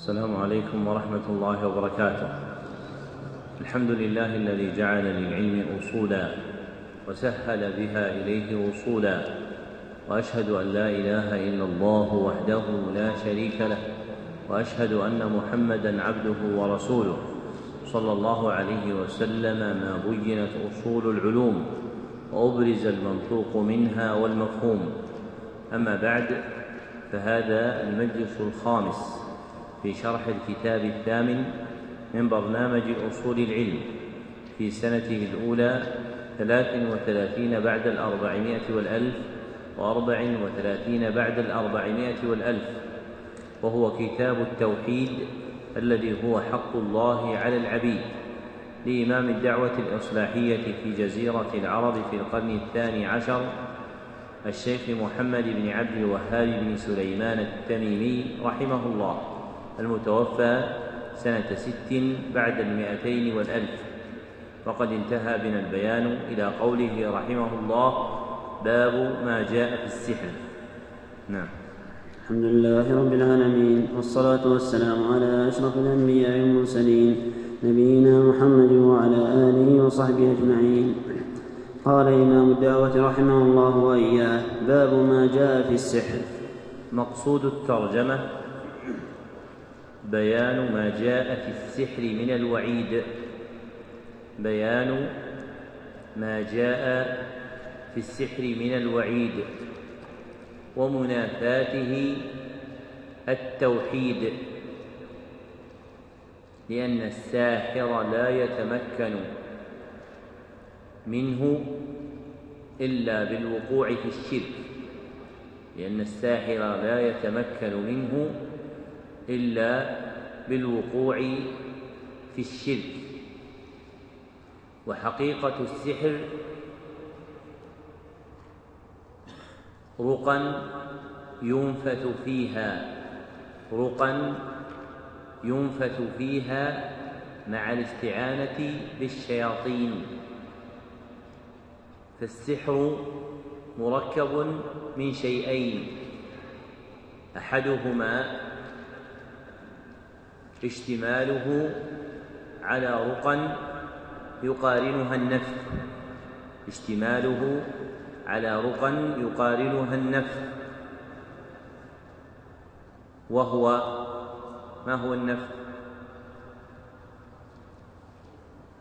السلام عليكم ورحمة الله وبركاته. الحمد لله الذي جعل للعلم أصولا وسهل بها إليه وصولا وأشهد أن لا إله إلا الله وحده لا شريك له وأشهد أن محمدا عبده ورسوله. صلى الله عليه وسلم ما بينت أصول العلوم وأبرز المنطوق منها والمفهوم. أما بعد فهذا المجلس الخامس. في شرح الكتاب الثامن من برنامج أصول العلم في سنته الأولى ثلاث وثلاثين بعد الأربعمائة والألف وأربع وثلاثين بعد الأربعمائة والألف وهو كتاب التوحيد الذي هو حق الله على العبيد لإمام الدعوة الإصلاحية في جزيرة العرب في القرن الثاني عشر الشيخ محمد بن عبد الوهاب بن سليمان التميمي رحمه الله. المتوفى سنة ست بعد المئتين والألف. وقد انتهى بنا البيان إلى قوله رحمه الله باب ما جاء في السحر. نعم. الحمد لله رب العالمين والصلاة والسلام على أشرف الأنبياء والمرسلين نبينا محمد وعلى آله وصحبه أجمعين. قال إمام الدعوة رحمه الله وإياه باب ما جاء في السحر. مقصود الترجمة بيان ما جاء في السحر من الوعيد. بيان ما جاء في السحر من الوعيد. ومنافاته التوحيد. لأن الساحر لا يتمكن منه إلا بالوقوع في الشرك. لأن الساحر لا يتمكن منه إلا بالوقوع في الشرك. وحقيقة السحر رقا ينفث فيها رقا ينفث فيها مع الاستعانة بالشياطين. فالسحر مركب من شيئين أحدهما اشتماله على رقى يقارنها النفس. اشتماله على رقى يقارنها النفس. وهو ما هو النفس؟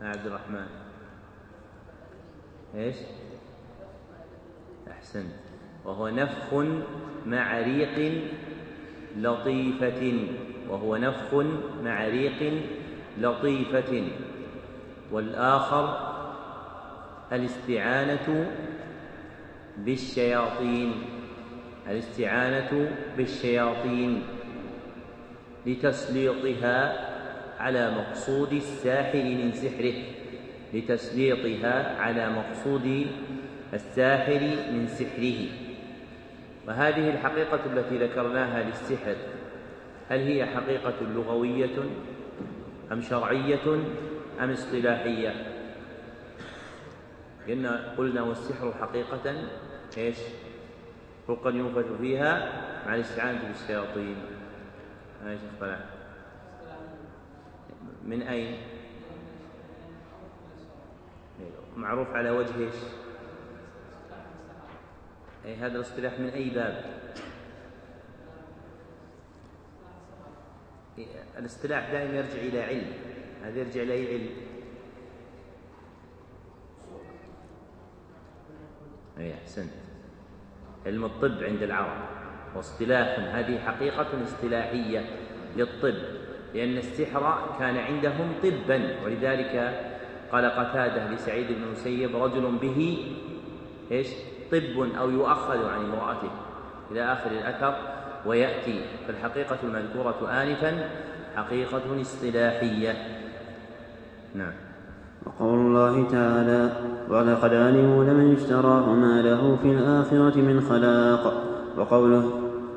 يا عبد الرحمن. إيش؟ أحسنت. وهو نفخ مع ريق لطيفة. وهو نفخ مع ريق لطيفة. والآخر الاستعانة بالشياطين. الاستعانة بالشياطين. لتسليطها على مقصود الساحر من سحره. لتسليطها على مقصود الساحر من سحره. وهذه الحقيقة التي ذكرناها للسحر. هل هي حقيقة لغوية أم شرعية أم اصطلاحية؟ إن قلنا والسحر حقيقة إيش؟ رقا ينفث فيها مع الاستعانة بالشياطين. إيش شيخ من أين؟ معروف على وجه إيش؟ أي هذا الاصطلاح من أي باب؟ الاصطلاح دائما يرجع إلى علم. هذا يرجع إلى أي علم؟ أي أحسنت. علم الطب عند العرب. واصطلاح هذه حقيقة اصطلاحية للطب لأن السحر كان عندهم طبا. ولذلك قال قتادة لسعيد بن المسيب رجل به إيش؟ طب أو يؤخذ عن امرأته إلى آخر الأثر ويأتي فالحقيقة المذكورة آنفا حقيقة اصطلاحية. نعم. وقول الله تعالى ولقد علموا لمن اشتراه ما له في الآخرة من خلاق وقوله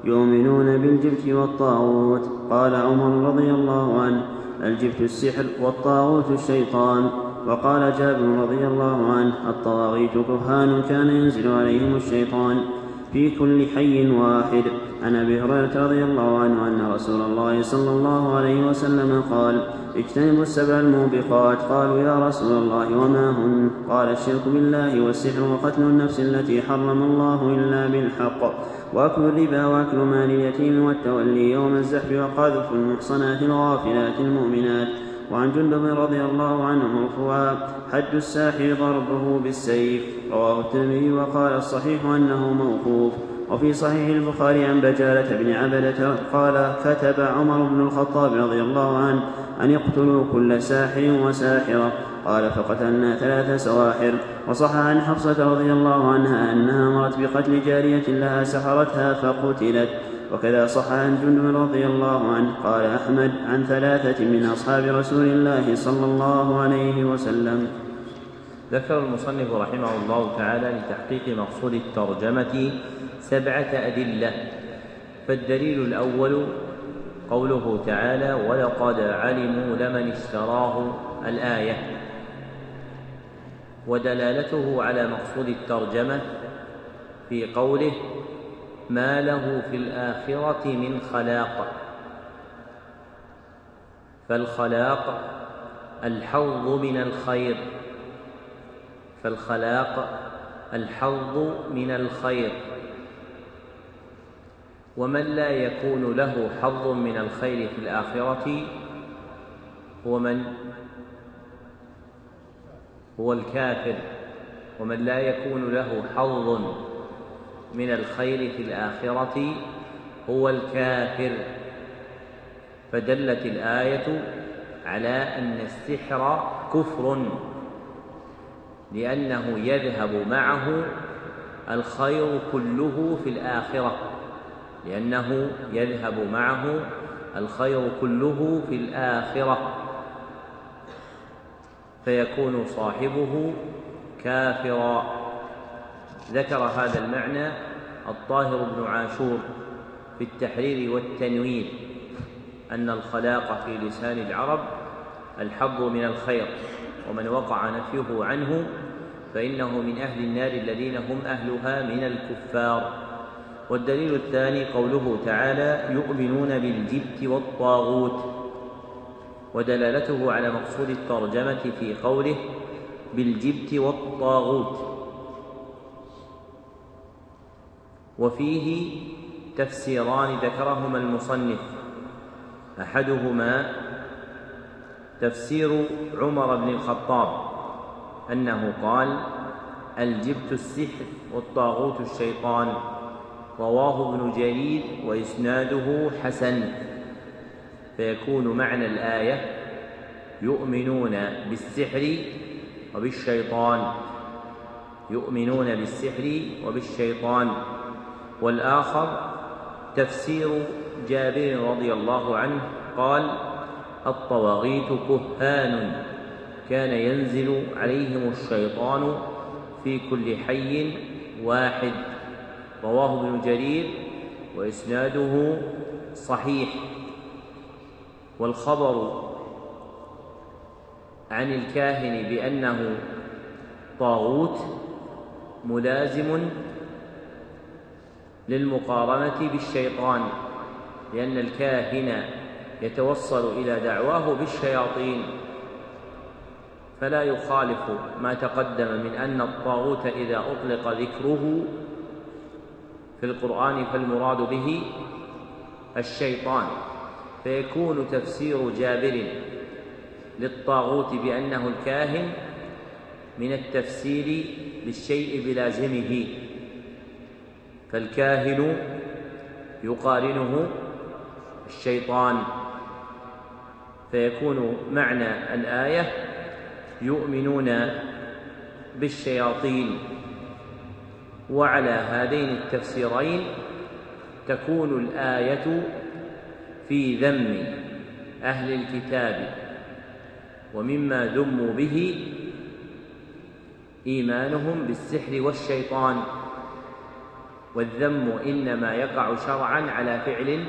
يؤمنون بالجبت والطاغوت قال عمر رضي الله عنه الجبت السحر والطاغوت الشيطان وقال جابر رضي الله عنه الطواغيت كهان كان ينزل عليهم الشيطان في كل حي واحد. عن أبي هريرة رضي الله عنه أن رسول الله صلى الله عليه وسلم قال اجتنبوا السبع الموبقات. قالوا يا رسول الله وما هن؟ قال الشرك بالله والسحر وقتل النفس التي حرم الله إلا بالحق وأكل الربا وأكل مال اليتيم والتولي يوم الزحف وقذف المحصنات الغافلات المؤمنات. وعن جندب رضي الله عنه مرفوعا حج الساحر ضربه بالسيف. رواه الترمذي وقال الصحيح أنه موقوف. وفي صحيح البخاري عن بجالة بن عبدة قال كتب عمر بن الخطاب رضي الله عنه أن يقتلوا كل ساحر وساحرة. قال فقتلنا ثلاث سواحر. وصح عن حفصة رضي الله عنها أنها مرت بقتل جارية لها سحرتها فقتلت. وكذا صح عن جند رضي الله عنه قال أحمد عن ثلاثة من أصحاب رسول الله صلى الله عليه وسلم. ذكر المصنف رحمه الله تعالى لتحقيق مقصود الترجمة سبعة أدلة فالدليل الأول قوله تعالى ولقد علموا لمن اشتراه الآية ودلالته على مقصود الترجمة في قوله ما له في الآخرة من خلاق. فالخلاق الحظ من الخير. فالخلاق الحظ من الخير. ومن لا يكون له حظ من الخير في الآخرة هو من؟ هو الكافر. ومن لا يكون له حظ من الخير في الآخرة هو الكافر. فدلت الآية على أن السحر كفر لأنه يذهب معه الخير كله في الآخرة لأنه يذهب معه الخير كله في الآخرة. فيكون صاحبه كافرا. ذكر هذا المعنى الطاهر بن عاشور في التحرير والتنوير أن الخلاق في لسان العرب الحظ من الخير ومن وقع نفيه عنه فإنه من أهل النار الذين هم أهلها من الكفار. والدليل الثاني قوله تعالى يؤمنون بالجبت والطاغوت. ودلالته على مقصود الترجمة في قوله بالجبت والطاغوت. وفيه تفسيران ذكرهما المصنف. أحدهما تفسير عمر بن الخطاب أنه قال الجبت السحر والطاغوت الشيطان رواه ابن جرير وإسناده حسن. فيكون معنى الآية يؤمنون بالسحر وبالشيطان. يؤمنون بالسحر وبالشيطان. والآخر تفسير جابر رضي الله عنه قال الطواغيت كهان كان ينزل عليهم الشيطان في كل حي واحد. رواه ابن جرير وإسناده صحيح. والخبر عن الكاهن بأنه طاغوت ملازم للمقارنة بالشيطان لأن الكاهن يتوصل إلى دعواه بالشياطين. فلا يخالف ما تقدم من أن الطاغوت إذا أطلق ذكره في القرآن فالمراد به الشيطان. فيكون تفسير جابر للطاغوت بأنه الكاهن من التفسير للشيء بلازمه. فالكاهن يقارنه الشيطان فيكون معنى الآية يؤمنون بالشياطين وعلى هذين التفسيرين تكون الآية في ذم أهل الكتاب ومما ذموا به إيمانهم بالسحر والشيطان. والذم إنما يقع شرعا على فعل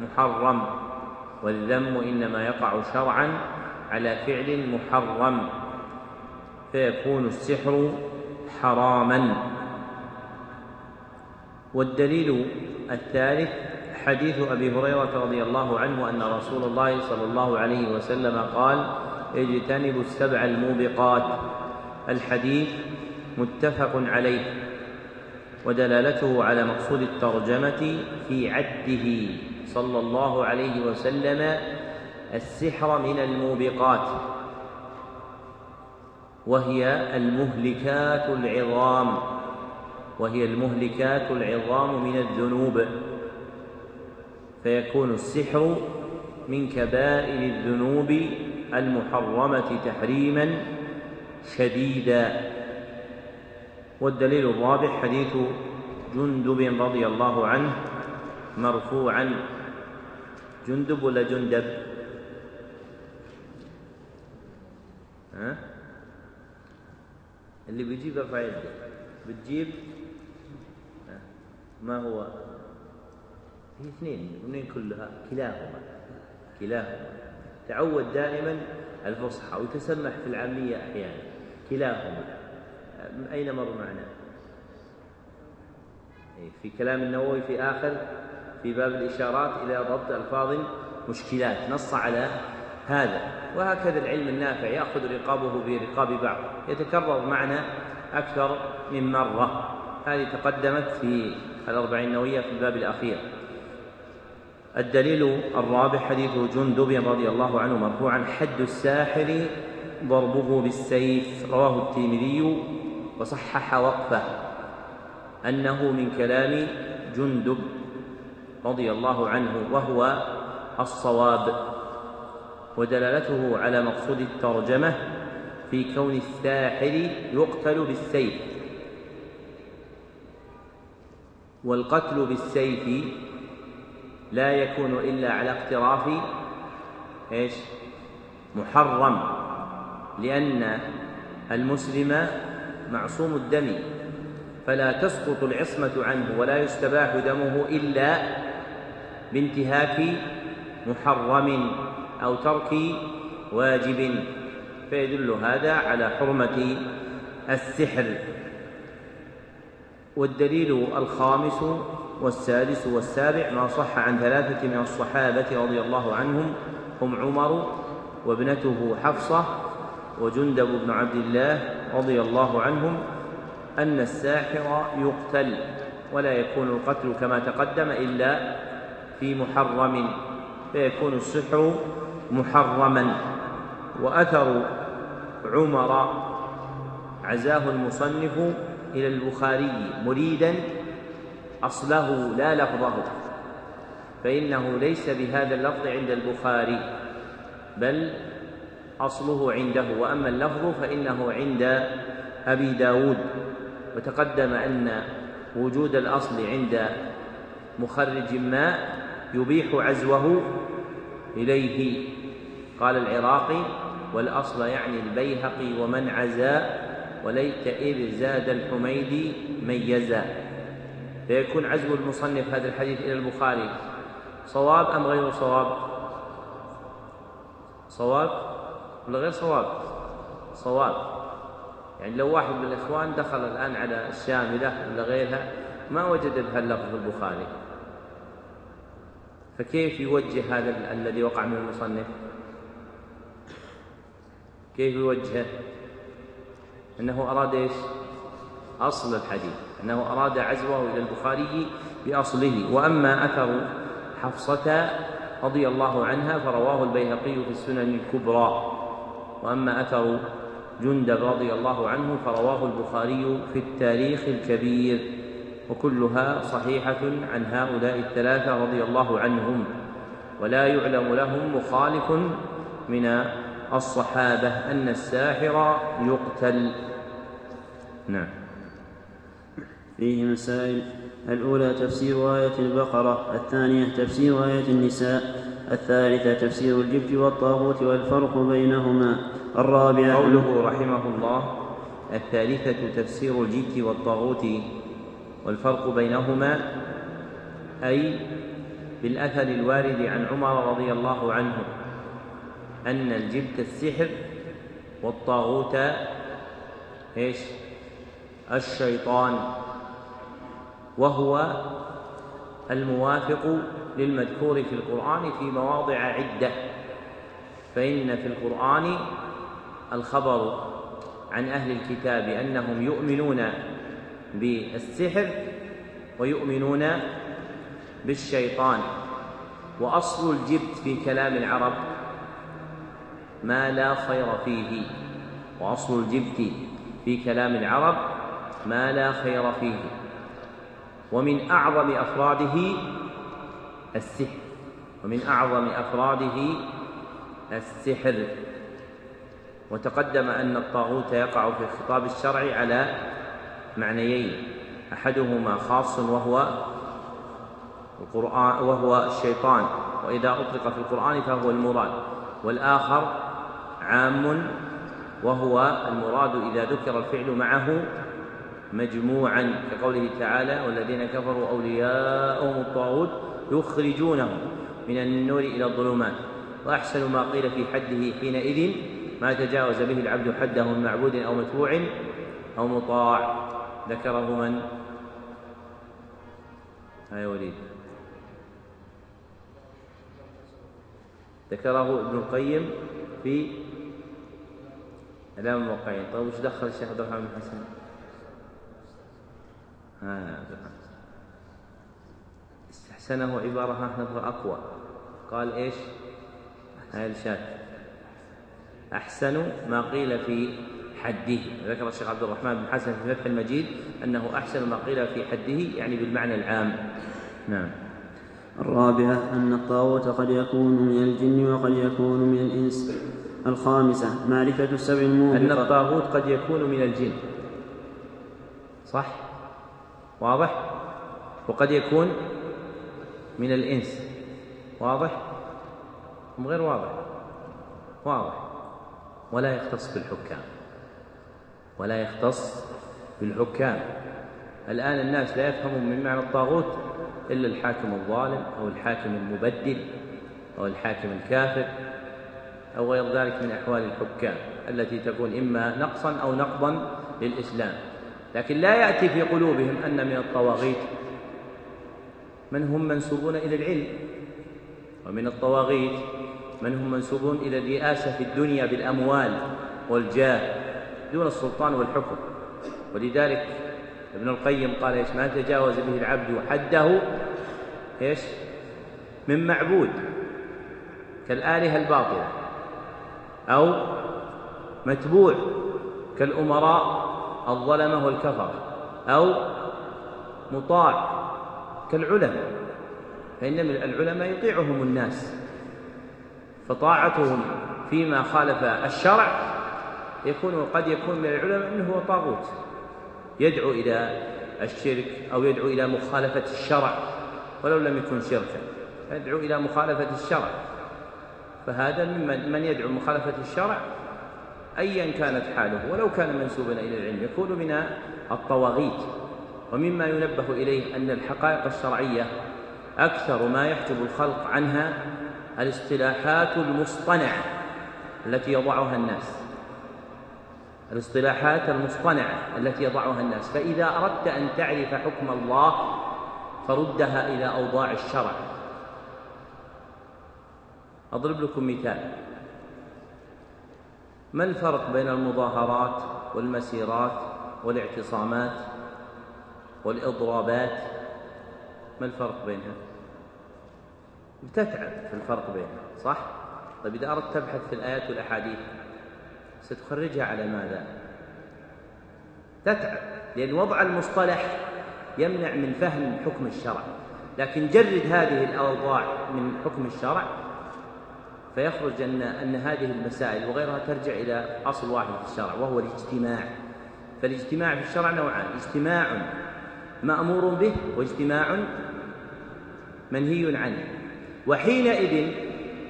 محرم. والذم إنما يقع شرعا على فعل محرم. فيكون السحر حراما. والدليل الثالث حديث أبي هريرة رضي الله عنه أن رسول الله صلى الله عليه وسلم قال اجتنبوا السبع الموبقات. الحديث متفق عليه. ودلالته على مقصود الترجمة في عده صلى الله عليه وسلم السحر من الموبقات وهي المهلكات العظام وهي المهلكات العظام من الذنوب فيكون السحر من كبائر الذنوب المحرمة تحريما شديدا. والدليل الرابع حديث جندب رضي الله عنه مرفوعا. جندب ولا جندب؟ ها؟ اللي بيجيب ارفع يده بتجيب؟ ما هو؟ هي اثنين منين كلها كلاهما كلاهما. تعود دائما الفصحى ويتسمح في العامية أحيانا كلاهما. أين مر معنا؟ إيه، في كلام النووي في آخر في باب الإشارات إلى ضبط ألفاظ مشكلات نص على هذا. وهكذا العلم النافع يأخذ رقابه برقاب بعض يتكرر معنا أكثر من مرة. هذه تقدمت في الأربعين النووية في الباب الأخير. الدليل الرابع حديث جندب رضي الله عنه مرفوعا حد الساحر ضربه بالسيف رواه الترمذي. وصحح وقفه أنه من كلام جندب رضي الله عنه وهو الصواب ودلالته على مقصود الترجمة في كون الساحر يقتل بالسيف والقتل بالسيف لا يكون إلا على اقتراف إيش؟ محرم لأن المسلم معصوم الدم فلا تسقط العصمة عنه ولا يستباح دمه إلا بانتهاك محرم أو ترك واجب. فيدل هذا على حرمة السحر. والدليل الخامس والسادس والسابع ما صح عن ثلاثة من الصحابة رضي الله عنهم هم عمر وابنته حفصة وجندب بن عبد الله رضي الله عنهم أن الساحر يقتل ولا يكون القتل كما تقدم إلا في محرم فيكون السحر محرما. وأثر عمر عزاه المصنف إلى البخاري مريدا أصله لا لفظه فإنه ليس بهذا اللفظ عند البخاري بل أصله عنده وأما اللفظ فإنه عند أبي داود. وتقدم أن وجود الأصل عند مخرج ما يبيح عزوه إليه. قال العراقي والأصل يعني البيهقي ومن عزا وليت إذ زاد الحميدي ميزا. فيكون عزو المصنف هذا الحديث إلى البخاري. صواب أم غير صواب؟ صواب؟ ولا غير صواب. صواب. يعني لو واحد من الإخوان دخل الآن على الشاملة ولا غيرها ما وجد بها اللفظ في البخاري. فكيف يوجه هذا الذي وقع من المصنف؟ كيف يوجهه؟ أنه أراد إيش؟ أصل الحديث. أنه أراد عزوه إلى البخاري بأصله. وأما أثر حفصة رضي الله عنها فرواه البيهقي في السنن الكبرى. وأما أثر جندب رضي الله عنه فرواه البخاري في التاريخ الكبير وكلها صحيحة عن هؤلاء الثلاثة رضي الله عنهم ولا يعلم لهم مخالف من الصحابة أن الساحر يقتل. نعم. فيه مسائل. الأولى تفسير آية البقرة الثانية تفسير آية النساء. الثالثة تفسير الجبت والطاغوت والفرق بينهما الرابعة قوله رحمه الله الثالثة تفسير الجبت والطاغوت والفرق بينهما أي بالأثر الوارد عن عمر رضي الله عنه أن الجبت السحر والطاغوت إيش؟ الشيطان وهو الموافق للمذكور في القرآن في مواضع عدة. فإن في القرآن الخبر عن أهل الكتاب أنهم يؤمنون بالسحر ويؤمنون بالشيطان. وأصل الجبت في كلام العرب ما لا خير فيه. وأصل الجبت في كلام العرب ما لا خير فيه. ومن أعظم أفراده السحر ومن أعظم أفراده السحر. وتقدم أن الطاغوت يقع في الخطاب الشرعي على معنيين أحدهما خاص وهو القرآن وهو الشيطان وإذا أطلق في القرآن فهو المراد. والآخر عام وهو المراد إذا ذكر الفعل معه مجموعا كقوله تعالى والذين كفروا أولياءهم الطاغوت يخرجونهم من النور إلى الظلمات. وأحسن ما قيل في حده حينئذ ما تجاوز به العبد حده من معبود أو متبوع أو مطاع. ذكره من؟ يا وليد. ذكره ابن القيم في إعلام الموقعين طيب وش دخل الشيخ عبد الرحمن بن حسن؟ ها استحسنه عبارة نظر أقوى. قال إيش؟ هاي الشات أحسن ما قيل في حده. ذكر الشيخ عبد الرحمن بن حسن في فتح المجيد أنه أحسن ما قيل في حده يعني بالمعنى العام. نعم. الرابعة أن الطاغوت قد يكون من الجن وقد يكون من الإنس. الخامسة معرفة السبع الموبقة. أن الطاغوت قد يكون من الجن. صح؟ واضح؟ وقد يكون من الإنس. واضح؟ أم غير واضح؟ واضح. ولا يختص بالحكام. ولا يختص بالحكام. الآن الناس لا يفهمون من معنى الطاغوت إلا الحاكم الظالم أو الحاكم المبدل أو الحاكم الكافر أو غير ذلك من أحوال الحكام التي تكون إما نقصا أو نقضا للإسلام. لكن لا يأتي في قلوبهم أن من الطواغيت من هم منسوبون إلى العلم؟ ومن الطواغيت من هم منسوبون إلى الرئاسة في الدنيا بالأموال والجاه دون السلطان والحكم. ولذلك ابن القيم قال إيش؟ ما تجاوز به العبد حده إيش؟ من معبود كالآلهة الباطلة أو متبوع كالأمراء الظلمة والكفر أو مطاع. كالعلماء فإن العلماء يطيعهم الناس فطاعتهم فيما خالف الشرع يكون قد يكون من العلماء إنه هو طاغوت يدعو إلى الشرك أو يدعو إلى مخالفة الشرع ولو لم يكن شركا يدعو إلى مخالفة الشرع. فهذا ممن من يدعو مخالفة الشرع ايا كانت حاله ولو كان منسوبا إلى العلم يكون من الطواغيت. ومما ينبه إليه أن الحقائق الشرعية أكثر ما يحجب الخلق عنها الاصطلاحات المصطنعة التي يضعها الناس. الاصطلاحات المصطنعة التي يضعها الناس. فإذا أردت أن تعرف حكم الله فردها إلى أوضاع الشرع. أضرب لكم مثال. ما الفرق بين المظاهرات والمسيرات والاعتصامات؟ والإضرابات ما الفرق بينها؟ بتتعب في الفرق بينها صح؟ طيب إذا أردت تبحث في الآيات والأحاديث ستخرجها على ماذا؟ تتعب لأن وضع المصطلح يمنع من فهم حكم الشرع. لكن جرد هذه الأوضاع من حكم الشرع فيخرج أن أن هذه المسائل وغيرها ترجع إلى أصل واحد في الشرع وهو الاجتماع. فالاجتماع في الشرع نوعان اجتماع مأمور به واجتماع منهي عنه. وحينئذ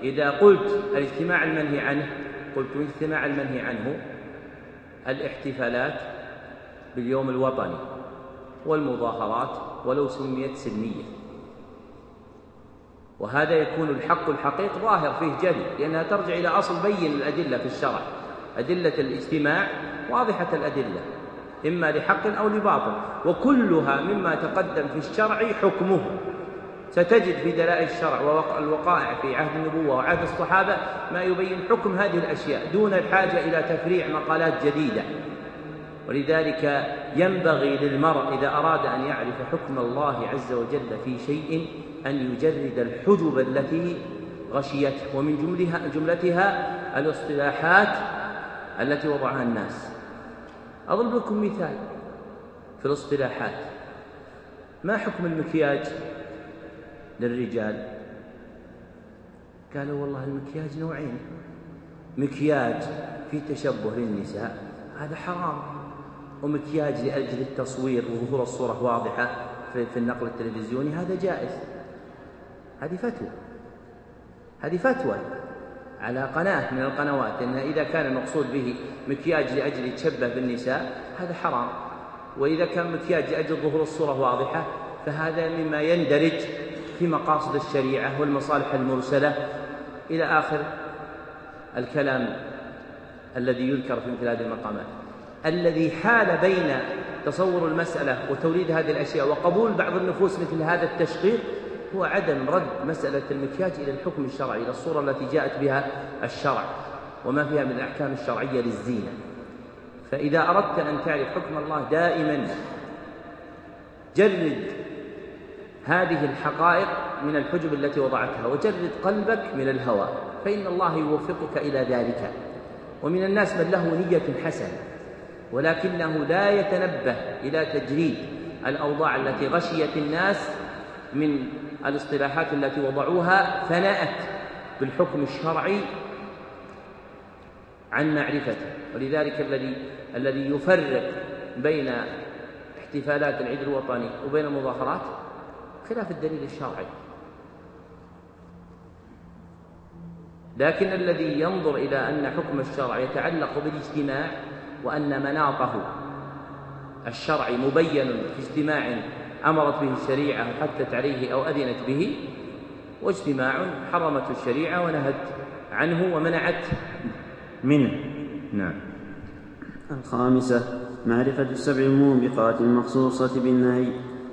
إذا قلت الاجتماع المنهي عنه قلت الاجتماع المنهي عنه الاحتفالات باليوم الوطني والمظاهرات ولو سميت سلمية وهذا يكون الحق الحقيق ظاهر فيه جلي لأنها ترجع إلى أصل بين الأدلة في الشرع. أدلة الاجتماع واضحة الأدلة. إما لحق أو لباطل وكلها مما تقدم في الشرع حكمه. ستجد في دلائل الشرع والوقائع في عهد النبوة وعهد الصحابة ما يبين حكم هذه الأشياء دون الحاجة إلى تفريع مقالات جديدة. ولذلك ينبغي للمرء إذا أراد أن يعرف حكم الله عز وجل في شيء أن يجرد الحجب التي غشيته ومن جملها جملتها الاصطلاحات التي وضعها الناس. أضرب لكم مثال. في الاصطلاحات ما حكم المكياج للرجال؟ قالوا والله المكياج نوعين. مكياج في تشبه للنساء هذا حرام. ومكياج لأجل التصوير وظهور الصورة واضحة في النقل التلفزيوني هذا جائز. هذه فتوى. هذه فتوى. على قناة من القنوات أن إذا كان المقصود به مكياج لأجل يتشبه بالنساء هذا حرام. وإذا كان مكياج لأجل ظهور الصورة واضحة فهذا مما يندرج في مقاصد الشريعة والمصالح المرسلة إلى آخر الكلام الذي يذكر في مثل هذه المقامات. الذي حال بين تصور المسألة وتوليد هذه الأشياء وقبول بعض النفوس مثل هذا التشقيق هو عدم رد مسألة المكياج إلى الحكم الشرعي إلى الصورة التي جاءت بها الشرع وما فيها من الأحكام الشرعية للزينة. فإذا أردت أن تعرف حكم الله دائما جرد هذه الحقائق من الحجب التي وضعتها وجرد قلبك من الهوى فإن الله يوفقك إلى ذلك. ومن الناس من له نية حسنة ولكنه لا يتنبه إلى تجريد الأوضاع التي غشيت الناس من الاصطلاحات التي وضعوها فنأت بالحكم الشرعي عن معرفته. ولذلك الذي الذي يفرق بين احتفالات العيد الوطني وبين المظاهرات خلاف الدليل الشرعي. لكن الذي ينظر إلى أن حكم الشرع يتعلق بالاجتماع وأن مناطه الشرعي مبين في اجتماع أمرت به الشريعة حثت عليه أو أذنت به واجتماع حرمته الشريعة ونهت عنه ومنعت منه. نعم. الخامسة معرفة السبع الموبقات المخصوصة بالنهي.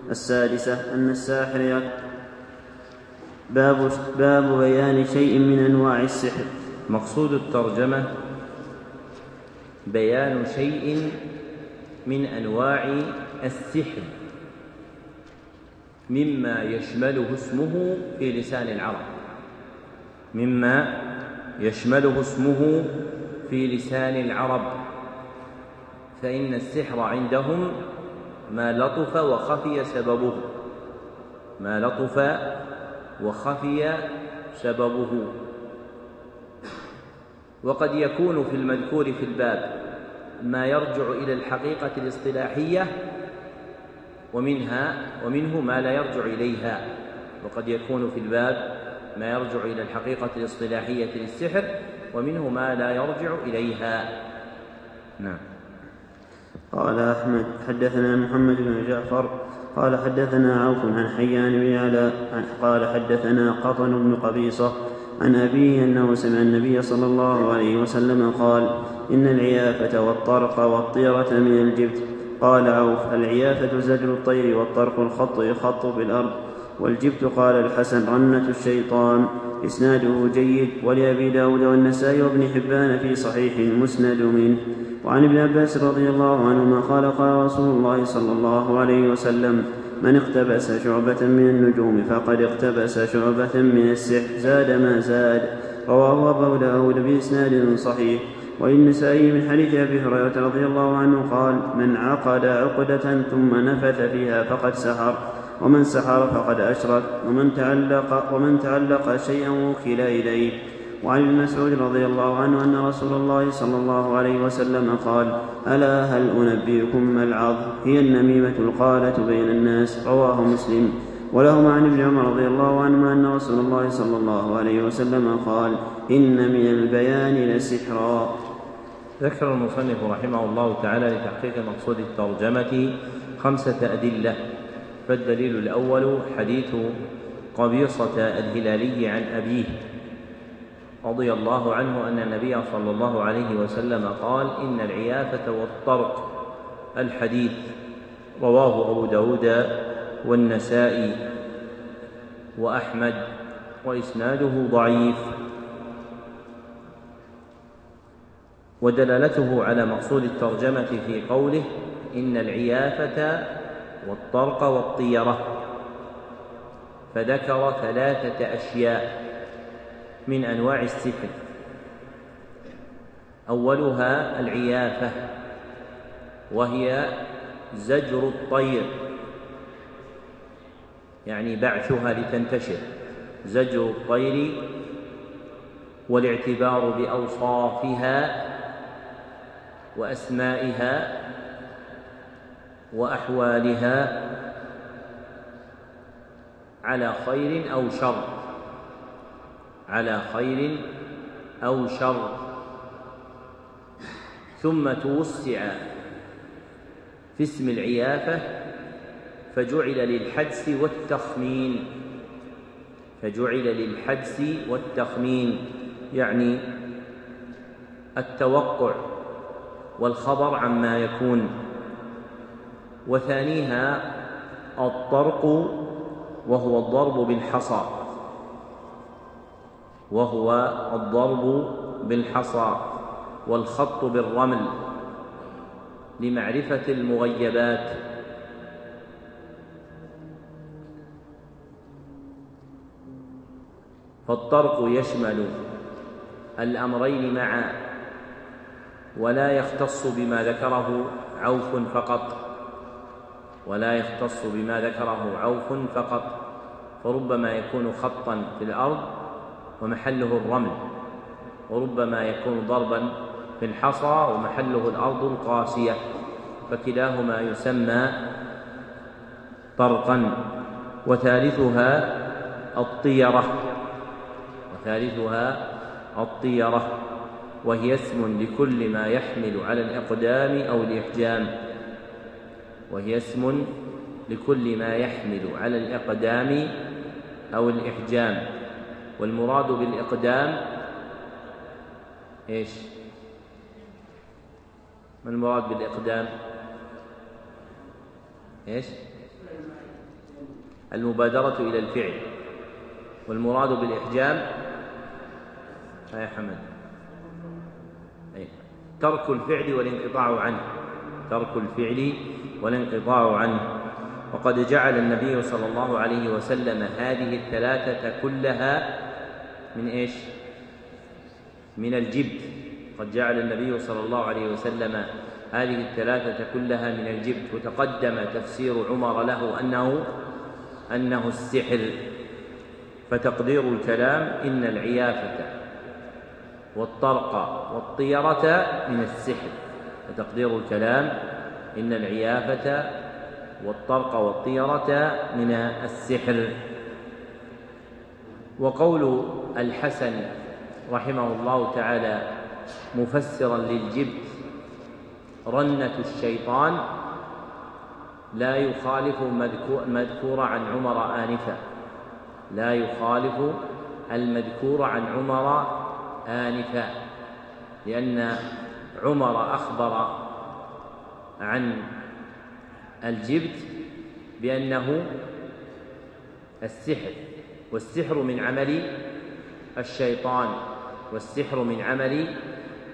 السادسة أن الساحر باب باب بيان شيء من أنواع السحر. مقصود الترجمة بيان شيء من أنواع السحر. مما يشمله اسمه في لسان العرب. مما يشمله اسمه في لسان العرب. فإن السحر عندهم ما لطف وخفي سببه. ما لطف وخفي سببه. وقد يكون في المذكور في الباب ما يرجع إلى الحقيقة الاصطلاحية ومنها ومنه ما لا يرجع إليها وقد يكون في الباب ما يرجع إلى الحقيقة الاصطلاحية للسحر ومنه ما لا يرجع إليها. نعم. قال أحمد حدثنا محمد بن جعفر قال حدثنا عوف عن حيان بن علاء قال حدثنا قطن بن قبيصة عن أبيه أنه سمع النبي صلى الله عليه وسلم قال إن العيافة والطرق والطيرة من الجبت. قال عوف العيافة زجر الطير والطرق الخط يخط في الأرض. والجبت قال الحسن رنة الشيطان. إسناده جيد ولأبي داود والنسائي وابن حبان في صحيح مسند منه. وعن ابن عباس رضي الله عنهما قال قال رسول الله صلى الله عليه وسلم من اقتبس شعبة من النجوم فقد اقتبس شعبة من السحر زاد ما زاد. رواه أبو داود بإسناد صحيح. وللنسائي من حديث أبي هريرة رضي الله عنه قال من عقد عقدة ثم نفث فيها فقد سحر ومن سحر فقد أشرك ومن تعلق ومن تعلق شيئا وكل إليه. وعن ابن مسعود رضي الله عنه أن رسول الله صلى الله عليه وسلم قال ألا هل أنبئكم ما العظ؟ هي النميمة القالة بين الناس. رواه مسلم. ولهما عن ابن عمر رضي الله عنهما أن رسول الله صلى الله عليه وسلم قال إن من البيان لسحرا. ذكر المصنف رحمه الله تعالى لتحقيق مقصود الترجمة خمسة أدلة فالدليل الأول حديث قبيصة الهلالي عن أبيه رضي الله عنه أن النبي صلى الله عليه وسلم قال إن العيافة والطرق الحديث رواه أبو داود والنسائي وأحمد وإسناده ضعيف. ودلالته على مقصود الترجمة في قوله إن العيافة والطرق والطيرة. فذكر ثلاثة أشياء من أنواع السحر أولها العيافة وهي زجر الطير. يعني بعثها لتنتشر. زجر الطير والاعتبار بأوصافها وأسمائها وأحوالها على خير أو شر. على خير أو شر. ثم توسع في اسم العيافة فجعل للحدس والتخمين. فجعل للحدس والتخمين يعني التوقع. والخبر عما يكون. وثانيها الطرق وهو الضرب بالحصى. وهو الضرب بالحصى والخط بالرمل لمعرفة المغيبات. فالطرق يشمل الأمرين معا. ولا يختص بما ذكره عوف فقط. ولا يختص بما ذكره عوف فقط. فربما يكون خطا في الأرض ومحله الرمل. وربما يكون ضربا في الحصى ومحله الأرض القاسية. فكلاهما يسمى طرقا. وثالثها الطيرة. وثالثها الطيرة. وهي اسم لكل ما يحمل على الإقدام أو الإحجام وهي اسم لكل ما يحمل على الإقدام أو الإحجام والمراد بالإقدام إيش؟ ما المراد بالإقدام؟ إيش؟ المبادرة إلى الفعل والمراد بالإحجام يا حمد ترك الفعل والانقطاع عنه. ترك الفعل والانقطاع عنه. وقد جعل النبي صلى الله عليه وسلم هذه الثلاثة كلها من إيش؟ من الجبت. قد جعل النبي صلى الله عليه وسلم هذه الثلاثة كلها من الجبت. وتقدم تفسير عمر له أنه أنه السحر. فتقدير الكلام إن العيافة والطرق والطيرة من السحر. فتقدير الكلام إن العيافة والطرق والطيرة من السحر. وقول الحسن رحمه الله تعالى مفسرا للجبت رنة الشيطان لا يخالف المذكور عن عمر آنفا. لا يخالف المذكور عن عمر آنفا لأن عمر أخبر عن الجبت بأنه السحر والسحر من عمل الشيطان والسحر من عمل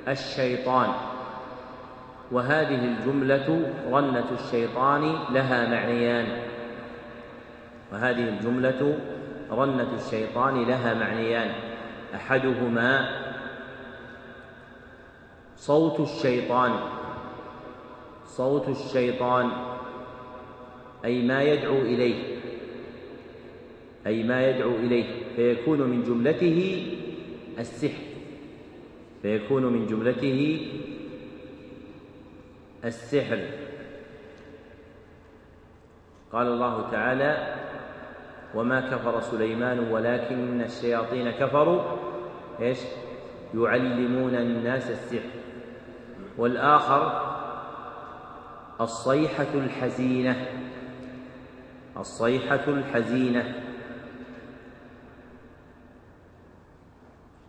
الشيطان. وهذه الجملة رنة الشيطان لها معنيان. وهذه الجملة رنة الشيطان لها معنيان. أحدهما صوت الشيطان صوت الشيطان أي ما يدعو إليه أي ما يدعو إليه فيكون من جملته السحر فيكون من جملته السحر. قال الله تعالى وما كفر سليمان ولكن الشياطين كفروا. إيش؟ يعلمون الناس السحر والآخر الصيحة الحزينة. الصيحة الحزينة.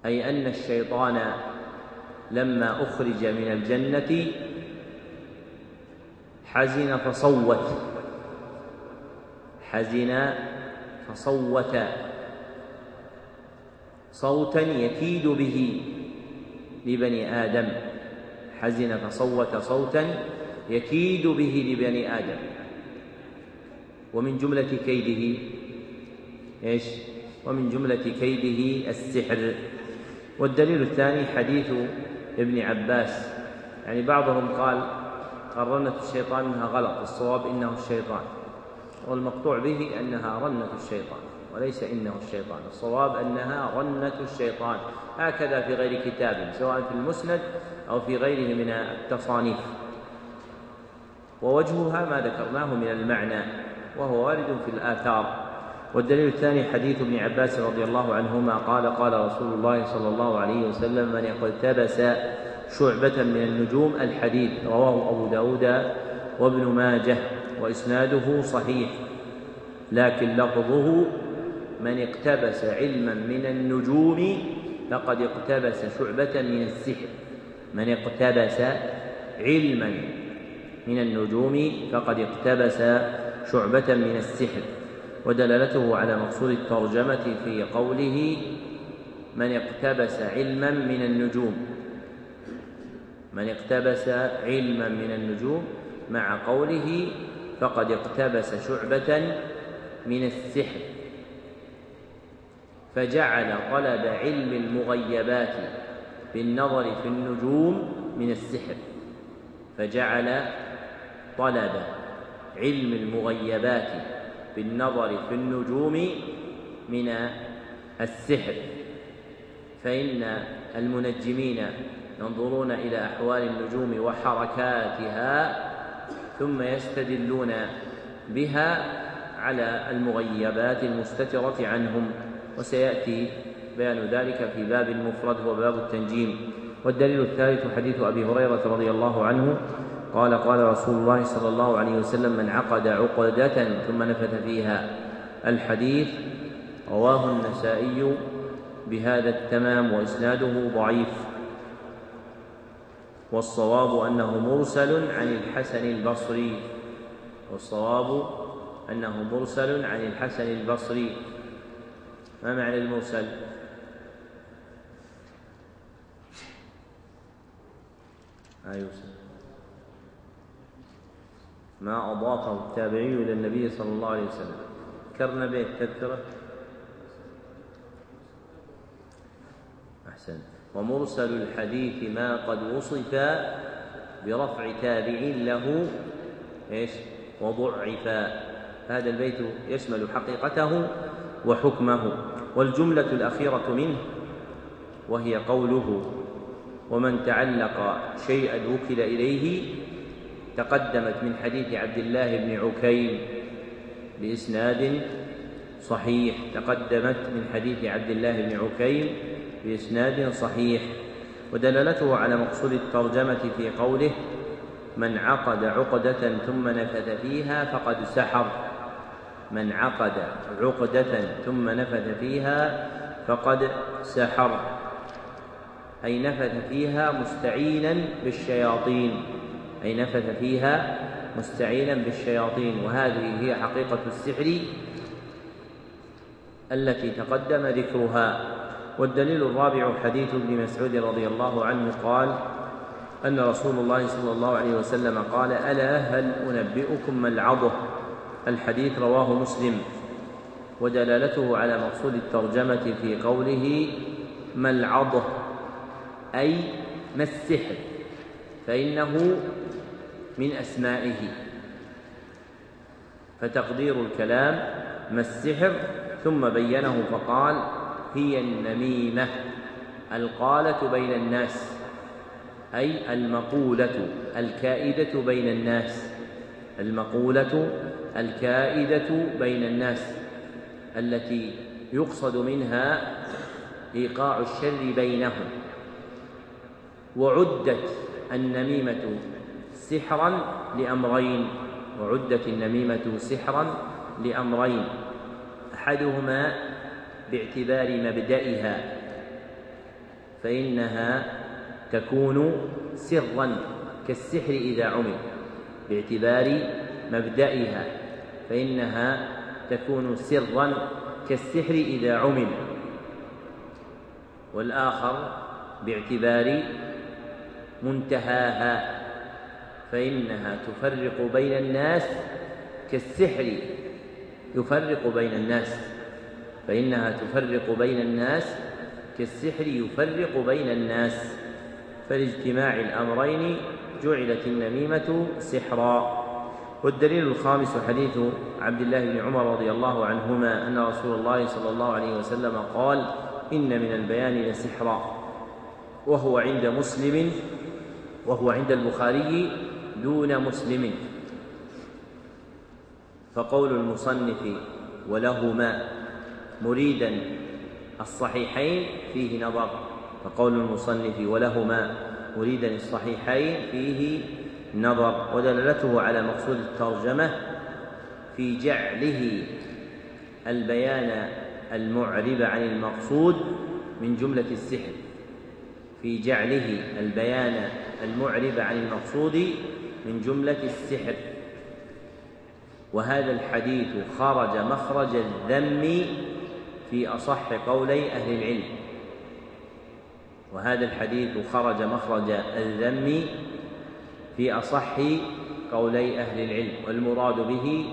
أي أن الشيطان لما أخرج من الجنة حزن فصوت. حزن فصوت. صوتا يكيد به لبني آدم. حزن فصوت صوتا يكيد به لبني آدم. ومن جملة كيده إيش؟ ومن جملة كيده السحر. والدليل الثاني حديث ابن عباس. يعني بعضهم قال رنة الشيطان إنها غلط الصواب إنه الشيطان. والمقطوع به أنها رنة الشيطان وليس إنه الشيطان. الصواب أنها رنة الشيطان. هكذا في غير كتاب سواء في المسند أو في غيره من التصانيف. ووجهها ما ذكرناه من المعنى وهو وارد في الآثار. والدليل الثاني حديث ابن عباس رضي الله عنهما قال قال رسول الله صلى الله عليه وسلم من اقتبس شعبة من النجوم الحديث. رواه أبو داود وابن ماجه. وإسناده صحيح لكن لفظه من اقتبس علما من النجوم فقد اقتبس شعبة من السحر. من اقتبس علما من النجوم فقد اقتبس شعبة من السحر. ودلالته على مقصود الترجمة في قوله من اقتبس علما من النجوم. من اقتبس علما من النجوم مع قوله فقد اقتبس شعبة من السحر فجعل طلب علم المغيبات بالنظر في النجوم من السحر فجعل طلب علم المغيبات بالنظر في النجوم من السحر. فإن المنجمين ينظرون إلى أحوال النجوم وحركاتها ثم يستدلون بها على المغيبات المستترة عنهم. وسيأتي بيان ذلك في باب المفرد وباب التنجيم. والدليل الثالث حديث أبي هريرة رضي الله عنه قال قال رسول الله صلى الله عليه وسلم من عقد عقدة ثم نفث فيها. الحديث رواه النسائي بهذا التمام وإسناده ضعيف. والصواب أنه مرسل عن الحسن البصري. والصواب أنه مرسل عن الحسن البصري. ما معنى المرسل؟ آه يوسف ما أضافه التابعي إلى النبي صلى الله عليه وسلم. ذكرنا به تذكرة؟ أحسن ومرسل الحديث ما قد وصف برفع تابع له إيش؟ وضعف. هذا البيت يشمل حقيقته وحكمه. والجملة الأخيرة منه وهي قوله ومن تعلق شيئا وكل إليه تقدمت من حديث عبد الله بن عكيم بإسناد صحيح تقدمت من حديث عبد الله بن عكيم بإسناد صحيح ودلالته على مقصود الترجمة في قوله من عقد عقدة ثم نفث فيها فقد سحر من عقد عقدة ثم نفث فيها فقد سحر أي نفث فيها مستعينا بالشياطين أي نفث فيها مستعينا بالشياطين. وهذه هي حقيقة السحر التي تقدم ذكرها. والدليل الرابع حديث ابن مسعود رضي الله عنه قال أن رسول الله صلى الله عليه وسلم قال ألا هل أنبئكم ما العضه؟ الحديث رواه مسلم. ودلالته على مقصود الترجمة في قوله ما العضه؟ أي ما السحر؟ فإنه من أسمائه. فتقدير الكلام ما السحر؟ ثم بينه فقال هي النميمة القالة بين الناس أي المقولة الكائدة بين الناس المقولة الكائدة بين الناس التي يقصد منها إيقاع الشر بينهم. وعدت النميمة سحرا لأمرين وعدت النميمة سحرا لأمرين أحدهما باعتبار مبدئها فإنها تكون سرا كالسحر إذا عمل باعتبار مبدئها فإنها تكون سرا كالسحر إذا عمل. والآخر باعتبار منتهاها فإنها تفرق بين الناس كالسحر يفرق بين الناس. فإنها تفرق بين الناس كالسحر يفرق بين الناس. فلاجتماع الأمرين جعلت النميمة سحرا. والدليل الخامس حديث عبد الله بن عمر رضي الله عنهما أن رسول الله صلى الله عليه وسلم قال إن من البيان لسحرا. وهو عند مسلم وهو عند البخاري دون مسلم. فقول المصنف ولهما. مريدا الصحيحين فيه نظر فقول المصنف ولهما مريدا الصحيحين فيه نظر ودلالته على مقصود الترجمة في جعله البيان المعرب عن المقصود من جملة السحر. في جعله البيان المعرب عن المقصود من جملة السحر. وهذا الحديث خرج مخرج الذم في أصح قولي أهل العلم. وهذا الحديث خرج مخرج الذم في أصح قولي أهل العلم والمراد به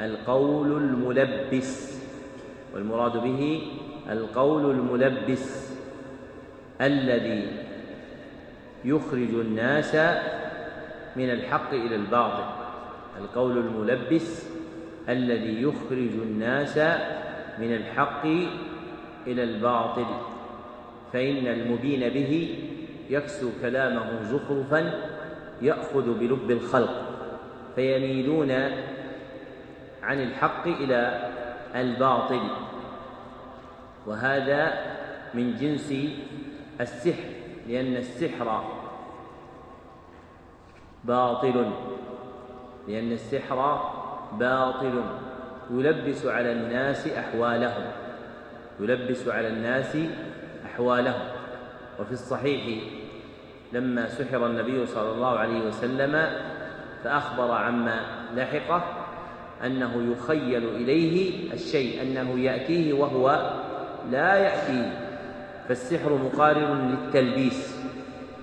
القول الملبس. والمراد به القول الملبس الذي يخرج الناس من الحق إلى الباطل. القول الملبس الذي يخرج الناس من الحق إلى الباطل فإن المبين به يكسو كلامه زخرفا يأخذ بلب الخلق فيميلون عن الحق إلى الباطل. وهذا من جنس السحر لأن السحر باطل لأن السحر باطل. يلبس على الناس أحوالهم يلبس على الناس أحوالهم. وفي الصحيح لما سحر النبي صلى الله عليه وسلم فأخبر عما لحقه أنه يخيل إليه الشيء أنه يأتيه وهو لا يأتيه فالسحر مقارن للتلبيس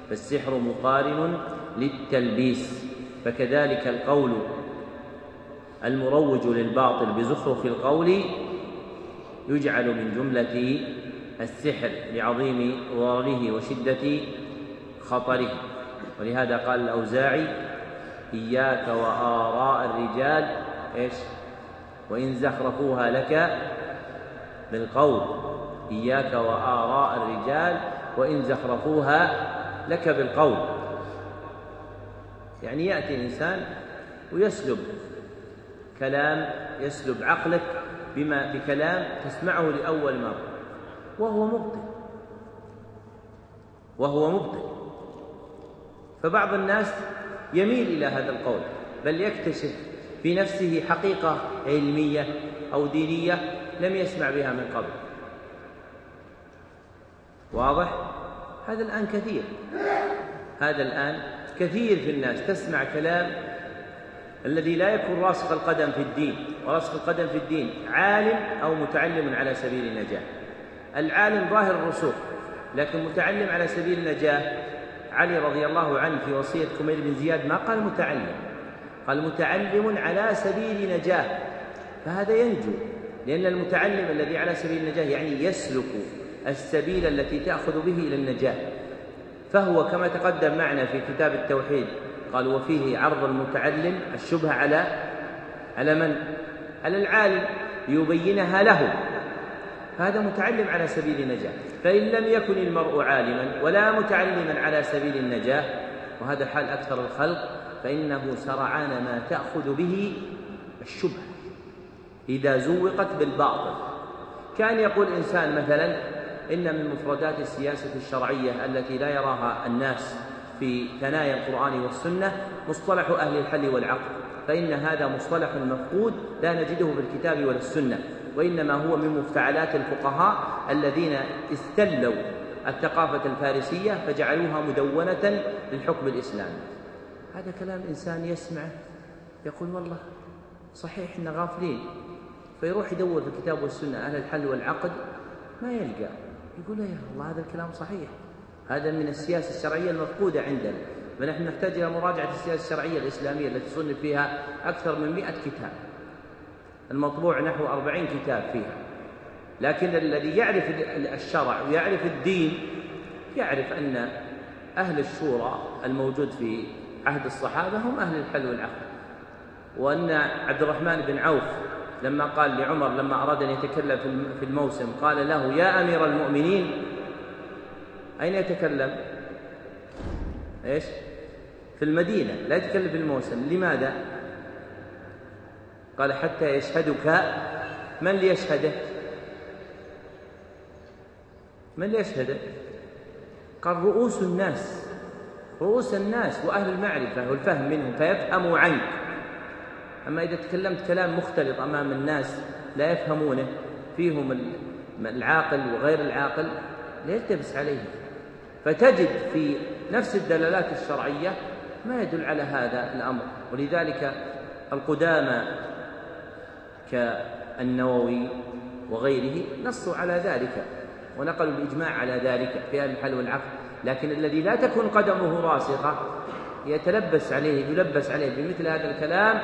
فالسحر مقارن للتلبيس. فكذلك القول المروج للباطل بزخرف القول يجعل من جملة السحر لعظيم ضرره وشدة خطره. ولهذا قال الأوزاعي إياك وآراء الرجال إيش؟ وإن زخرفوها لك بالقول إياك وآراء الرجال وإن زخرفوها لك بالقول. يعني يأتي الإنسان ويسلب كلام يسلب عقلك بما بكلام تسمعه لأول مرة. وهو مبطل. وهو مبطل. فبعض الناس يميل إلى هذا القول بل يكتشف في نفسه حقيقة علمية أو دينية لم يسمع بها من قبل. واضح؟ هذا الآن كثير. هذا الآن كثير في الناس تسمع كلام الذي لا يكون راسخ القدم في الدين وراسخ القدم في الدين عالم أو متعلم على سبيل النجاة. العالم ظاهر الرسوخ لكن متعلم على سبيل النجاة علي رضي الله عنه في وصية كميل بن زياد ما قال متعلم؟ قال متعلم على سبيل نجاة. فهذا ينجو لأن المتعلم الذي على سبيل النجاة يعني يسلك السبيل التي تأخذ به إلى النجاة. فهو كما تقدم معنا في كتاب التوحيد قال وفيه عرض المتعلم الشبهة على على من؟ على العالم ليبينها له فهذا متعلم على سبيل النجاة. فإن لم يكن المرء عالما ولا متعلما على سبيل النجاة وهذا حال أكثر الخلق فإنه سرعان ما تأخذ به الشبهة. إذا زوقت بالباطل. كان يقول إنسان مثلا إن من مفردات السياسة الشرعية التي لا يراها الناس في ثنايا القرآن والسنة مصطلح أهل الحل والعقد فإن هذا مصطلح مفقود لا نجده في الكتاب ولا السنة وإنما هو من مفتعلات الفقهاء الذين استلوا الثقافة الفارسية فجعلوها مدونة للحكم الإسلامي. هذا كلام إنسان يسمعه يقول والله صحيح إحنا غافلين فيروح يدور في الكتاب والسنة أهل الحل والعقد ما يلقى يقول يا الله هذا الكلام صحيح. هذا من السياسة الشرعية المفقودة عندنا فنحن نحتاج إلى مراجعة السياسة الشرعية الإسلامية التي صنف فيها أكثر من مئة كتاب. المطبوع نحو أربعين كتاب فيها. لكن الذي يعرف الشرع ويعرف الدين يعرف أن أهل الشورى الموجود في عهد الصحابة هم أهل الحل والعقد وأن عبد الرحمن بن عوف لما قال لعمر لما أراد أن يتكلم في الموسم قال له يا أمير المؤمنين أين يتكلم؟ إيش؟ في المدينة لا يتكلم في الموسم لماذا؟ قال حتى يشهدك من ليشهده؟ من ليشهده؟ قال رؤوس الناس رؤوس الناس وأهل المعرفة والفهم منهم فيفهموا عنك أما إذا تكلمت كلام مختلط أمام الناس لا يفهمونه فيهم العاقل وغير العاقل ليلتبس عليه فتجد في نفس الدلالات الشرعية ما يدل على هذا الأمر. ولذلك القدامى كالنووي وغيره نصوا على ذلك ونقلوا الإجماع على ذلك في أهل الحل والعقد. لكن الذي لا تكون قدمه راسخة يتلبس عليه يلبس عليه بمثل هذا الكلام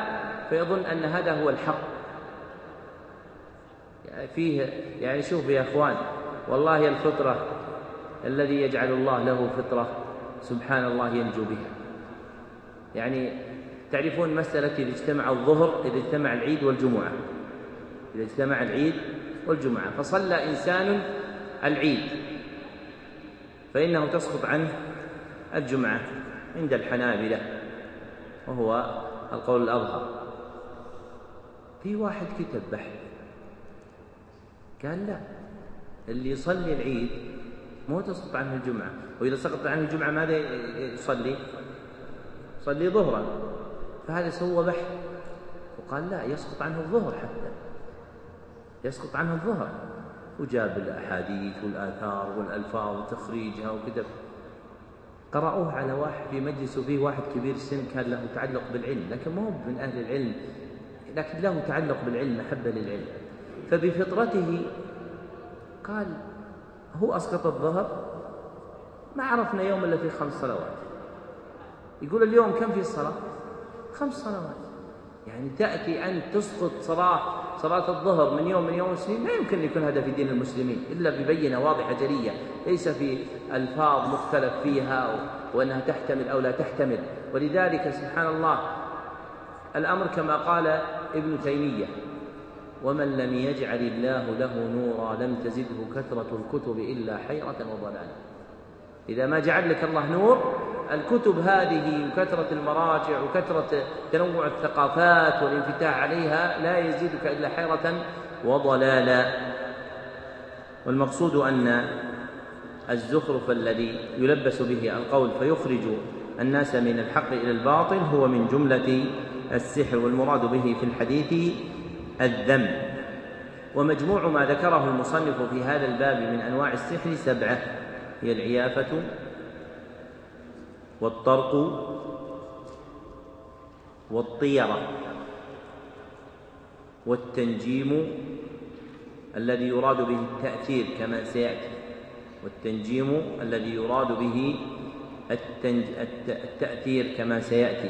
فيظن أن هذا هو الحق. يعني فيه يعني شوف يا إخوان والله الفطرة الذي يجعل الله له فطرة سبحان الله ينجو بها. يعني تعرفون مسألة إذا اجتمع الظهر إذا اجتمع العيد والجمعة. إذا اجتمع العيد والجمعة. فصلى إنسان العيد. فإنه تسقط عنه الجمعة عند الحنابلة. وهو القول الأظهر. في واحد كتب بحث. قال لا اللي يصلي العيد مو تسقط عنه الجمعة. وإذا سقط عنه الجمعة ماذا يصلي؟ يصلي ظهرا. فهذا سوى بحث. وقال لا يسقط عنه الظهر حتى. يسقط عنه الظهر. وجاب الأحاديث والآثار والألفاظ وتخريجها وكتب قرأوه على واحد في مجلس وفيه واحد كبير السن كان له تعلق بالعلم لكن ما هو من أهل العلم. لكن له تعلق بالعلم محبة للعلم. فبفطرته قال هو أسقط الظهر؟ ما عرفنا يوم إلا فيه خمس صلوات. يقول اليوم كم في الصلاة؟ خمس صلوات. يعني تأتي أن تسقط صلاة صلاة الظهر من يوم من يوم المسلمين ما يمكن أن يكون هذا في دين المسلمين إلا ببينة واضحة جلية. ليس في ألفاظ مختلف فيها وأنها تحتمل أو لا تحتمل. ولذلك سبحان الله الأمر كما قال ابن تيمية ومن لم يجعل الله له نورا لم تزده كثرة الكتب إلا حيرة وضلالا إذا ما جعل لك الله نور الكتب هذه وكثرة المراجع وكثرة تنوع الثقافات والانفتاح عليها لا يزيدك إلا حيرة وضلالا والمقصود أن الزخرف الذي يلبس به القول فيخرج الناس من الحق إلى الباطل هو من جملة السحر والمراد به في الحديث الذم. ومجموع ما ذكره المصنف في هذا الباب من أنواع السحر سبعة. هي العيافة والطرق والطيرة والتنجيم الذي يراد به التأثير كما سيأتي. والتنجيم الذي يراد به التنج... التأثير كما سيأتي.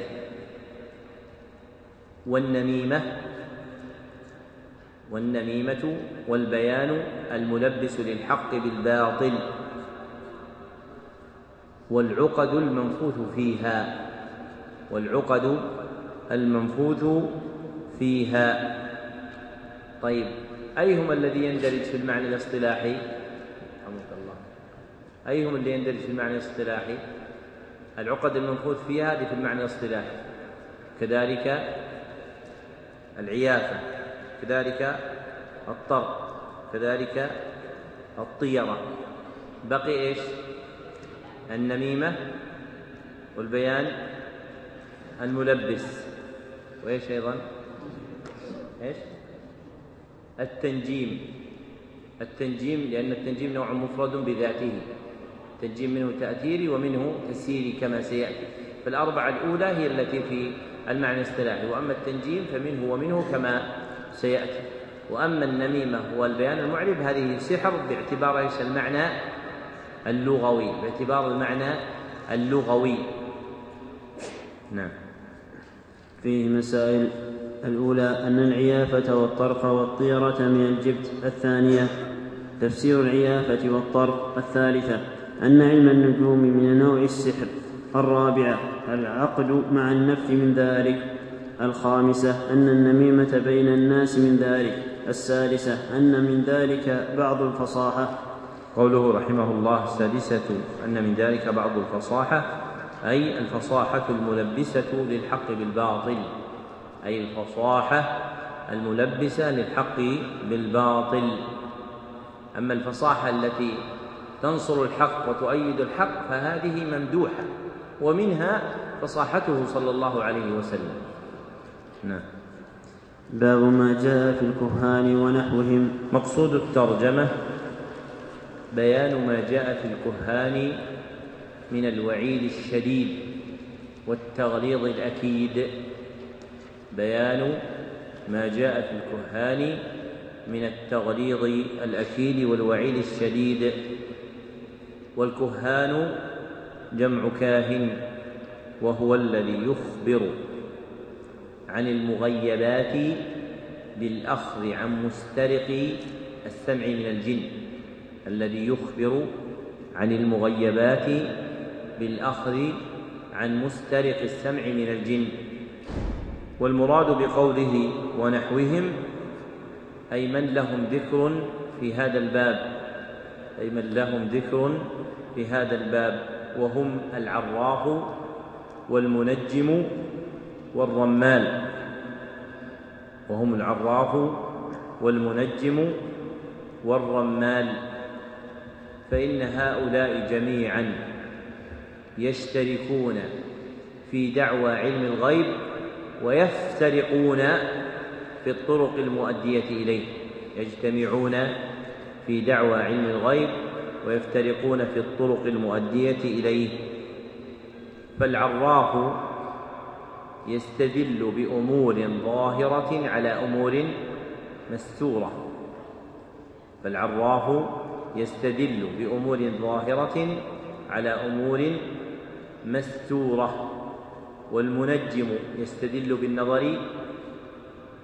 والنميمة والنميمة والبيان الملبس للحق بالباطل والعقد المنفوث فيها والعقد المنفوث فيها. طيب أيهما الذي يندرج في المعنى الاصطلاحي؟ رحمك الله. أيهما اللي يندرج في المعنى الاصطلاحي؟ العقد المنفوث فيها هذه في المعنى الاصطلاحي. كذلك العيافة كذلك الطرق كذلك الطيرة. بقي إيش؟ النميمة والبيان الملبس. وإيش أيضا؟ إيش؟ التنجيم. التنجيم لأن التنجيم نوع مفرد بذاته. التنجيم منه تأثيري ومنه تسييري كما سيأتي. فالأربعة الأولى هي التي في المعنى الاصطلاحي. وأما التنجيم فمنه ومنه كما سيأتي. وأما النميمة والبيان المعرب هذه سحر باعتبار إيش؟ المعنى اللغوي باعتبار المعنى اللغوي. نعم. فيه مسائل الأولى أن العيافة والطرق والطيرة من الجبت الثانية. تفسير العيافة والطرق الثالثة أن علم النجوم من نوع السحر الرابعة العقد مع النفي من ذلك. الخامسة أن النميمة بين الناس من ذلك. السادسة أن من ذلك بعض الفصاحة. قوله رحمه الله السادسة أن من ذلك بعض الفصاحة أي الفصاحة الملبسة للحق بالباطل. أي الفصاحة الملبسة للحق بالباطل. أما الفصاحة التي تنصر الحق وتؤيد الحق فهذه ممدوحة ومنها فصاحته صلى الله عليه وسلم. نعم. باب ما جاء في الكهان ونحوهم. مقصود الترجمة بيان ما جاء في الكهان من الوعيد الشديد والتغليظ الأكيد. بيان ما جاء في الكهان من التغليظ الأكيد والوعيد الشديد. والكهان جمع كاهن وهو الذي يخبر. عن المغيبات بالأخذ عن مسترق السمع من الجن الذي يخبر عن المغيبات بالأخذ عن مسترق السمع من الجن. والمراد بقوله ونحوهم أي من لهم ذكر في هذا الباب أي من لهم ذكر في هذا الباب وهم العراف والمنجم والرمال وهم العراف والمنجم والرمال. فإن هؤلاء جميعا يشتركون في دعوى علم الغيب ويفترقون في الطرق المؤدية إليه. يجتمعون في دعوى علم الغيب ويفترقون في الطرق المؤدية إليه. فالعراف يستدل بأمور ظاهرة على أمور مستورة فالعراف يستدل بأمور ظاهرة على أمور مستورة والمنجم يستدل بالنظر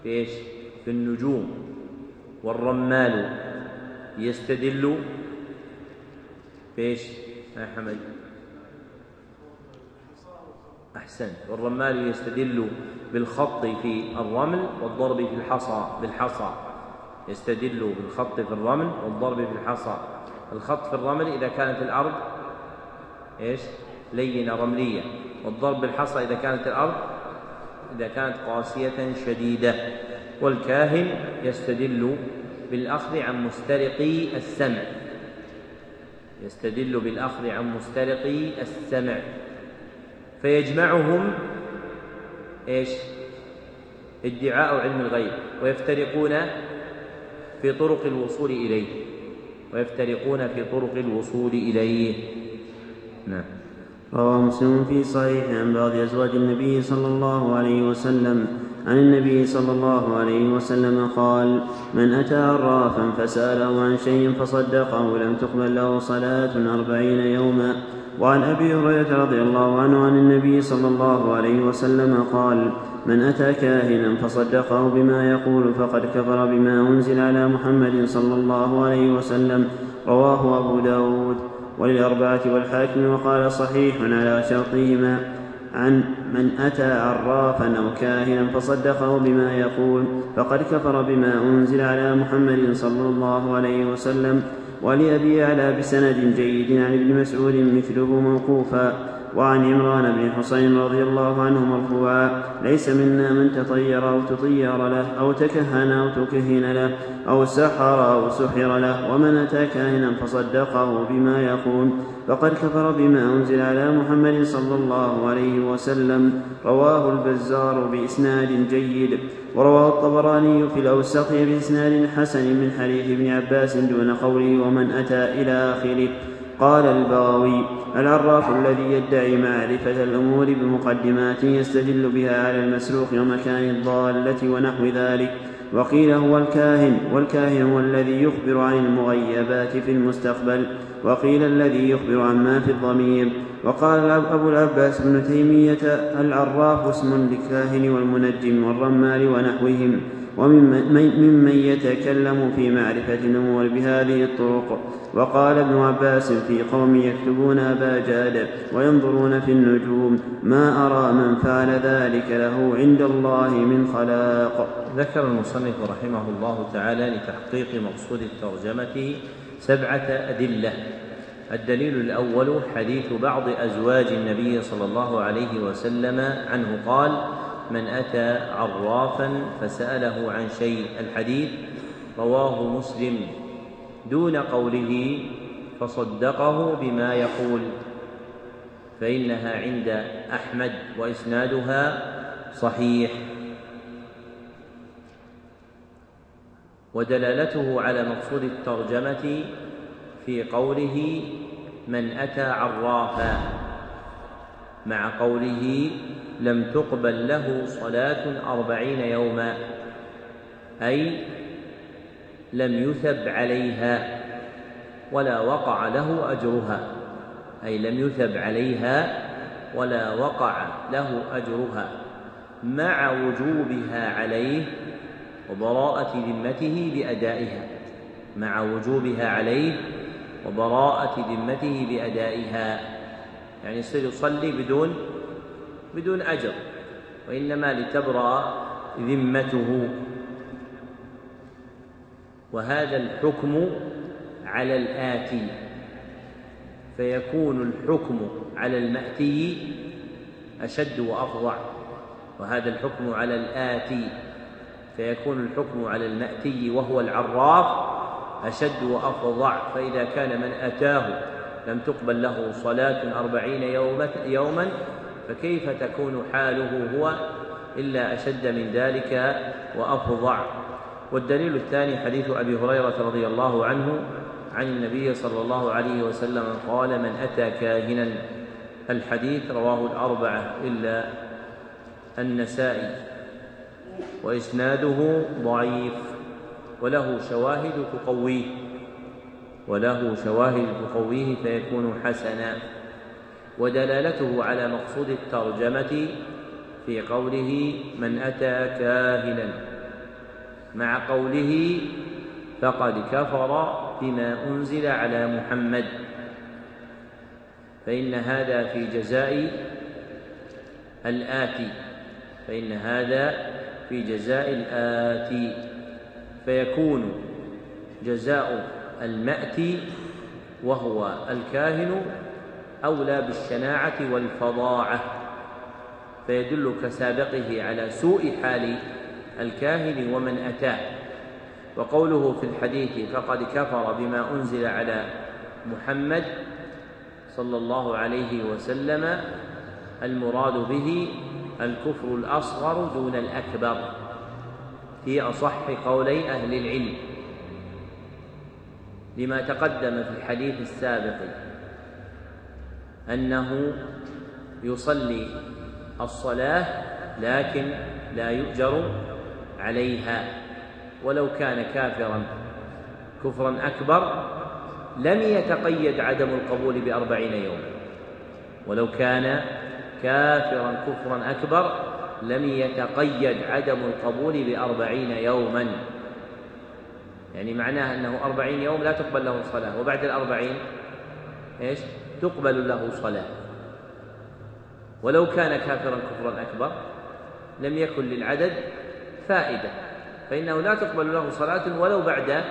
في؟ في النجوم والرمال يستدل في إيش؟ يا حمد أحسنت والرمال يستدل بالخط في الرمل والضرب في الحصى بالحصى. يستدل بالخط في الرمل والضرب في الحصى. الخط في الرمل إذا كانت الأرض إيش؟ لينة رملية. والضرب بالحصى إذا كانت الأرض إذا كانت قاسية شديدة. والكاهن يستدل بالأخذ عن مسترقي السمع. يستدل بالأخذ عن مسترقي السمع. فيجمعهم إيش؟ ادعاء علم الغيب ويفترقون في طرق الوصول إليه ويفترقون في طرق الوصول إليه. نعم. روى مسلم في صحيح عن بعض أزواج النبي صلى الله عليه وسلم عن النبي صلى الله عليه وسلم قال من أتى عرافا فسأله عن شيء فصدقه لم تقبل له صلاة أربعين يوما. وعن أبي هريرة رضي الله عنه عن النبي صلى الله عليه وسلم قال من أتى كاهنا فصدقه بما يقول فقد كفر بما أنزل على محمد صلى الله عليه وسلم. رواه أبو داود. وللأربعة والحاكم وقال صحيح على شرطهما. عن من أتى عرافا أو كاهنا فصدقه بما يقول فقد كفر بما أنزل على محمد صلى الله عليه وسلم ولأبي يعلى بسند جيد عن ابن مسعود مثله موقوفا. وعن عمران بن حصين رضي الله عنه مرفوعا ليس منا من تطير أو تطير له أو تكهن أو تكهن له أو سحر أو سحر له ومن أتى كاهنا فصدقه بما يقول فقد كفر بما أنزل على محمد صلى الله عليه وسلم. رواه البزار بإسناد جيد ورواه الطبراني في الأوسط بإسناد حسن من حديث ابن عباس دون قوله ومن أتى إلى آخره. قال البغوي العراف الذي يدعي معرفة الأمور بمقدمات يستدل بها على المسروق ومكان الضالة ونحو ذلك. وقيل هو الكاهن والكاهن هو الذي يخبر عن المغيبات في المستقبل. وقيل الذي يخبر عما في الضمير. وقال أبو العباس بن تيمية العراف اسم للكاهن والمنجم والرمال ونحوهم. وممن يتكلم في معرفة الأمور بهذه الطرق. وقال ابن عباس في قوم يكتبون أبا جاد وينظرون في النجوم ما أرى من فعل ذلك له عند الله من خلاق. ذكر المصنف رحمه الله تعالى لتحقيق مقصود الترجمة سبعة أدلة. الدليل الأول حديث بعض أزواج النبي صلى الله عليه وسلم عنه. قال من أتى عرافا فسأله عن شيء. الحديث رواه مسلم. دون قوله فصدقه بما يقول. فإنها عند أحمد وإسنادها صحيح. ودلالته على مقصود الترجمة في قوله من أتى عرافا. مع قوله لم تقبل له صلاة أربعين يوما أي لم يثب عليها ولا وقع له أجرها أي لم يثب عليها ولا وقع له أجرها مع وجوبها عليه وبراءة ذمته بأدائها مع وجوبها عليه وبراءة ذمته بأدائها. يعني يصير يصلي بدون بدون أجر وإنما لتبرأ ذمته. وهذا الحكم على الآتي فيكون الحكم على المأتي أشد وأفظع وهذا الحكم على الآتي فيكون الحكم على المأتي وهو العراف أشد وأفظع فإذا كان من أتاه لم تقبل له صلاة أربعين يوما فكيف تكون حاله هو إلا أشد من ذلك وأفظع؟ والدليل الثاني حديث أبي هريرة رضي الله عنه عن النبي صلى الله عليه وسلم قال من أتى كاهنا. الحديث رواه الأربعة إلا النسائي وإسناده ضعيف وله شواهد تقويه. وله شواهد تقويه فيكون حسنا. ودلالته على مقصود الترجمة في قوله من أتى كاهنا مع قوله فقد كفر بما أنزل على محمد فإن هذا في جزاء الآتي فإن هذا في جزاء الآتي فيكون جزاء المأتي وهو الكاهن أولى بالشناعة والفظاعة فيدل كسابقه على سوء حال الكاهن ومن أتاه. وقوله في الحديث فقد كفر بما أنزل على محمد صلى الله عليه وسلم المراد به الكفر الأصغر دون الأكبر. في أصح قولي أهل العلم. لما تقدم في الحديث السابق أنه يصلي الصلاة لكن لا يؤجر عليها ولو كان كافرا. كفرا أكبر لم يتقيد عدم القبول بأربعين يوما. ولو كان كافرا كفرا أكبر لم يتقيد عدم القبول بأربعين يوما. يعني معناه أنه أربعين يوم لا تقبل له الصلاة وبعد الأربعين إيش؟ تقبل له صلاة. ولو كان كافرا كفرا أكبر لم يكن للعدد فائدة فإنه لا تقبل له صلاة ولو بعد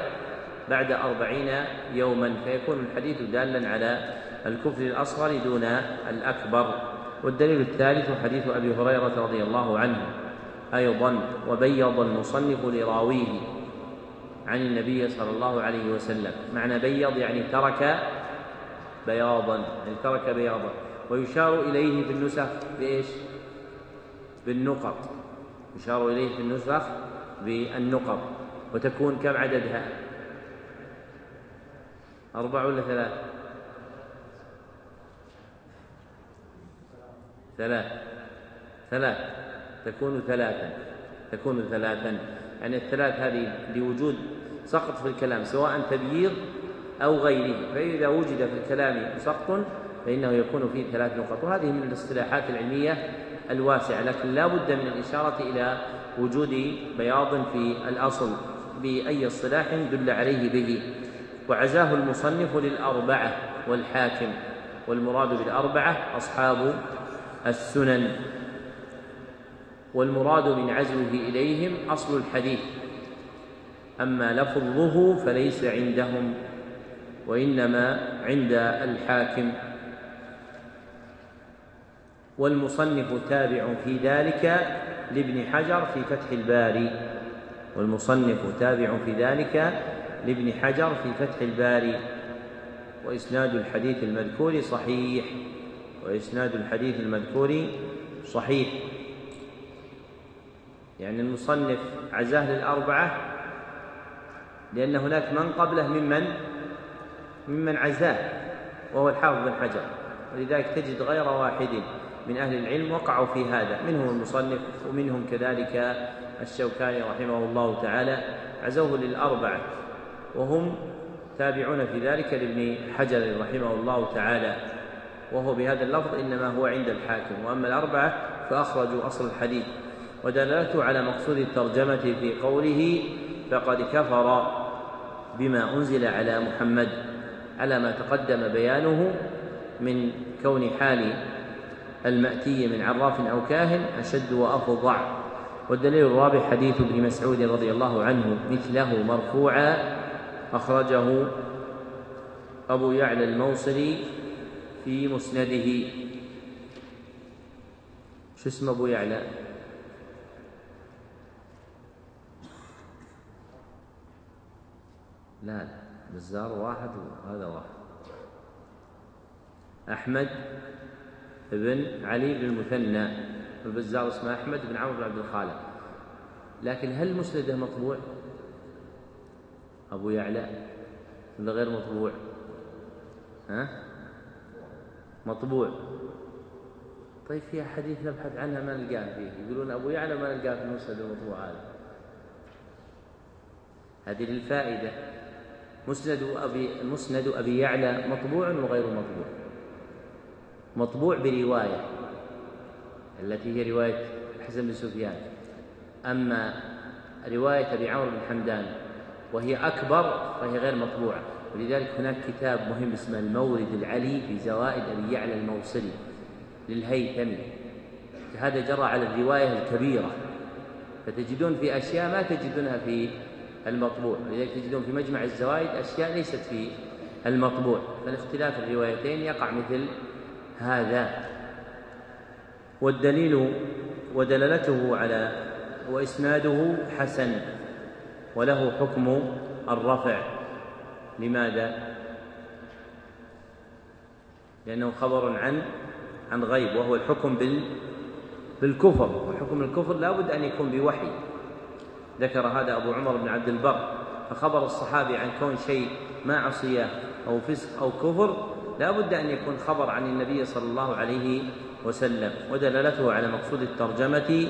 بعد أربعين يوما. فيكون الحديث دالا على الكفر الأصغر دون الأكبر. والدليل الثالث حديث أبي هريرة رضي الله عنه أيضا وبيض المصنف لراويه. عن النبي صلى الله عليه وسلم. معنى بيض يعني ترك بياضا يعني ترك بياضا. ويشار إليه في النسخ بإيش؟ بالنقط. يشار إليه في النسخ بالنقط. وتكون كم عددها؟ أربعة ولا ثلاث؟ ثلاث. ثلاث. تكون ثلاثا. تكون ثلاثا. يعني الثلاث هذه لوجود سقط في الكلام سواء تبييض أو غيره. فإذا وجد في الكلام سقط فإنه يكون فيه ثلاث نقط. وهذه من الاصطلاحات العلمية الواسعة لكن لا بد من الإشارة إلى وجود بياض في الأصل بأي اصطلاح دل عليه به. وعزاه المصنف للأربعة والحاكم والمراد بالأربعة أصحاب السنن والمراد من عزوه إليهم أصل الحديث. أما لفظه فليس عندهم وإنما عند الحاكم. والمصنف تابع في ذلك لابن حجر في فتح الباري. والمصنف تابع في ذلك لابن حجر في فتح الباري. وإسناد الحديث المذكور صحيح. وإسناد الحديث المذكور صحيح. يعني المصنف عزاه للأربعة لأن هناك من قبله ممن؟ ممن عزاه وهو الحافظ بن حجر. ولذلك تجد غير واحد من أهل العلم وقعوا في هذا. منهم المصنف ومنهم كذلك الشوكاني رحمه الله تعالى. عزوه للأربعة وهم تابعون في ذلك لابن حجر رحمه الله تعالى. وهو بهذا اللفظ إنما هو عند الحاكم. وأما الأربعة فأخرجوا أصل الحديث. ودلالته على مقصود الترجمة في قوله فقد كفر. بما أنزل على محمد على ما تقدم بيانه من كون حال المأتي من عراف أو كاهن أشد وأفظع. والدليل الرابع حديث ابن مسعود رضي الله عنه مثله مرفوعا. أخرجه أبو يعلى الموصلي في مسنده. شو اسم أبو يعلى؟ لا لا. بزار واحد وهذا واحد. أحمد بن علي بن المثنى. البزار اسمه أحمد بن عمرو بن عبد الخالق. لكن هل مسنده مطبوع؟ أبو يعلى. ولا غير مطبوع؟ ها؟ مطبوع. طيب في حديث نبحث عنها ما نلقاه فيه. يقولون أبو يعلى ما نلقاه في المسند المطبوع هذا. هذه للفائدة. مسند أبي مسند أبي يعلى مطبوع وغير مطبوع. مطبوع برواية التي هي رواية حسن بن سفيان. أما رواية أبي عمرو بن حمدان وهي أكبر فهي غير مطبوعة. ولذلك هناك كتاب مهم اسمه المورد العلي في زوائد أبي يعلى الموصلي للهيثمي. هذا جرى على الرواية الكبيرة. فتجدون في أشياء ما تجدونها في المطبوع. ولذلك تجدون في مجمع الزوائد أشياء ليست في المطبوع. فالاختلاف الروايتين يقع مثل هذا. والدليل ودلالته على وإسناده حسن وله حكم الرفع. لماذا؟ لأنه خبر عن عن غيب وهو الحكم بال بالكفر. وحكم الكفر لا بد أن يكون بوحي. ذكر هذا أبو عمر بن عبد البر فخبر الصحابي عن كون شيء ما عصيه أو فسق أو كفر لا بد أن يكون خبر عن النبي صلى الله عليه وسلم ودلالته على مقصود الترجمة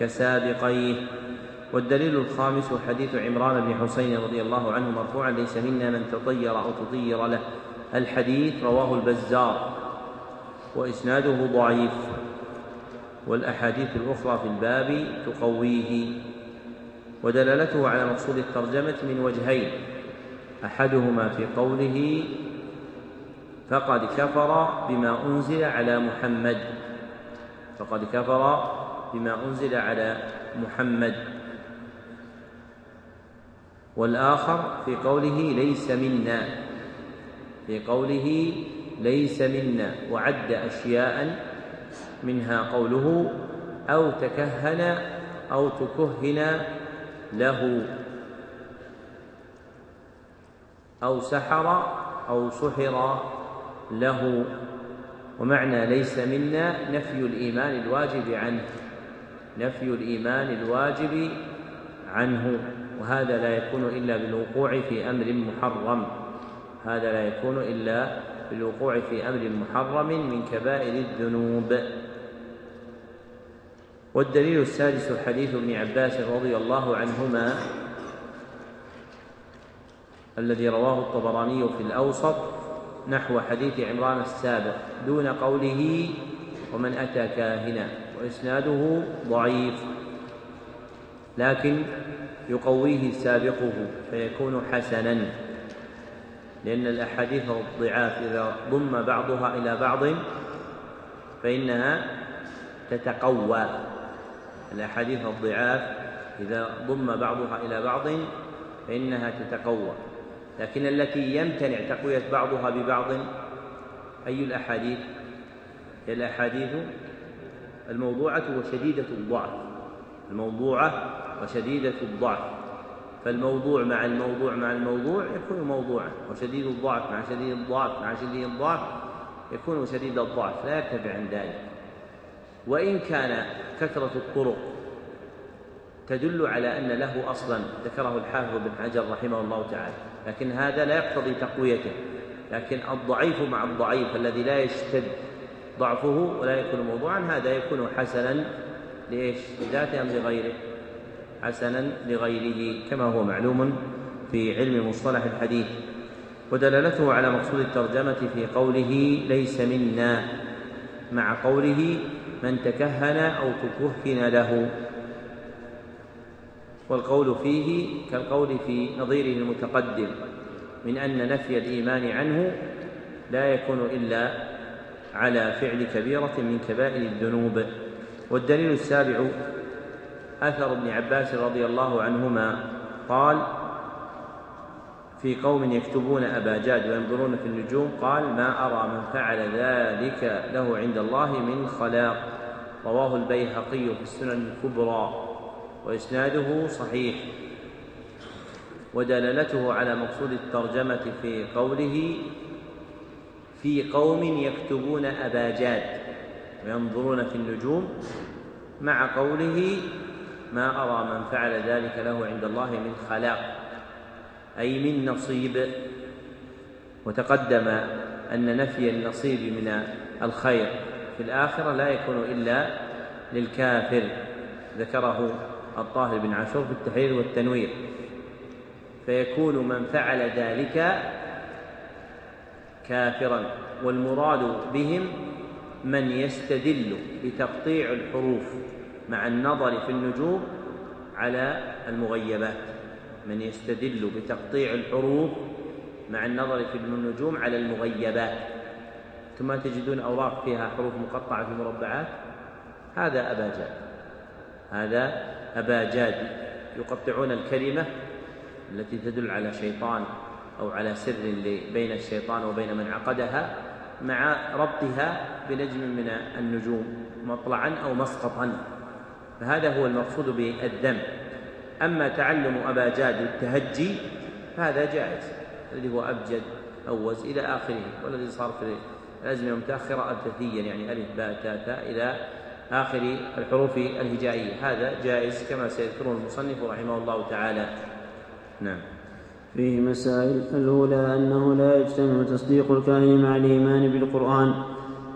كسابقيه. والدليل الخامس حديث عمران بن حسين رضي الله عنه مرفوعا ليس منا من تطير أو تطير له. الحديث رواه البزار وإسناده ضعيف. والأحاديث الأخرى في الباب تقويه. ودلالته على مقصود الترجمة من وجهين. أحدهما في قوله فقد كفر بما أنزل على محمد. فقد كفر بما أنزل على محمد. والآخر في قوله ليس منا. في قوله ليس منا. وعد أشياء منها قوله أو تكهن أو تكهن له أو سحر أو سحر له ومعنى ليس منا نفي الإيمان الواجب عنه نفي الإيمان الواجب عنه وهذا لا يكون إلا بالوقوع في أمر محرم هذا لا يكون إلا بالوقوع في أمر محرم من كبائر الذنوب. والدليل السادس حديث ابن عباس رضي الله عنهما الذي رواه الطبراني في الأوسط نحو حديث عمران السابق دون قوله ومن أتى كاهنا وإسناده ضعيف لكن يقويه سابقه فيكون حسنا لأن الأحاديث الضعاف إذا ضم بعضها إلى بعض فإنها تتقوى. الأحاديث الضعاف إذا ضم بعضها إلى بعض فإنها تتقوى. لكن التي يمتنع تقوية بعضها ببعض أي الأحاديث؟ هي الأحاديث الموضوعة وشديدة الضعف. الموضوعة وشديدة الضعف. فالموضوع مع الموضوع مع الموضوع يكون موضوعا وشديد الضعف مع شديد الضعف مع شديد الضعف يكون شديد الضعف لا يرتفع عن ذلك. وإن كان كثرة الطرق تدل على أن له أصلا ذكره الحافظ بن حجر رحمه الله تعالى لكن هذا لا يقتضي تقويته لكن الضعيف مع الضعيف الذي لا يشتد ضعفه ولا يكون موضوعا هذا يكون حسنا لإيش؟ لذاته أم لغيره؟ حسنا لغيره كما هو معلوم في علم مصطلح الحديث ودلالته على مقصود الترجمة في قوله ليس منا مع قوله من تكهن أو تكهن له. والقول فيه كالقول في نظيره المتقدم من أن نفي الإيمان عنه لا يكون إلا على فعل كبيرة من كبائر الذنوب. والدليل السابع أثر ابن عباس رضي الله عنهما قال في قوم يكتبون أبا جاد وينظرون في النجوم قال ما أرى من فعل ذلك له عند الله من خلاق. رواه البيهقي في السنن الكبرى وإسناده صحيح. ودلالته على مقصود الترجمة في قوله في قوم يكتبون أبا جاد وينظرون في النجوم. مع قوله ما أرى من فعل ذلك له عند الله من خلاق. أي من نصيب. وتقدم أن نفي النصيب من الخير في الآخرة لا يكون إلا للكافر. ذكره الطاهر بن عاشور في التحرير والتنوير. فيكون من فعل ذلك كافرا والمراد بهم من يستدل بتقطيع الحروف مع النظر في النجوم على المغيبات. من يستدل بتقطيع الحروف مع النظر في النجوم على المغيبات. ثم تجدون أوراق فيها حروف مقطعة في مربعات. هذا أبا جاد. هذا أبا جاد. يقطعون الكلمة التي تدل على شيطان أو على سر بين الشيطان وبين من عقدها مع ربطها بنجم من النجوم مطلعا أو مسقطا. فهذا هو المقصود بالذم. أما تعلم أبا جاد التهجي فهذا جائز الذي هو أبجد أوز إلى آخره والذي صار في الأزمنة المتأخرة أبتثيا يعني ألف باء تاء تاء إلى آخر الحروف الهجائية. هذا جائز كما سيذكره المصنف رحمه الله تعالى. نعم. فيه مسائل الأولى أنه لا يجتمع تصديق الكاهن مع الإيمان بالقرآن.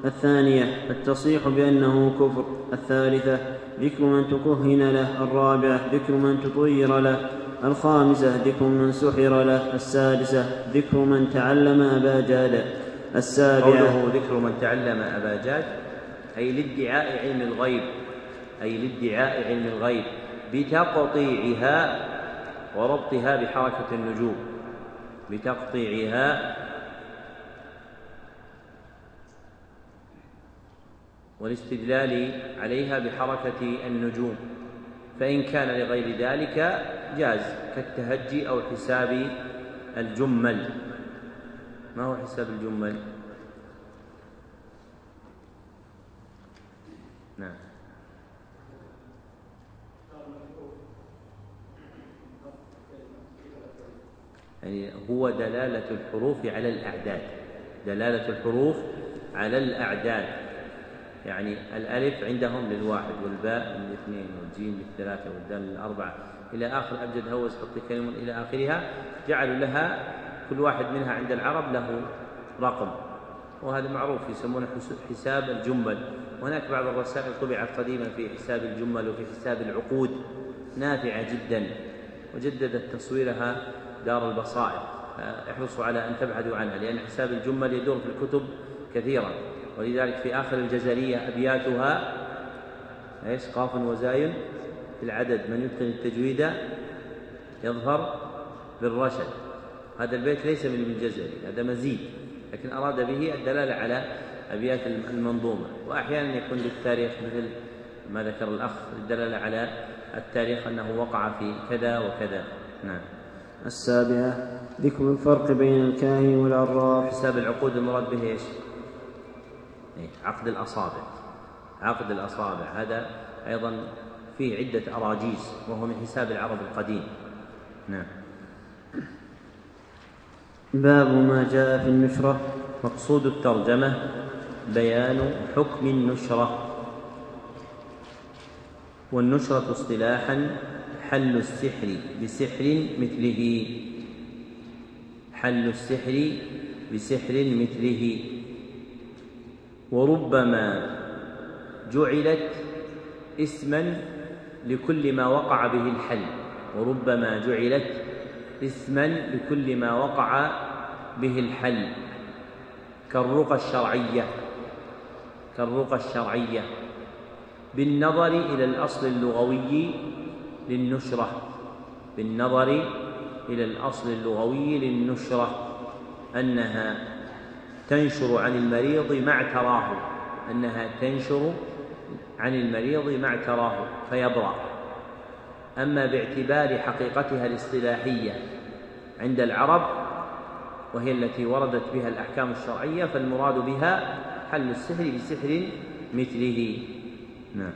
الثانية التصريح بأنه كفر. الثالثة ذكر من تكهن له الرابعة ذكر من تطير له الخامسة ذكر من سحر له السادسة ذكر من تعلم أبا جاد السابعة قوله ذكر من تعلم أبا جاد أي لادعاء علم الغيب أي لادعاء علم الغيب بتقطيعها وربطها بحركة النجوم بتقطيعها والاستدلال عليها بحركة النجوم. فإن كان لغير ذلك جاز كالتهجي أو حساب الجمل. ما هو حساب الجمل؟ نعم. يعني هو دلالة الحروف على الأعداد. دلالة الحروف على الأعداد. يعني الألف عندهم للواحد والباء للاثنين والجيم للثلاثة والدال للأربعة إلى آخر أبجد هوس حط كلمة إلى آخرها. جعلوا لها كل واحد منها عند العرب له رقم. وهذا معروف يسمونه حساب الجمل. وهناك بعض الرسائل طبعت قديما في حساب الجمل وفي حساب العقود. نافعة جدا. وجددت تصويرها دار البصائر. احرصوا على أن تبحثوا عنها لأن حساب الجمل يدور في الكتب كثيرا. ولذلك في آخر الجزرية أبياتها إيش؟ قاف وزاي في العدد. من يتقن التجويد يظهر بالرشد. هذا البيت ليس من ابن الجزري هذا مزيد لكن أراد به الدلالة على أبيات المنظومة. وأحيانا يكون للتاريخ مثل ما ذكر الأخ الدلالة على التاريخ أنه وقع في كذا وكذا. نعم. السابعة ذكر الفرق بين الكاهن والعراف حساب العقود المراد به إيش؟ إيه، عقد الأصابع. عقد الأصابع. هذا أيضا فيه عدة أراجيز وهو من حساب العرب القديم. نعم. باب ما جاء في النشرة. مقصود الترجمة بيان حكم النشرة. والنشرة اصطلاحا حل السحر بسحر مثله. حل السحر بسحر مثله. وربما جعلت اسما لكل ما وقع به الحل. وربما جعلت اسما لكل ما وقع به الحل. كالرقى الشرعية كالرقى الشرعية. بالنظر إلى الأصل اللغوي للنشرة. بالنظر إلى الأصل اللغوي للنشرة. أنها تنشر عن المريض ما اعتراه أنها تنشر عن المريض ما اعتراه فيبرأ. أما باعتبار حقيقتها الاصطلاحية عند العرب وهي التي وردت بها الأحكام الشرعية فالمراد بها حل السحر بسحر مثله. نعم.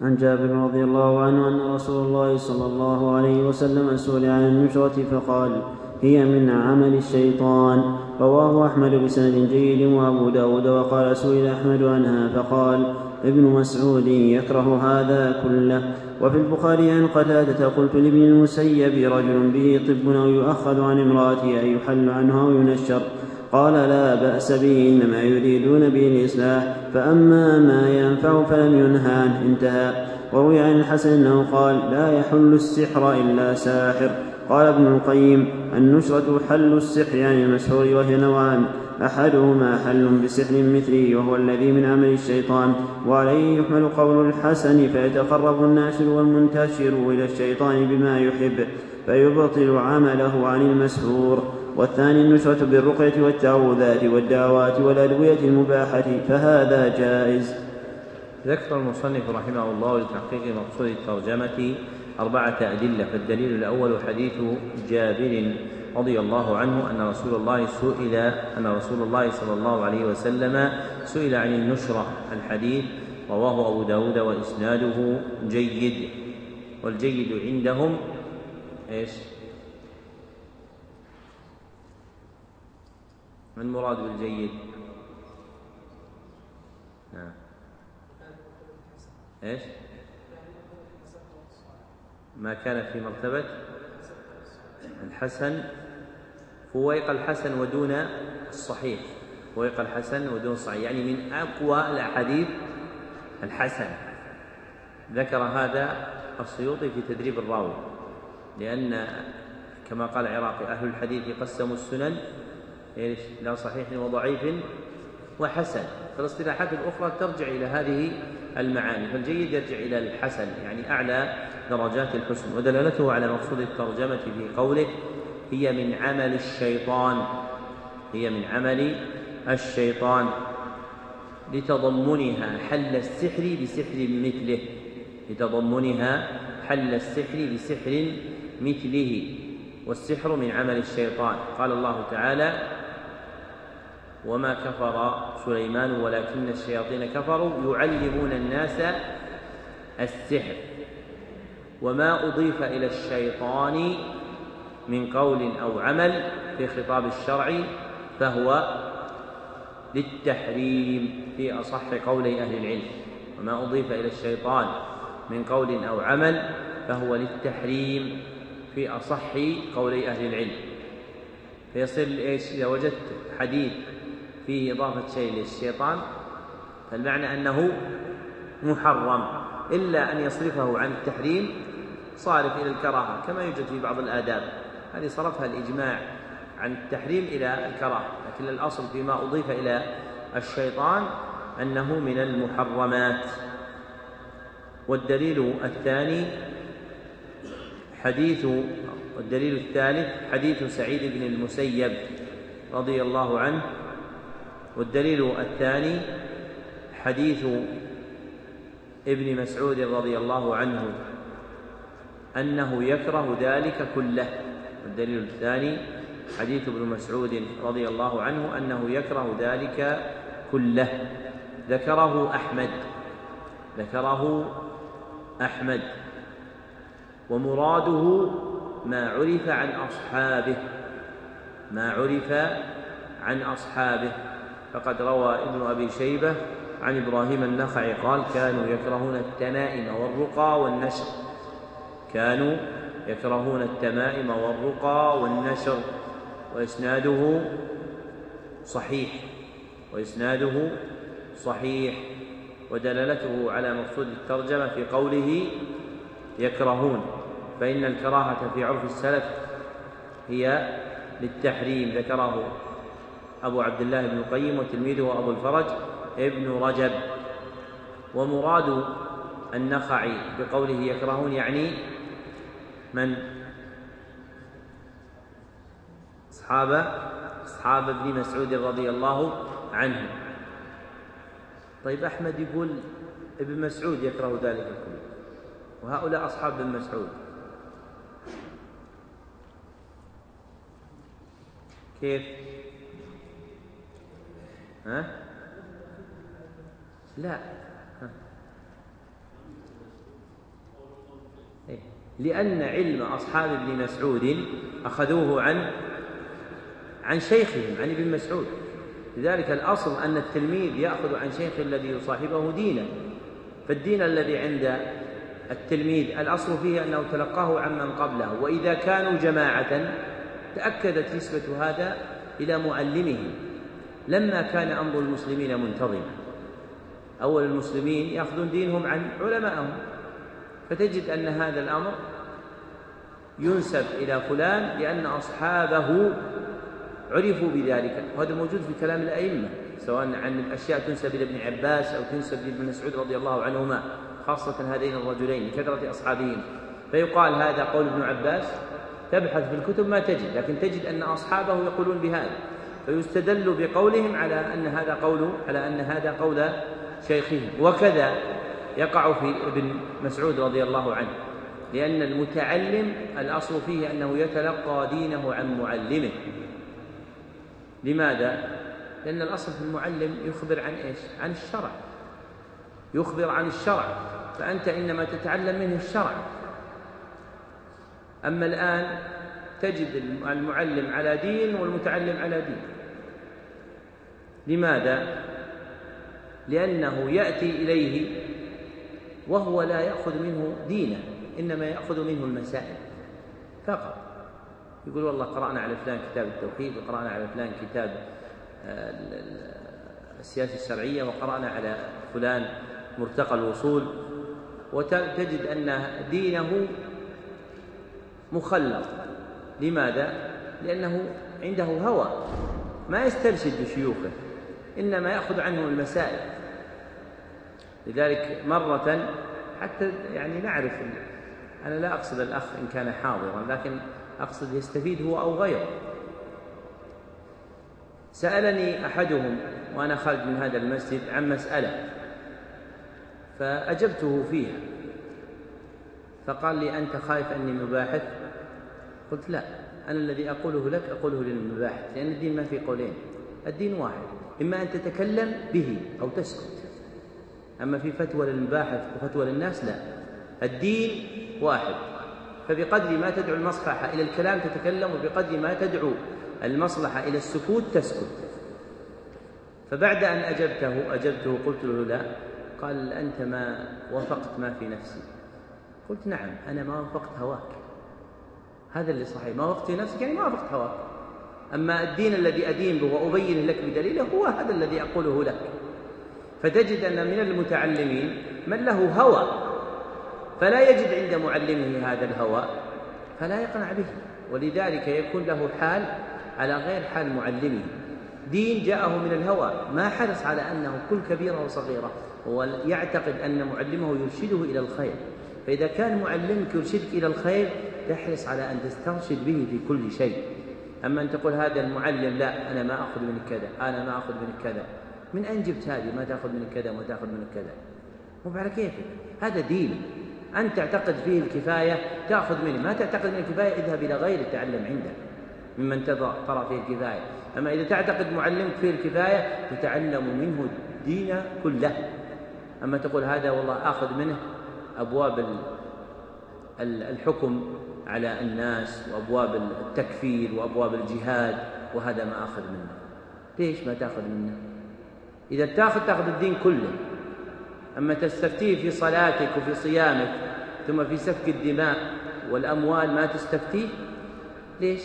عن جابر رضي الله عنه أن رسول الله صلى الله عليه وسلم سئل عن النشرة فقال هي من عمل الشيطان. رواه أحمد بسند جيد وأبو داود وقال سئل أحمد عنها فقال ابن مسعود يكره هذا كله. وفي البخاري عن قتادة قلت لابن المسيب رجل به طب أو يؤخذ عن امرأته أي يحل عنه أو ينشر. قال لا بأس به إنما يريدون به الإصلاح فأما ما ينفع فلم ينهى انتهى. وروي عن الحسن أنه قال لا يحل السحر إلا ساحر. قال ابن القيم النشرة حل السحر يعني المسحور وهي نوعان. أحدهما حل بسحر مثله وهو الذي من عمل الشيطان. وعليه يحمل قول الحسن فيتقرب الناشر والمنتشر إلى الشيطان بما يحب فيبطل عمله عن المسحور. والثاني النشرة بالرقية والتعوذات والدعوات والأدوية المباحة فهذا جائز. ذكر المصنف رحمه الله لتحقيق مقصود الترجمة أربعة أدلة فالدليل الأول حديث جابر رضي الله عنه أن رسول الله سئل أن رسول الله صلى الله عليه وسلم سئل عن النشرة الحديث رواه أبو داود وإسناده جيد والجيد عندهم إيش؟ ما المراد بالجيد؟ نعم. إيش؟ ما كان في مرتبة الحسن فويق الحسن ودون الصحيح. فويق الحسن ودون الصحيح. يعني من أقوى الأحاديث الحسن. ذكر هذا السيوطي في تدريب الراوي لأن كما قال العراقي أهل الحديث قسموا السنن إيش؟ إلى صحيح وضعيف وحسن. فالاصطلاحات الأخرى ترجع إلى هذه المعاني فالجيد يرجع إلى الحسن يعني أعلى درجات الحسن ودلالته على مقصود الترجمة في قوله هي من عمل الشيطان هي من عمل الشيطان. لتضمنها حل السحر بسحر مثله لتضمنها حل السحر بسحر مثله والسحر من عمل الشيطان. قال الله تعالى وما كفر سليمان ولكن الشياطين كفروا يعلمون الناس السحر وما أضيف إلى الشيطان من قول أو عمل في خطاب الشرع فهو للتحريم في أصح قولي أهل العلم. وما أضيف إلى الشيطان من قول أو عمل فهو للتحريم في أصح قولي أهل العلم. فيصير إيش؟ إذا وجدت حديث فيه إضافة شيء للشيطان فالمعنى أنه محرم إلا أن يصرفه عن التحريم صارف إلى الكراهة كما يوجد في بعض الآداب. هذه صرفها الإجماع عن التحريم إلى الكراهة لكن الأصل فيما أضيف إلى الشيطان أنه من المحرمات. والدليل الثاني حديث والدليل الثالث حديث سعيد بن المسيب رضي الله عنه والدليل الثاني حديث ابن مسعود رضي الله عنه أنه يكره ذلك كله. والدليل الثاني حديث ابن مسعود رضي الله عنه أنه يكره ذلك كله. ذكره أحمد. ذكره أحمد. ومراده ما عرف عن أصحابه. ما عرف عن أصحابه. فقد روى ابن أبي شيبة عن إبراهيم النخعي قال كانوا يكرهون التمائم والرقى والنشر. كانوا يكرهون التمائم والرقى والنشر. وإسناده صحيح. وإسناده صحيح. ودلالته على مقصود الترجمة في قوله يكرهون. فإن الكراهة في عرف السلف هي للتحريم ذكره أبو عبد الله بن القيم وتلميذه أبو الفرج ابن رجب. ومراد النخعي بقوله يكرهون يعني من؟ أصحاب أصحاب ابن مسعود رضي الله عنه. طيب أحمد يقول ابن مسعود يكره ذلك كله وهؤلاء أصحاب ابن مسعود. كيف؟ ها؟ لا. إيه؟ لأن علم أصحاب ابن مسعود أخذوه عن عن شيخهم عن ابن مسعود لذلك الأصل أن التلميذ يأخذ عن شيخ الذي يصاحبه دينا فالدين الذي عند التلميذ الأصل فيه أنه تلقاه عمن قبله وإذا كانوا جماعة تأكدت نسبة هذا إلى معلمهم لما كان أمر المسلمين منتظما. أول المسلمين يأخذون دينهم عن علمائهم فتجد أن هذا الأمر ينسب إلى فلان لأن أصحابه عرفوا بذلك. وهذا موجود في كلام الأئمة سواء عن الأشياء تنسب إلى ابن عباس أو تنسب لابن مسعود رضي الله عنهما خاصة هذين الرجلين لكثرة أصحابهم. فيقال هذا قول ابن عباس تبحث في الكتب ما تجد لكن تجد أن أصحابه يقولون بهذا. فيستدل بقولهم على أن هذا قول على أن هذا قول شيخهم وكذا يقع في ابن مسعود رضي الله عنه لأن المتعلم الأصل فيه أنه يتلقى دينه عن معلمه لماذا؟ لأن الأصل في المعلم يخبر عن إيش؟ عن الشرع يخبر عن الشرع فأنت إنما تتعلم منه الشرع أما الآن تجد المعلم على دين والمتعلم على دين. لماذا؟ لأنه يأتي إليه وهو لا يأخذ منه دينه إنما يأخذ منه المسائل فقط. يقول والله قرأنا على فلان كتاب التوحيد وقرأنا على فلان كتاب آه، السياسة الشرعية وقرأنا على فلان مرتقى الوصول. وتجد أن دينه مخلط. لماذا؟ لأنه عنده هوى ما يسترشد شيوخه إنما يأخذ عنهم المسائل. لذلك مرة حتى يعني نعرف أنا لا أقصد الأخ إن كان حاضرا لكن أقصد يستفيد هو أو غيره. سألني أحدهم وأنا خارج من هذا المسجد عن مسألة فأجبته فيها فقال لي أنت خايف أني مباحث؟ قلت لا أنا الذي أقوله لك أقوله للمباحث لأن الدين ما في قولين الدين واحد إما أن تتكلم به أو تسكت. أما في فتوى للمباحث وفتوى للناس لا الدين واحد. فبقدر ما تدعو المصلحة إلى الكلام تتكلم وبقدر ما تدعو المصلحة إلى السكوت تسكت. فبعد أن أجبته أجبته قلت له لا قال أنت ما وافقت ما في نفسي. قلت نعم أنا ما وافقت هواك. هذا اللي صحيح. ما في نفسك يعني ما وافقت هواك. أما الدين الذي أدين به وأبين لك بدليله هو هذا الذي أقوله لك. فتجد أن من المتعلمين من له هوى فلا يجد عند معلمه هذا الهوى فلا يقنع به. ولذلك يكون له حال على غير حال معلمه. دين جاءه من الهوى ما حرص على أنه كل كبيرة وصغيرة. هو يعتقد أن معلمه يرشده إلى الخير. فإذا كان معلمك يرشدك إلى الخير تحرص على أن تسترشد به في كل شيء. أما أن تقول هذا المعلم لا أنا ما أخذ منك كذا أنا ما أخذ منك كذا. من أين جبت هذه؟ ما تأخذ منك كذا وما تأخذ منك كذا. مو على كيفك. هذا دين. أنت تعتقد فيه الكفاية تأخذ منه. ما تعتقد منه الكفاية اذهب إلى غيره تعلم عنده. ممن ترى فيه الكفاية. أما إذا تعتقد معلمك فيه الكفاية تتعلم منه الدين كله. أما تقول هذا والله آخذ منه أبواب الحكم. على الناس وأبواب التكفير وأبواب الجهاد وهذا ما أخذ منه. ليش ما تأخذ منه؟ إذا تأخذ تأخذ الدين كله. أما تستفتيه في صلاتك وفي صيامك ثم في سفك الدماء والأموال ما تستفتيه ليش؟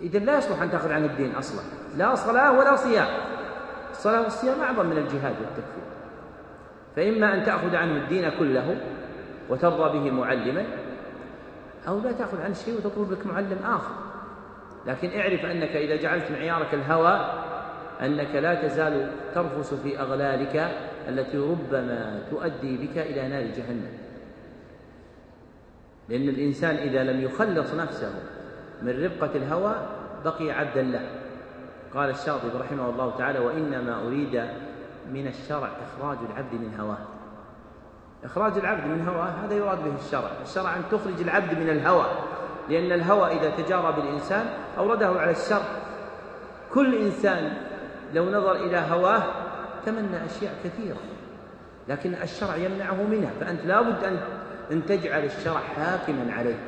إذا لا يصلح أن تأخذ عن الدين أصلا. لا صلاة ولا صيام. الصلاة والصيام أعظم من الجهاد والتكفير. فإما أن تأخذ عنه الدين كله وترضى به معلما أو لا تأخذ عنه شيء وتطلب لك معلم آخر. لكن اعرف أنك إذا جعلت معيارك الهوى أنك لا تزال ترفس في أغلالك التي ربما تؤدي بك إلى نار جهنم. لأن الإنسان إذا لم يخلص نفسه من ربقة الهوى بقي عبدا له. قال الشاطبي رحمه الله تعالى وإنما أريد من الشرع إخراج العبد من هواه. إخراج العبد من هواه هذا يراد به الشرع. الشرع أن تخرج العبد من الهوى لأن الهوى إذا تجارى بالإنسان أورده على الشر. كل إنسان لو نظر إلى هواه تمنى أشياء كثيرة لكن الشرع يمنعه منها. فأنت لابد أن أن تجعل الشرع حاكما عليك.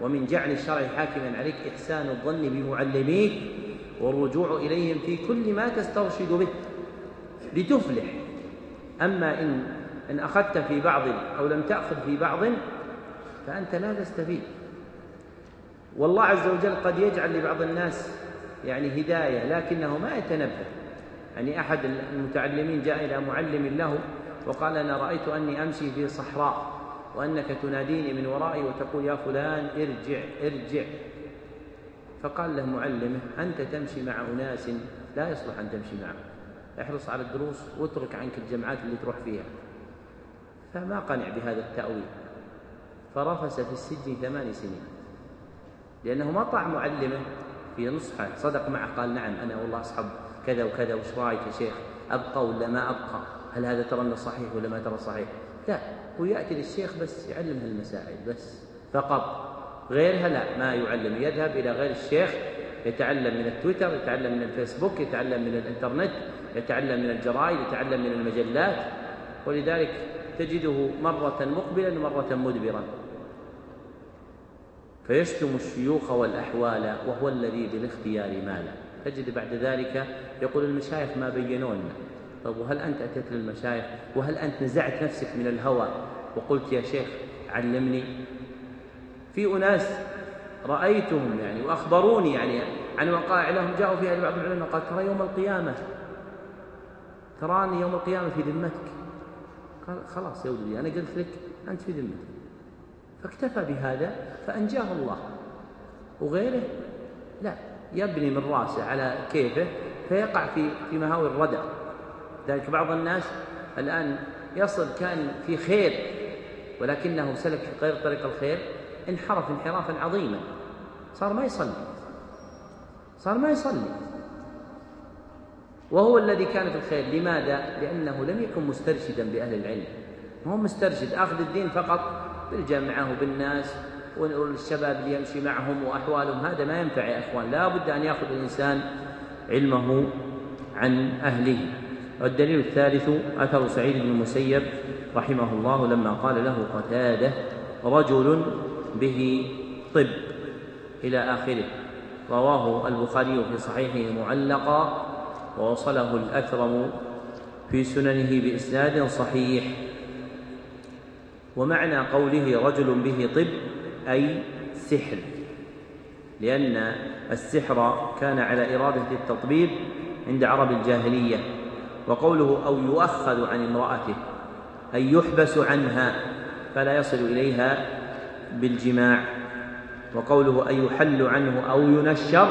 ومن جعل الشرع حاكما عليك إحسان الظن بمعلميك والرجوع إليهم في كل ما تسترشد به. لتفلح. أما إن إن أخذت في بعض أو لم تأخذ في بعض فأنت لا تستفيد. والله عز وجل قد يجعل لبعض الناس يعني هداية لكنه ما يتنبه. يعني أحد المتعلمين جاء إلى معلم له وقال أنا رأيت أني أمشي في صحراء وأنك تناديني من ورائي وتقول يا فلان ارجع ارجع. فقال له معلمه أنت تمشي مع أناس لا يصلح أن تمشي معهم. احرص على الدروس واترك عنك الجمعات اللي تروح فيها. فما قنع بهذا التأويل. فرفس في السجن ثمان سنين. لأنه ما طاع معلمه في نصحه. صدق معه قال نعم أنا والله أصحب كذا وكذا وش رايك يا شيخ؟ أبقى ولا ما أبقى؟ هل هذا ترى أنه صحيح ولا ما ترى صحيح؟ لا هو يأتي للشيخ بس يعلم هالمسائل بس فقط. غيرها لا ما يعلم. يذهب إلى غير الشيخ يتعلم من التويتر يتعلم من الفيسبوك يتعلم من الإنترنت يتعلم من الجرائد يتعلم من المجلات. ولذلك تجده مرة مقبلا ومرة مدبرا. فيشتم الشيوخ والأحوال وهو الذي بالاختيار مالا تجد بعد ذلك يقول المشايخ ما بينوا لنا طيب وهل أنت أتيت للمشايخ؟ وهل أنت نزعت نفسك من الهوى؟ وقلت يا شيخ علمني. في أناس رأيتهم يعني وأخبروني يعني عن وقائع لهم جاءوا فيها لبعض العلماء قال ترى يوم القيامة تراني يوم القيامة في ذمتك. خلاص يا ولدي أنا قلت لك أنت في ذمتك فاكتفى بهذا فأنجاه الله. وغيره لا يبني من راسه على كيفه فيقع في في مهاوي الردى ذلك بعض الناس الآن يصل كأن في خير ولكنه سلك غير طريق الخير انحرف انحرافا عظيما. صار ما يصلي. صار ما يصلي. وهو الذي كان في الخير. لماذا؟ لأنه لم يكن مسترشدا بأهل العلم. هو مسترشد أخذ الدين فقط بالجامعة وبالناس والشباب اللي يمشي معهم وأحوالهم. هذا ما ينفع يا إخوان. لا بد أن يأخذ الإنسان علمه عن أهله. والدليل الثالث أثر سعيد بن المسيب رحمه الله لما قال له قتادة رجل به طب إلى آخره. رواه البخاري في صحيحه معلقا ووصله الأكرم في سننه بإسناد صحيح. ومعنى قوله رجل به طب أي سحر لأن السحر كان على إرادة التطبيب عند عرب الجاهلية وقوله أو يؤخذ عن امرأته أي يحبس عنها فلا يصل إليها بالجماع. وقوله أي يحل عنه أو ينشر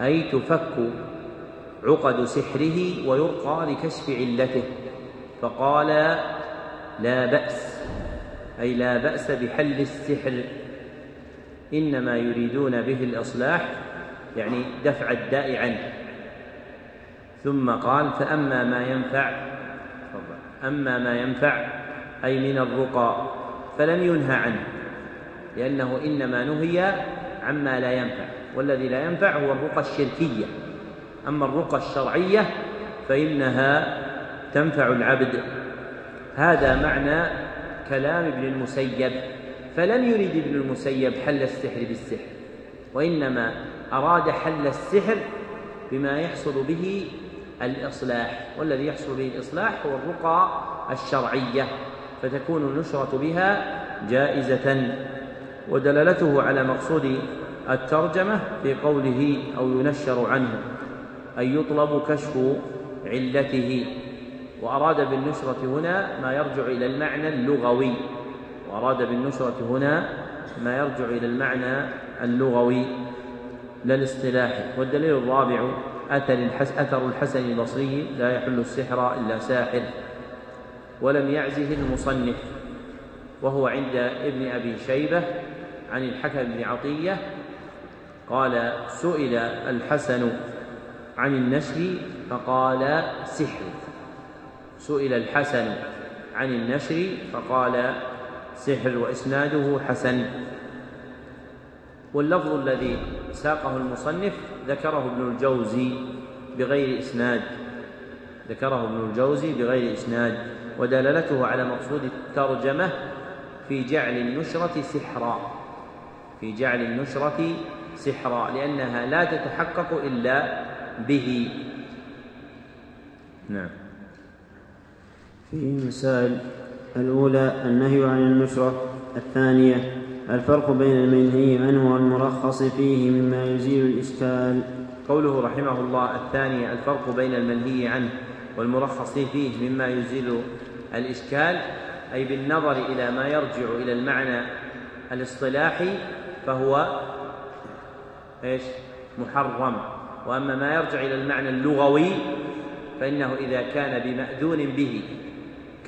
أي تفك عقد سحره ويرقى لكشف علته. فقال لا بأس. أي لا بأس بحل السحر. إنما يريدون به الإصلاح يعني دفع الداء عنه. ثم قال فأما ما ينفع أما ما ينفع أي من الرقى فلم ينهى عنه لأنه إنما نهي عما لا ينفع. والذي لا ينفع هو الرقى الشركية. أما الرقى الشرعية فإنها تنفع العبد. هذا معنى كلام ابن المسيب. فلم يرد ابن المسيب حل السحر بالسحر وإنما أراد حل السحر بما يحصل به الإصلاح. والذي يحصل به الإصلاح هو الرقى الشرعية فتكون النشرة بها جائزة. ودلالته على مقصود الترجمة في قوله أو ينشر عنه. أي يطلب كشف علته. وأراد بالنشرة هنا ما يرجع إلى المعنى اللغوي. وأراد بالنشرة هنا ما يرجع إلى المعنى اللغوي. لا الاصطلاحي والدليل الرابع أثر الحسن البصري لا يحل السحر إلا ساحر. ولم يعزه المصنف. وهو عند ابن أبي شيبة عن الحكم بن عطية قال سئل الحسن عن النشر فقال سحر. سئل الحسن عن النشر فقال سحر وإسناده حسن. واللفظ الذي ساقه المصنف ذكره ابن الجوزي بغير إسناد. ذكره ابن الجوزي بغير إسناد. ودلالته على مقصود الترجمة في جعل النشرة سحرا. في جعل النشرة سحرا لأنها لا تتحقق إلا به. نعم. فيه مسائل الأولى النهي عن النشرة الثانية الفرق بين المنهي عنه والمرخص فيه مما يزيل الإشكال. قوله رحمه الله الثانية الفرق بين المنهي عنه والمرخص فيه مما يزيل الإشكال أي بالنظر إلى ما يرجع إلى المعنى الاصطلاحي فهو إيش؟ محرم. وأما ما يرجع إلى المعنى اللغوي فإنه إذا كان بمأذون به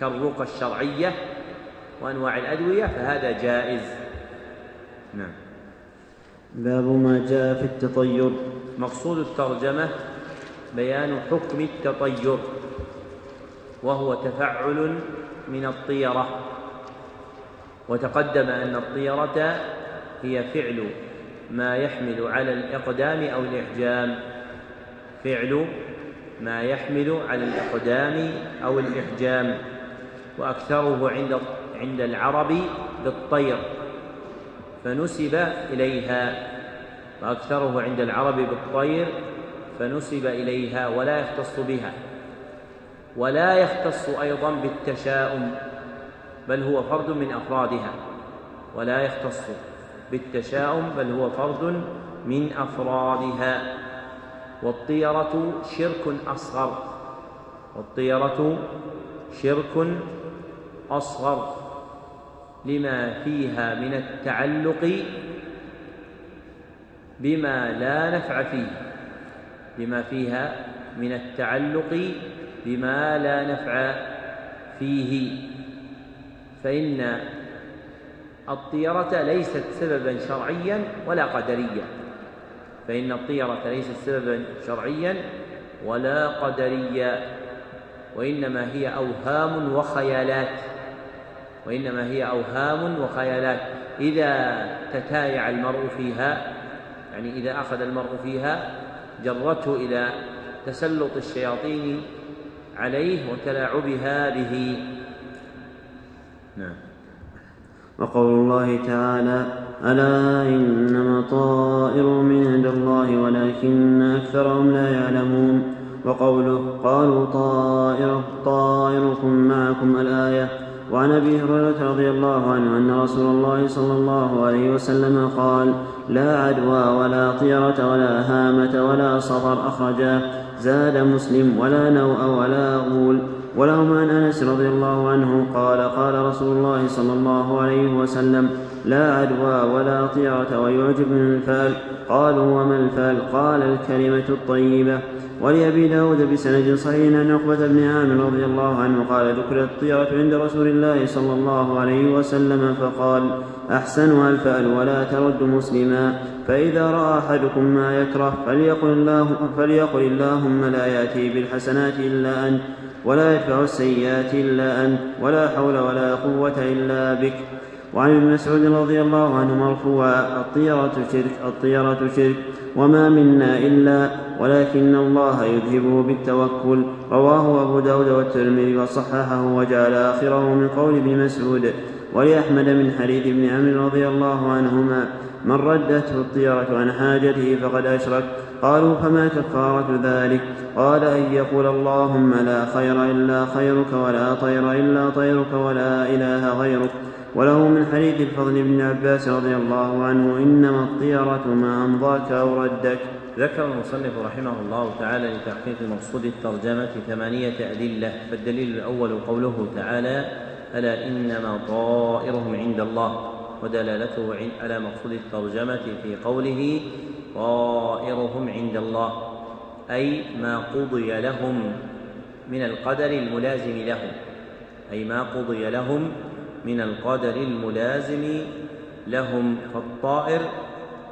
كالرقى الشرعية وأنواع الأدوية فهذا جائز. نعم. باب ما جاء في التطير. مقصود الترجمة بيان حكم التطير وهو تفعل من الطيرة. وتقدم أن الطيرة هي فعل ما يحمل على الإقدام أو الإحجام فعل ما يحمل على الإقدام أو الإحجام وأكثره عند عند العرب بالطير فنسب إليها وأكثره عند العرب بالطير فنسب إليها ولا يختص بها ولا يختص أيضا بالتشاؤم بل هو فرد من أفرادها ولا يختص بالتشاؤم بل هو فرد من أفرادها. والطيرة شرك أصغر. والطيرة شرك أصغر. لما فيها من التعلق بما لا نفع فيه. لما فيها من التعلق بما لا نفع فيه. فإن الطيرة ليست سببا شرعيا ولا قدريا. فإن الطيرة ليست سببا شرعيا ولا قدريا وإنما هي أوهام وخيالات وإنما هي أوهام وخيالات. إذا تتايع المرء فيها يعني إذا أخذ المرء فيها جرته إلى تسلط الشياطين عليه وتلاعبها به. نعم. وقول الله تعالى ألا إنما طائر من عند الله ولكن أكثرهم لا يعلمون. وقوله قالوا طائر طائركم معكم الآية. وعن أبي هريرة رضي الله عنه أن رسول الله صلى الله عليه وسلم قال لا عدوى ولا طيرة ولا هامة ولا صفر اخرجاه زاد مسلم ولا نوء ولا غول. ولهم عن أنس رضي الله عنه قال قال رسول الله صلى الله عليه وسلم لا عدوى ولا طيرة ويعجبني الفال. قالوا وما الفال؟ قال الكلمة الطيبة. ولأبي داود بسند صحيح عن عقبة بن عامر رضي الله عنه قال ذكرت الطيرة عند رسول الله صلى الله عليه وسلم فقال أحسنها الفأل ولا ترد مسلما. فإذا رأى أحدكم ما يكره فليقل, الله فليقل اللهم لا يأتي بالحسنات إلا أنت ولا يدفع السيئات إلا أنت ولا حول ولا قوة إلا بك. وعن ابن مسعود رضي الله عنه مرفوعا الطيرة شرك الطيرة شرك وما منا إلا ولكن الله يذهبه بالتوكل. رواه أبو داود والترمذي وصححه وجعل آخره من قول ابن مسعود. ولأحمد من حديث ابن عمرو رضي الله عنهما من ردته الطيرة عن حاجته فقد أشرك. قالوا فما كفارة ذلك؟ قال أن يقول اللهم لا خير إلا خيرك ولا طير إلا طيرك ولا إله غيرك. وله من حديث الفضل بن عباس رضي الله عنه إنما الطيرة ما أمضاك أو ردك. ذكر المصنف رحمه الله تعالى لتحقيق مقصود الترجمة ثمانية أدلة فالدليل الأول قوله تعالى ألا إنما طائرهم عند الله ودلالته على مقصود الترجمة في قوله طائرهم عند الله أي ما قضي لهم من القدر الملازم لهم أي ما قضي لهم من القدر الملازم لهم فالطائر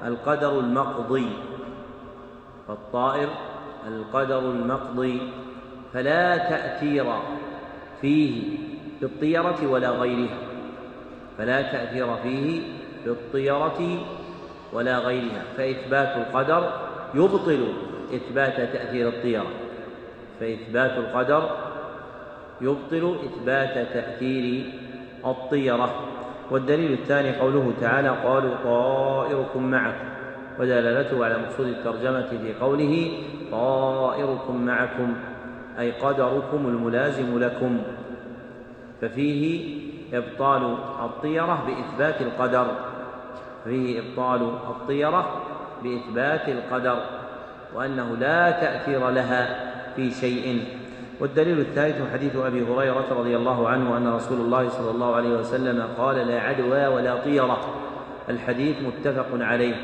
القدر المقضي فالطائر القدر المقضي فلا تأثير فيه بالطيرة ولا غيرها فلا تأثير فيه بالطيرة ولا غيرها فإثبات القدر يبطل إثبات تأثير الطيرة فإثبات القدر يبطل إثبات تأثير الطيرة. والدليل الثاني قوله تعالى قالوا طائركم معكم ودلالته على مقصود الترجمة في قوله طائركم معكم أي قدركم الملازم لكم. ففيه إبطال الطيرة بإثبات القدر. فيه إبطال الطيرة بإثبات القدر وأنه لا تأثير لها في شيء. والدليل الثالث حديث أبي هريرة رضي الله عنه أن رسول الله صلى الله عليه وسلم قال لا عدوى ولا طيرة. الحديث متفق عليه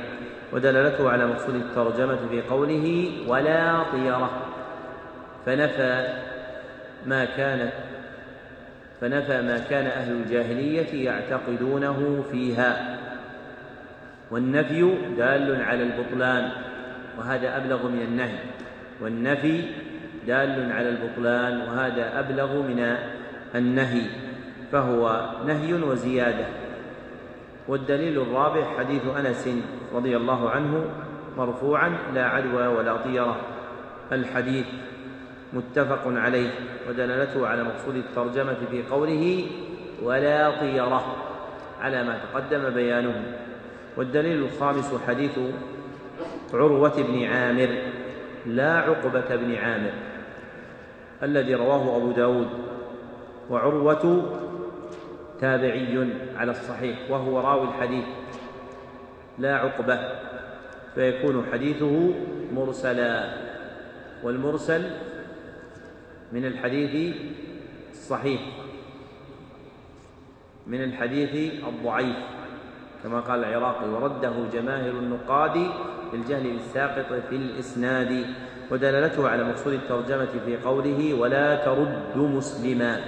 ودلالته على مقصود الترجمة في قوله ولا طيرة. فنفى ما كانت فنفى ما كان أهل الجاهلية يعتقدونه فيها. والنفي دال على البطلان وهذا أبلغ من النهي. والنفي دال على البطلان وهذا أبلغ من النهي فهو نهي وزيادة. والدليل الرابع حديث أنس رضي الله عنه مرفوعا لا عدوى ولا طيرة. الحديث متفق عليه ودلالته على مقصود الترجمة في قوله ولا طيرة على ما تقدم بيانه. والدليل الخامس حديث عروة بن عامر لا عقبة بن عامر. الذي رواه أبو داود. وعروة تابعي على الصحيح وهو راوي الحديث. لا عقبة فيكون حديثه مرسلا. والمرسل من الحديث الصحيح من الحديث الضعيف كما قال العراقي ورده جماهر النقاد بالجهل بالساقط في الإسناد. ودلالته على مقصود الترجمة في قوله ولا ترد مسلما.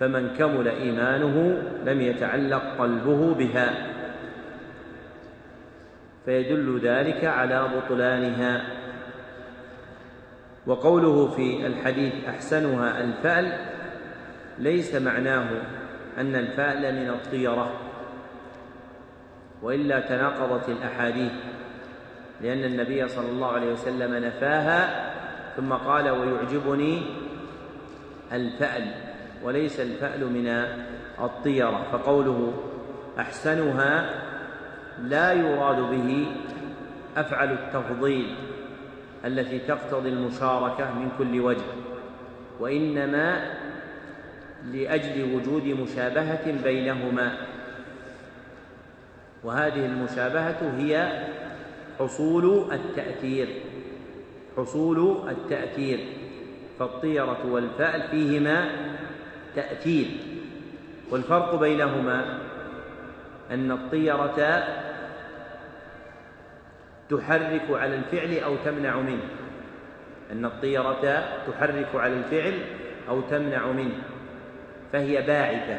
فمن كمل إيمانه لم يتعلق قلبه بها. فيدل ذلك على بطلانها. وقوله في الحديث أحسنها الفأل ليس معناه أن الفأل من الطيرة وإلا تناقضت الأحاديث. لأن النبي صلى الله عليه وسلم نفاها ثم قال ويعجبني الفأل وليس الفأل من الطيرة فقوله أحسنها لا يراد به أفعل التفضيل التي تقتضي المشاركة من كل وجه وإنما لأجل وجود مشابهة بينهما وهذه المشابهة هي حصول التأثير حصول التأثير. فالطيرة والفأل فيهما تأثير. والفرق بينهما أن الطيرة تحرك على الفعل أو تمنع منه. أن الطيرة تحرك على الفعل أو تمنع منه. فهي باعثة.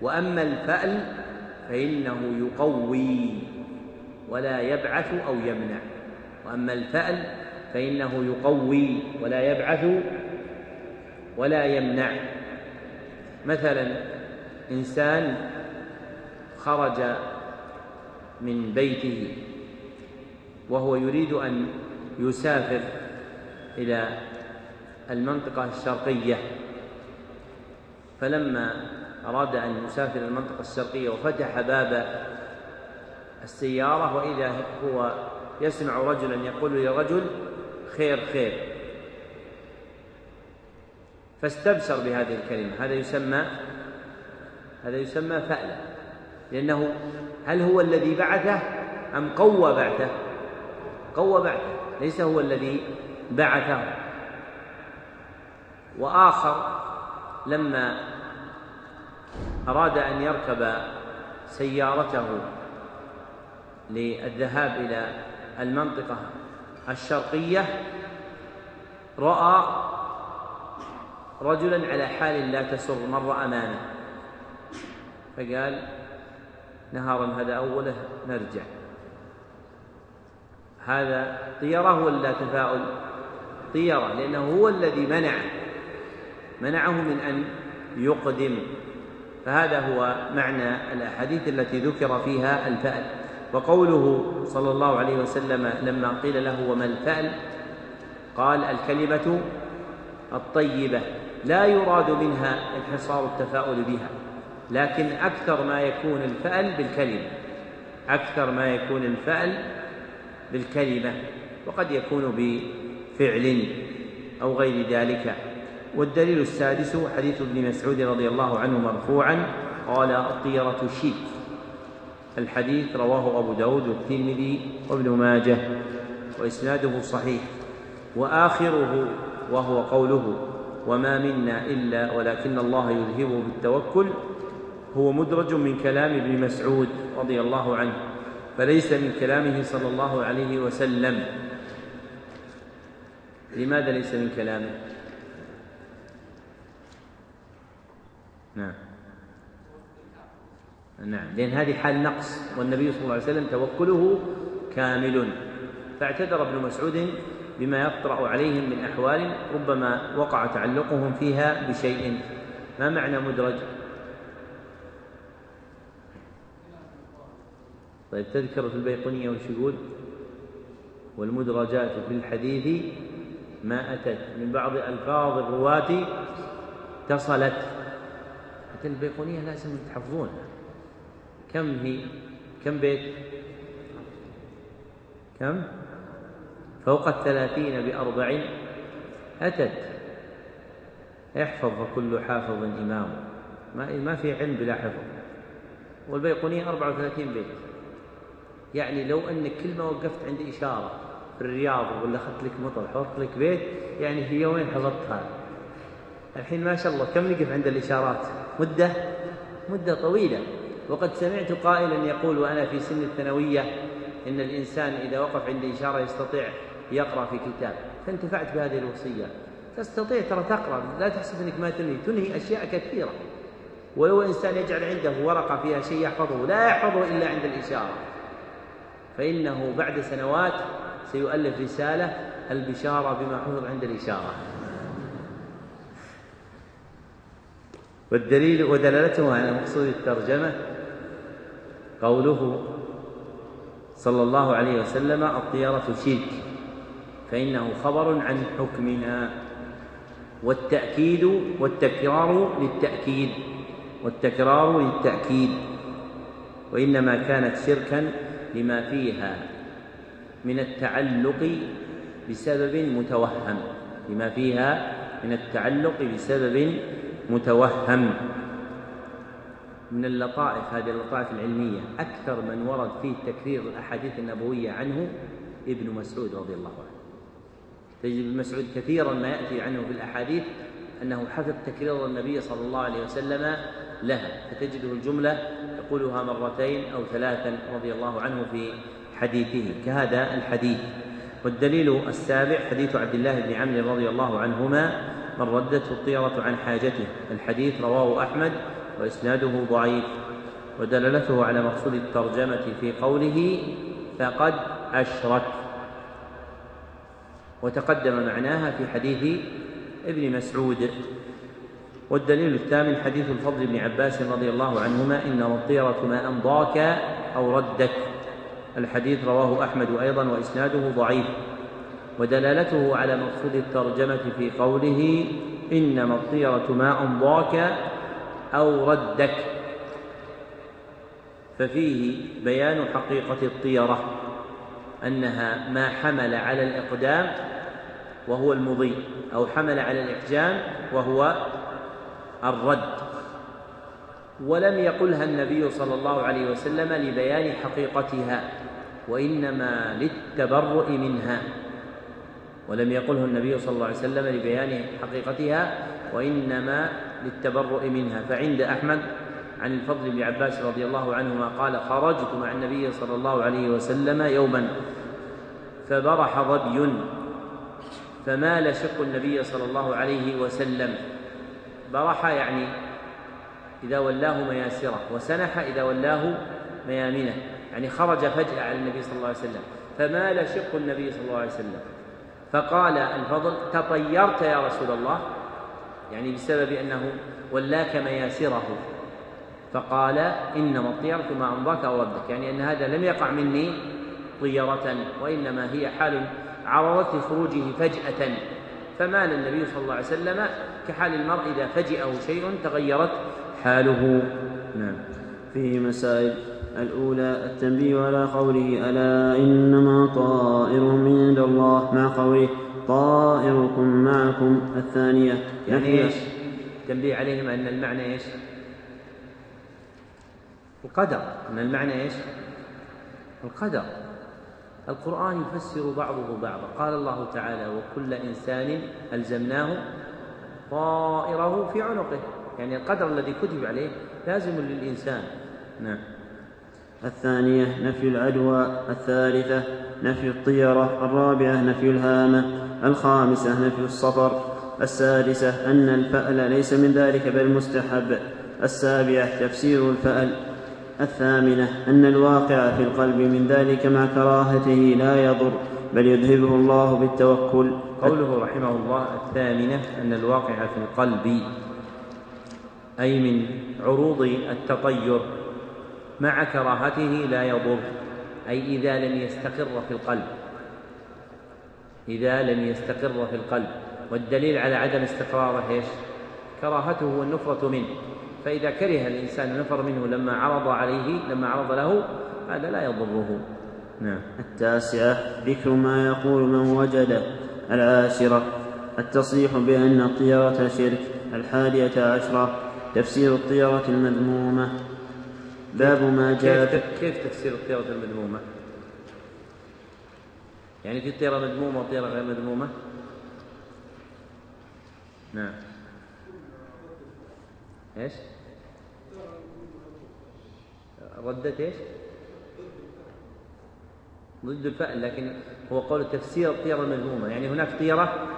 وأما الفأل فإنه يقوي. ولا يبعث أو يمنع. وأما الفأل فإنه يقوي ولا يبعث ولا يمنع. مثلا إنسان خرج من بيته وهو يريد أن يسافر إلى المنطقة الشرقية فلما أراد أن يسافر المنطقة الشرقية وفتح باب السيارة وإذا هو يسمع رجلا يقول لرجل خير خير. فاستبشر بهذه الكلمة. هذا يسمى هذا يسمى فألة لأنه هل هو الذي بعثه أم قوى بعثه؟ قوى بعثه. ليس هو الذي بعثه. وآخر لما أراد أن يركب سيارته للذهاب إلى المنطقة الشرقية رأى رجلا على حال لا تسر مر أمامه. فقال نهارا هذا أوله نرجع. هذا طيرة ولا تفاؤل. طيرة لأنه هو الذي منعه. منعه من أن يقدم. فهذا هو معنى الأحاديث التي ذكر فيها الفأل. وقوله صلى الله عليه وسلم لما قيل له وما الفأل قال الكلمة الطيبة لا يراد منها انحصار التفاؤل بها لكن أكثر ما يكون الفأل بالكلمة أكثر ما يكون الفأل بالكلمة وقد يكون بفعل أو غير ذلك. والدليل السادس حديث ابن مسعود رضي الله عنه مرفوعا قال الطيرة شيك الحديث رواه أبو داود والترمذي وابن ماجه وإسناده صحيح وآخره وهو قوله وما منا إلا ولكن الله يذهبه بالتوكل هو مدرج من كلام ابن مسعود رضي الله عنه فليس من كلامه صلى الله عليه وسلم لماذا ليس من كلامه؟ نعم. نعم. لأن هذه حال نقص والنبي صلى الله عليه وسلم توكله كامل. فاعتذر ابن مسعود بما يطرأ عليهم من أحوال ربما وقع تعلقهم فيها بشيء. ما معنى مدرج؟ طيب تذكر في البيقونية وش يقول؟ والمدرجات في الحديث ما أتت. من بعض ألفاظ الرواة اتصلت. حتى البيقونية لازم تحفظونها كم هي؟ كم بيت؟ كم؟ فوق الثلاثين بأربع أتت. احفظ فكل حافظ إمام. ما ما في علم بلا حفظ. والبيقونية 34 بيت. يعني لو أنك كل ما وقفت عند إشارة في الرياض ولا أخذت لك مطر حفظت لك بيت يعني في يومين حفظتها؟ الحين ما شاء الله كم نقف عند الإشارات؟ مدة؟ مدة طويلة. وقد سمعت قائلا يقول وأنا في سن الثانوية إن الإنسان إذا وقف عند إشارة يستطيع يقرأ في كتاب فانتفعت بهذه الوصية. تستطيع ترى تقرأ لا تحسب أنك ما تنهي تنهي أشياء كثيرة. ولو إنسان يجعل عنده ورقة فيها شيء يحفظه لا يحفظه إلا عند الإشارة. فإنه بعد سنوات سيؤلف رسالة البشارة بما حفظ عند الإشارة. والدليل ودلالته على مقصود الترجمة قوله صلى الله عليه وسلم الطيرة شرك فإنه خبر عن حكمها والتأكيد والتكرار للتأكيد والتكرار للتأكيد. وإنما كانت شركا لما فيها من التعلق بسبب متوهم لما فيها من التعلق بسبب متوهم. من اللطائف هذه اللطائف العلمية أكثر من ورد فيه تكرير الأحاديث النبوية عنه ابن مسعود رضي الله عنه. تجد ابن مسعود كثيرا ما يأتي عنه في الأحاديث أنه حفظ تكرير النبي صلى الله عليه وسلم لها فتجده الجملة يقولها مرتين أو ثلاثا رضي الله عنه في حديثه كهذا الحديث. والدليل السابع حديث عبد الله بن عمرو رضي الله عنهما من ردته الطيرة عن حاجته. الحديث رواه أحمد وإسناده ضعيف ودلالته على مقصود الترجمة في قوله فقد أشرك. وتقدم معناها في حديث ابن مسعود. والدليل الثامن حديث الفضل بن عباس رضي الله عنهما إنما الطيرة ما أمضاك أو ردك. الحديث رواه أحمد أيضا وإسناده ضعيف. ودلالته على مقصود الترجمة في قوله إنما الطيرة ما أمضاك أو ردك. ففيه بيان حقيقة الطيرة أنها ما حمل على الإقدام وهو المضي أو حمل على الإحجام وهو الرد. ولم يقلها النبي صلى الله عليه وسلم لبيان حقيقتها وإنما للتبرؤ منها. ولم يقله النبي صلى الله عليه وسلم لبيان حقيقتها وإنما للتبرؤ منها. فعند أحمد عن الفضل بن عباس رضي الله عنهما قال خرجت مع النبي صلى الله عليه وسلم يوما فبرح ظبي فمال شق النبي صلى الله عليه وسلم. برح يعني إذا ولاه مياسره وسنح إذا ولاه ميامنه يعني خرج فجأة على النبي صلى الله عليه وسلم. فمال شق النبي صلى الله عليه وسلم؟ فقال الفضل تطيرت يا رسول الله يعني بسبب أنه ولاك مياسره. فقال إنما الطيرة ما أمضاك أو ردك يعني أن هذا لم يقع مني طيرة وإنما هي حال عرضت لخروجه فجأة. فمال النبي صلى الله عليه وسلم كحال المرء إذا فجئه شيء تغيرت حاله. نعم. فيه مسائل. الأولى التنبيه على قوله ألا إنما طائرهم من عند الله؟ مع قوله طائركم معكم. الثانية يعني إيش؟ تنبيه عليهم أن المعنى إيش؟ القدر. أن المعنى إيش؟ القدر. القرآن يفسر بعضه بعضا. قال الله تعالى وكل إنسان ألزمناه طائره في عنقه. يعني القدر الذي كتب عليه لازم للإنسان. نعم. الثانية نفي العدوى. الثالثة نفي الطيرة. الرابعة نفي الهامة. الخامسة نفي الصفر السادسة أن الفأل ليس من ذلك بل مستحب السابعة تفسير الفأل الثامنة أن الواقع في القلب من ذلك مع كراهته لا يضر بل يذهبه الله بالتوكل. قوله رحمه الله الثامنة أن الواقع في القلب أي من عروض التطير مع كراهته لا يضر أي إذا لم يستقر في القلب. إذا لم يستقر في القلب والدليل على عدم استقراره إيش؟ كراهته والنفرة منه. فإذا كره الإنسان نفر منه لما عرض عليه لما عرض له هذا لا يضره. نعم. التاسعة ذكر ما يقول من وجد. العاشرة التصريح بأن الطيرة شرك الحادية عشرة تفسير الطيرة المذمومة. باب ما جاء كيف, كيف تفسير الطيرة المذمومة؟ يعني في طيرة مذمومة وطيرة غير مذمومة؟ نعم إيش؟ ردت إيش؟ ضد الفأل لكن هو قول تفسير الطيرة المذمومة يعني هناك طيرة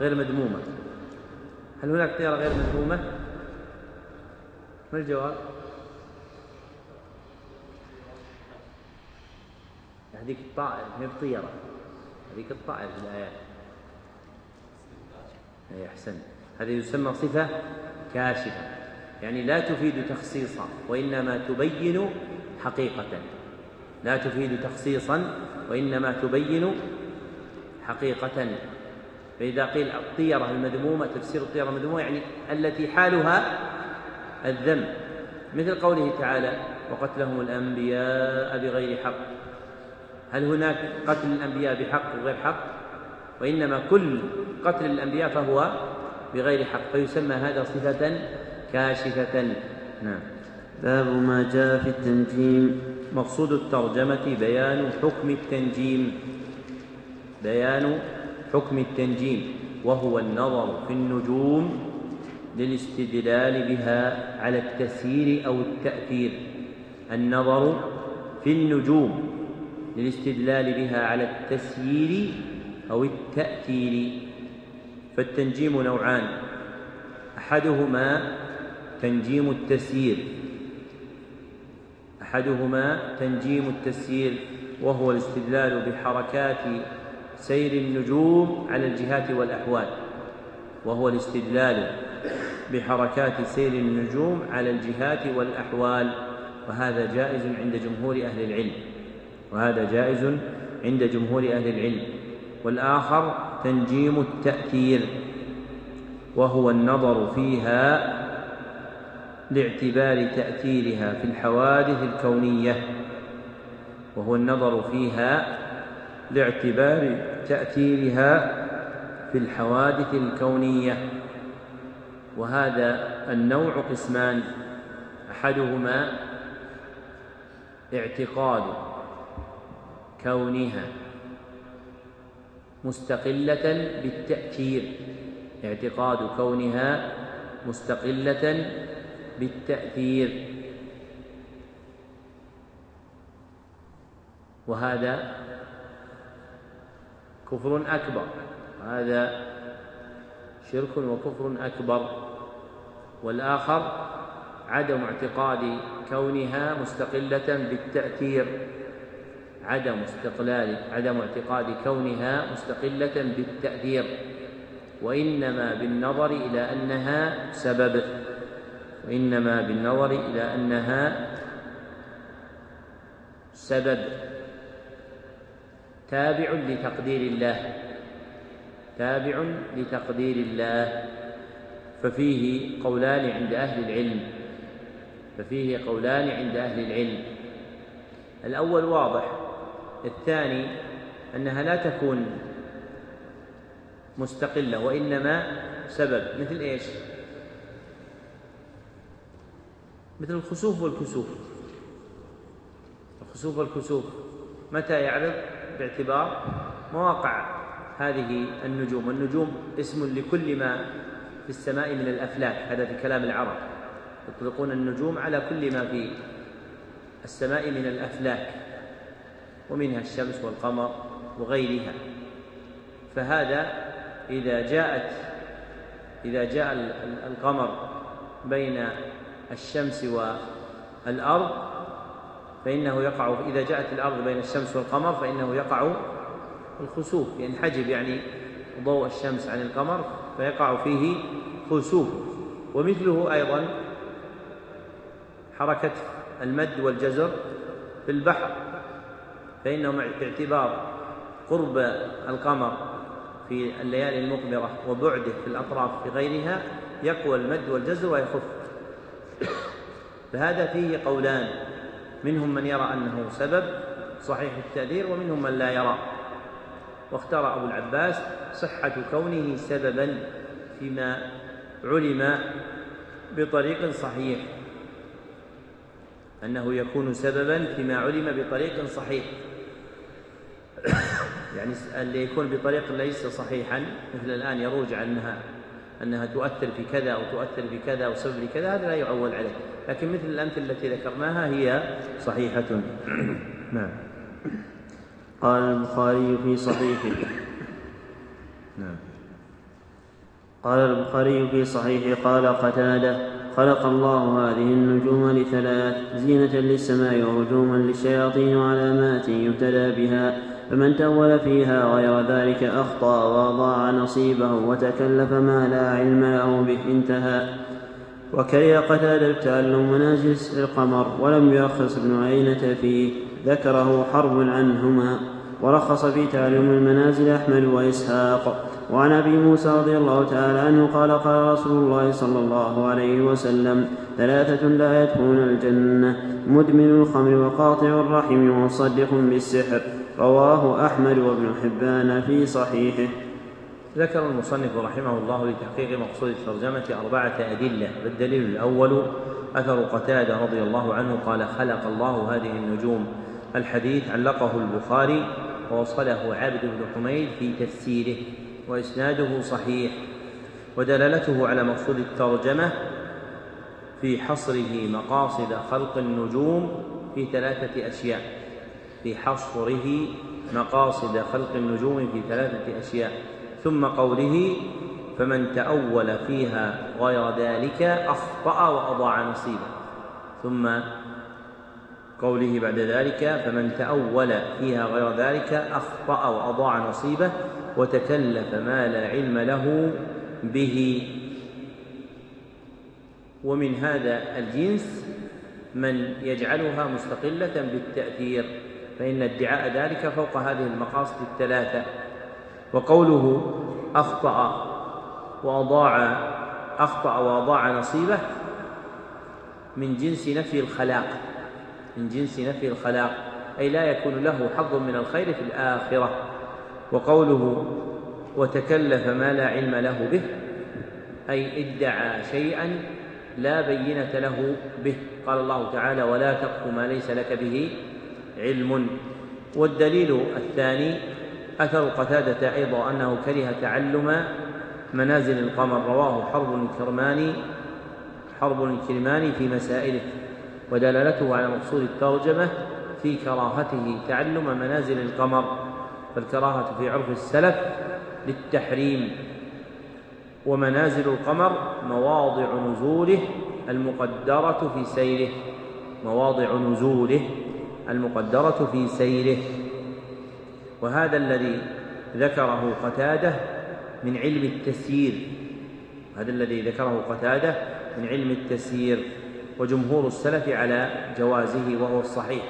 غير مذمومة هل هناك طيرة غير مذمومة؟ ما الجواب؟ هذيك الطائر هي الطيرة هذيك الطائر في الآيات. أي أحسن. هذه يسمى صفة كاشفة. يعني لا تفيد تخصيصا وإنما تبين حقيقة. لا تفيد تخصيصا وإنما تبين حقيقة. فإذا قيل الطيرة المذمومة تفسير الطيرة المذمومة يعني التي حالها الذم. مثل قوله تعالى وقتلهم الأنبياء بغير حق هل هناك قتل الأنبياء بحق وغير حق؟ وإنما كل قتل الأنبياء فهو بغير حق فيسمى هذا صفة كاشفة. نعم. باب ما جاء في التنجيم. مقصود الترجمة بيان حكم التنجيم. بيان حكم التنجيم وهو النظر في النجوم للاستدلال بها على التسيير أو التأثير. النظر في النجوم. للاستدلال بها على التسيير أو التأثير فالتنجيم نوعان. أحدهما تنجيم التسيير. أحدهما تنجيم التسيير وهو الاستدلال بحركات سير النجوم على الجهات والأحوال. وهو الاستدلال بحركات سير النجوم على الجهات والأحوال وهذا جائز عند جمهور أهل العلم. وهذا جائز عند جمهور أهل العلم. والآخر تنجيم التأثير وهو النظر فيها لاعتبار تأثيرها في الحوادث الكونية. وهو النظر فيها لاعتبار تأثيرها في الحوادث الكونية. وهذا النوع قسمان أحدهما اعتقاد كونها مستقلة بالتأثير اعتقاد كونها مستقلة بالتأثير. وهذا كفر أكبر هذا شرك وكفر أكبر. والآخر عدم اعتقاد كونها مستقلة بالتأثير. عدم استقلال عدم اعتقاد كونها مستقلة بالتأثير وإنما بالنظر إلى أنها سبب وإنما بالنظر إلى أنها سبب. تابع لتقدير الله تابع لتقدير الله. ففيه قولان عند أهل العلم ففيه قولان عند أهل العلم. الأول واضح الثاني أنها لا تكون مستقلة وإنما سبب. مثل إيش؟ مثل الخسوف والكسوف. الخسوف والكسوف متى يعرض؟ باعتبار مواقع هذه النجوم. النجوم اسم لكل ما في السماء من الأفلاك. هذا في كلام العرب. يطلقون النجوم على كل ما في السماء من الأفلاك. ومنها الشمس والقمر وغيرها. فهذا إذا جاءت إذا جاء القمر بين الشمس والأرض فإنه يقع إذا جاءت الأرض بين الشمس والقمر فإنه يقع الخسوف. ينحجب يعني ضوء الشمس عن القمر فيقع فيه خسوف. ومثله أيضا حركة المد والجزر في البحر. فإنه باعتبار قرب القمر في الليالي المقبرة وبعده في الأطراف في غيرها يقوى المد والجزر ويخف. فهذا فيه قولان منهم من يرى أنه سبب صحيح التأثير ومنهم من لا يرى. واختار أبو العباس صحة كونه سببا فيما علم بطريق صحيح. أنه يكون سببا فيما علم بطريق صحيح. يعني اللي يكون بطريق ليس صحيحا مثل الآن يروج عنها أنها تؤثر في كذا أو تؤثر في كذا أو سبب لكذا هذا لا يعول عليه. لكن مثل الأمثلة التي ذكرناها هي صحيحة. نعم. قال البخاري في صحيحه. نعم. قال البخاري في صحيحه قال قتادة خلق الله هذه النجوم لثلاث زينة للسماء ورجوما للشياطين وعلامات يهتدى بها. فمن تأول فيها غير ذلك أخطأ وأضاع نصيبه وتكلف ما لا علم له به انتهى. وكره قتادة تعلم منازل القمر ولم يرخص ابن عينة فيه. ذكره حرب عنهما. ورخص في تعلم المنازل أحمد وإسحاق. وعن أبي موسى رضي الله تعالى عنه قال قال رسول الله صلى الله عليه وسلم ثلاثة لا يدخلون الجنة مدمن الخمر وقاطع الرحم ومصدق بالسحر رواه أحمد وابن حبان في صحيحه. ذكر المصنف رحمه الله لتحقيق مقصود الترجمة أربعة أدلة والدليل الأول أثر قتادة رضي الله عنه قال خلق الله هذه النجوم. الحديث علقه البخاري ووصله عبد بن حميد في تفسيره. وإسناده صحيح ودلالته على مقصود الترجمة في حصره مقاصد خلق النجوم في ثلاثة أشياء. في حصره مقاصد خلق النجوم في ثلاثة أشياء. ثم قوله فمن تأول فيها غير ذلك أخطأ وأضاع نصيبه. ثم قوله بعد ذلك فمن تأول فيها غير ذلك أخطأ وأضاع نصيبه. وتكلف ما لا علم له به. ومن هذا الجنس من يجعلها مستقلة بالتأثير فإن ادعاء ذلك فوق هذه المقاصد الثلاثة. وقوله أخطأ وأضاع أخطأ وأضاع نصيبه من جنس نفي الخلاق من جنس نفي الخلاق أي لا يكون له حظ من الخير في الآخرة. وقوله وتكلف ما لا علم له به أي ادعى شيئا لا بينة له به. قال الله تعالى ولا تقف ما ليس لك به علم. والدليل الثاني أثر قتادة أيضا أنه كره تعلم منازل القمر. رواه حرب الكرماني حرب الكرماني في مسائله ودلالته على مقصود الترجمة في كراهته تعلم منازل القمر. فالكراهة في عرف السلف للتحريم. ومنازل القمر مواضع نزوله المقدرة في سيره. مواضع نزوله المقدرة في سيره. وهذا الذي ذكره قتادة من علم التسيير. هذا الذي ذكره قتادة من علم التسيير. وجمهور السلف على جوازه وهو الصحيح.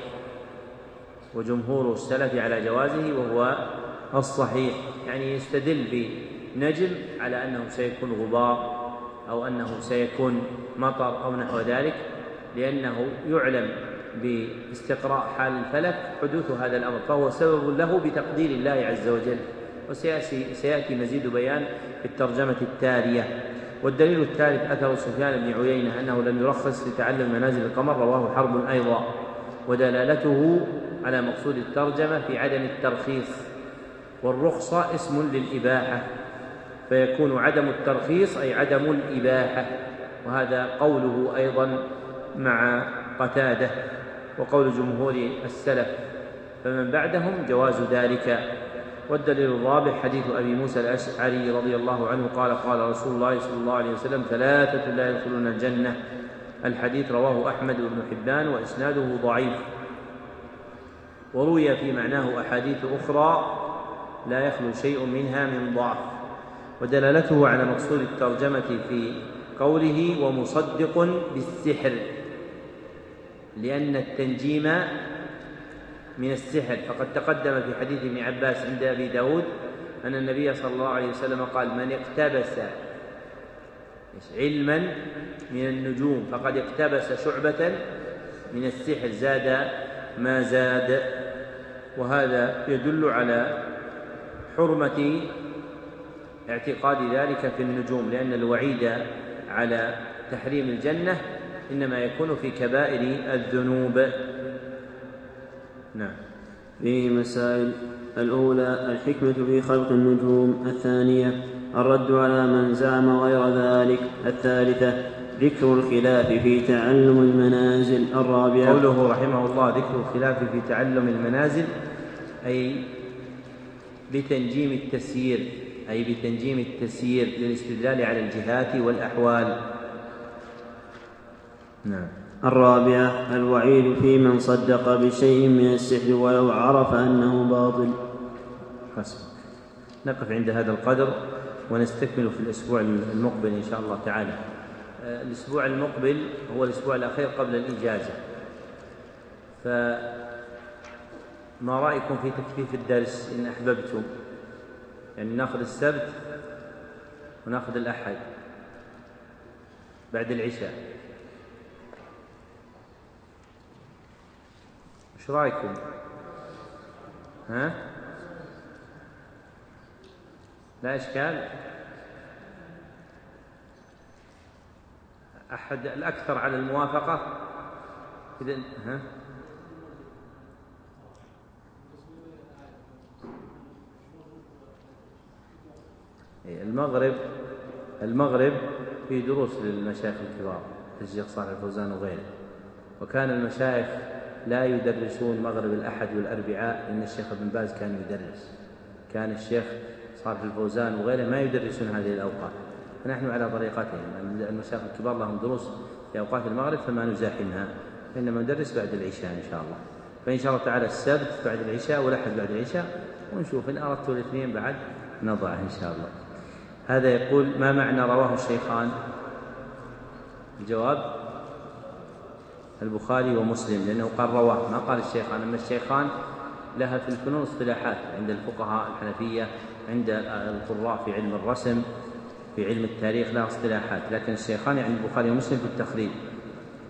وجمهور السلف على جوازه وهو الصحيح يعني يستدل بنجم على أنه سيكون غبار أو أنه سيكون مطر أو نحو ذلك لأنه يعلم باستقراء حال الفلك حدوث هذا الأمر فهو سبب له بتقدير الله عز وجل وسيأتي سيأتي مزيد بيان في الترجمة التالية. والدليل الثالث أثر سفيان بن عيينة أنه لم يرخص لتعلم منازل القمر رواه حرب أيضا ودلالته على مقصود الترجمة في عدم الترخيص والرخصة اسم للإباحة فيكون عدم الترخيص أي عدم الإباحة وهذا قوله أيضا مع قتادة وقول جمهور السلف فمن بعدهم جواز ذلك. والدليل الرابع حديث أبي موسى الأشعري رضي الله عنه قال قال رسول الله صلى الله عليه وسلم ثلاثة لا يدخلون الجنة. الحديث رواه أحمد بن حبان وإسناده ضعيف. وروي في معناه أحاديث أخرى لا يخلو شيء منها من ضعف ودلالته على مقصود الترجمة في قوله ومصدق بالسحر لأن التنجيم من السحر. فقد تقدم في حديث ابن عباس عند أبي داود أن النبي صلى الله عليه وسلم قال من اقتبس علما من النجوم فقد اقتبس شعبة من السحر زاد ما زاد وهذا يدل على حرمة اعتقاد ذلك في النجوم لأن الوعيد على تحريم الجنة إنما يكون في كبائر الذنوب. نعم. فيه مسائل. الأولى الحكمة في خلق النجوم. الثانية الرد على من زعم غير ذلك. الثالثة ذكر الخلاف في تعلم المنازل الرابعة. قوله رحمه الله ذكر الخلاف في تعلم المنازل أي بتنجيم التسيير أي بتنجيم التسيير للاستدلال على الجهات والأحوال. نعم. الرابعة الوعيد في من صدق بشيء من السحر ولو عرف أنه باطل. حسب نقف عند هذا القدر ونستكمل في الأسبوع المقبل إن شاء الله تعالى. الأسبوع المقبل هو الأسبوع الأخير قبل الإجازة. فما رأيكم في تكثيف الدرس إن أحببتم؟ يعني ناخذ السبت وناخذ الأحد بعد العشاء. إيش رأيكم؟ ها؟ لا إشكال؟ أحد الأكثر على الموافقة. إذا ها؟ إيه، المغرب المغرب في دروس للمشايخ الكبار الشيخ صالح الفوزان وغيره. وكان المشايخ لا يدرسون مغرب الأحد والأربعاء لأن الشيخ ابن باز كان يدرس. كان الشيخ صالح الفوزان وغيره ما يدرسون هذه الأوقات. فنحن على طريقتهم. المشايخ الكبار لهم دروس في أوقات المغرب فما نزاحمها. فإنما ندرس بعد العشاء إن شاء الله. فإن شاء الله تعالى السبت بعد العشاء والأحد بعد العشاء ونشوف إن أردت الاثنين بعد نضعه إن شاء الله. هذا يقول ما معنى رواه الشيخان؟ الجواب البخاري ومسلم لأنه قال رواه ما قال الشيخان. أما الشيخان لها في الفنون اصطلاحات عند الفقهاء الحنفية عند القراء في علم الرسم في علم التاريخ لها اصطلاحات لكن الشيخان يعني البخاري ومسلم في التخريج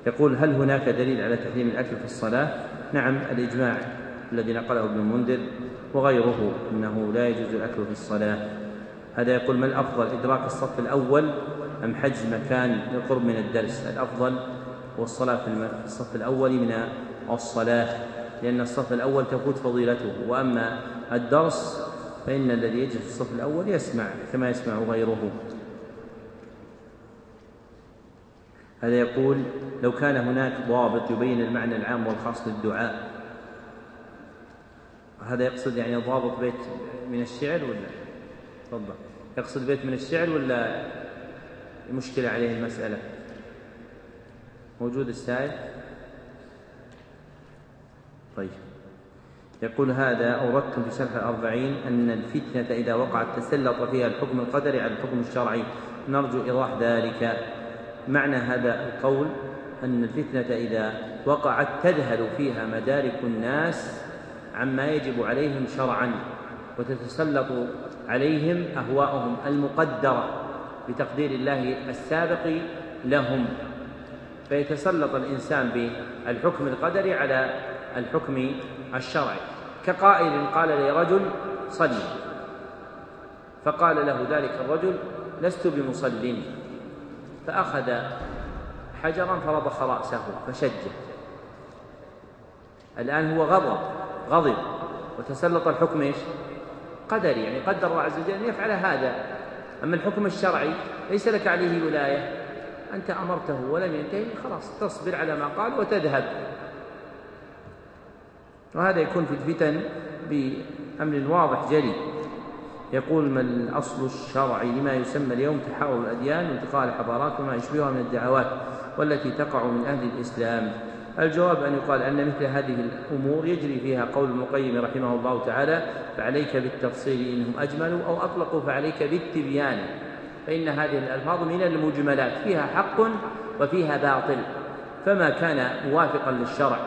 يقول هل هناك دليل على تحريم الأكل في الصلاة؟ نعم الإجماع الذي نقله ابن المنذر وغيره أنه لا يجوز الأكل في الصلاة. هذا يقول ما الأفضل إدراك الصف الأول أم حجز مكان للقرب من الدرس؟ الأفضل هو الصلاة في الصف الأول من الصلاة لأن الصف الأول تفوت فضيلته. وأما الدرس فإن الذي يجلس في الصف الأول يسمع كما يسمع غيره. هذا يقول لو كان هناك ضابط يبين المعنى العام والخاص للدعاء هذا يقصد يعني ضابط بيت من الشعر ولا؟ تفضل. يقصد بيت من الشعر ولا مشكلة عليه المسألة؟ موجود السائل؟ طيب. يقول هذا أوردتم في شرح الأربعين أن الفتنة إذا وقعت تسلط فيها الحكم القدري على الحكم الشرعي. نرجو إيضاح ذلك. معنى هذا القول أن الفتنة إذا وقعت تذهل فيها مدارك الناس عما يجب عليهم شرعا وتتسلط عليهم أهواءهم المقدرة بتقدير الله السابق لهم. فيتسلط الإنسان بالحكم القدري على الحكم الشرعي. كقائل قال لرجل صل فقال له ذلك الرجل لست بمصل فأخذ حجرا فرضخ رأسه فشجه. الآن هو غضب غضب. وتسلط الحكم إيش؟ قدري يعني قدر الله عز وجل أن يفعل هذا. أما الحكم الشرعي ليس لك عليه ولاية. أنت أمرته ولم ينتهي خلاص تصبر على ما قال وتذهب. وهذا يكون في الفتن بأمر واضح جلي. يقول ما الأصل الشرعي لما يسمى اليوم تحاور الأديان وانتقال الحضارات وما يشبهها من الدعوات والتي تقع من أهل الإسلام. الجواب أن يقال أن مثل هذه الأمور يجري فيها قول ابن القيم رحمه الله تعالى فعليك بالتفصيل إنهم أجملوا أو أطلقوا فعليك بالتبيان فإن هذه الألفاظ من المجملات فيها حق وفيها باطل. فما كان موافقا للشرع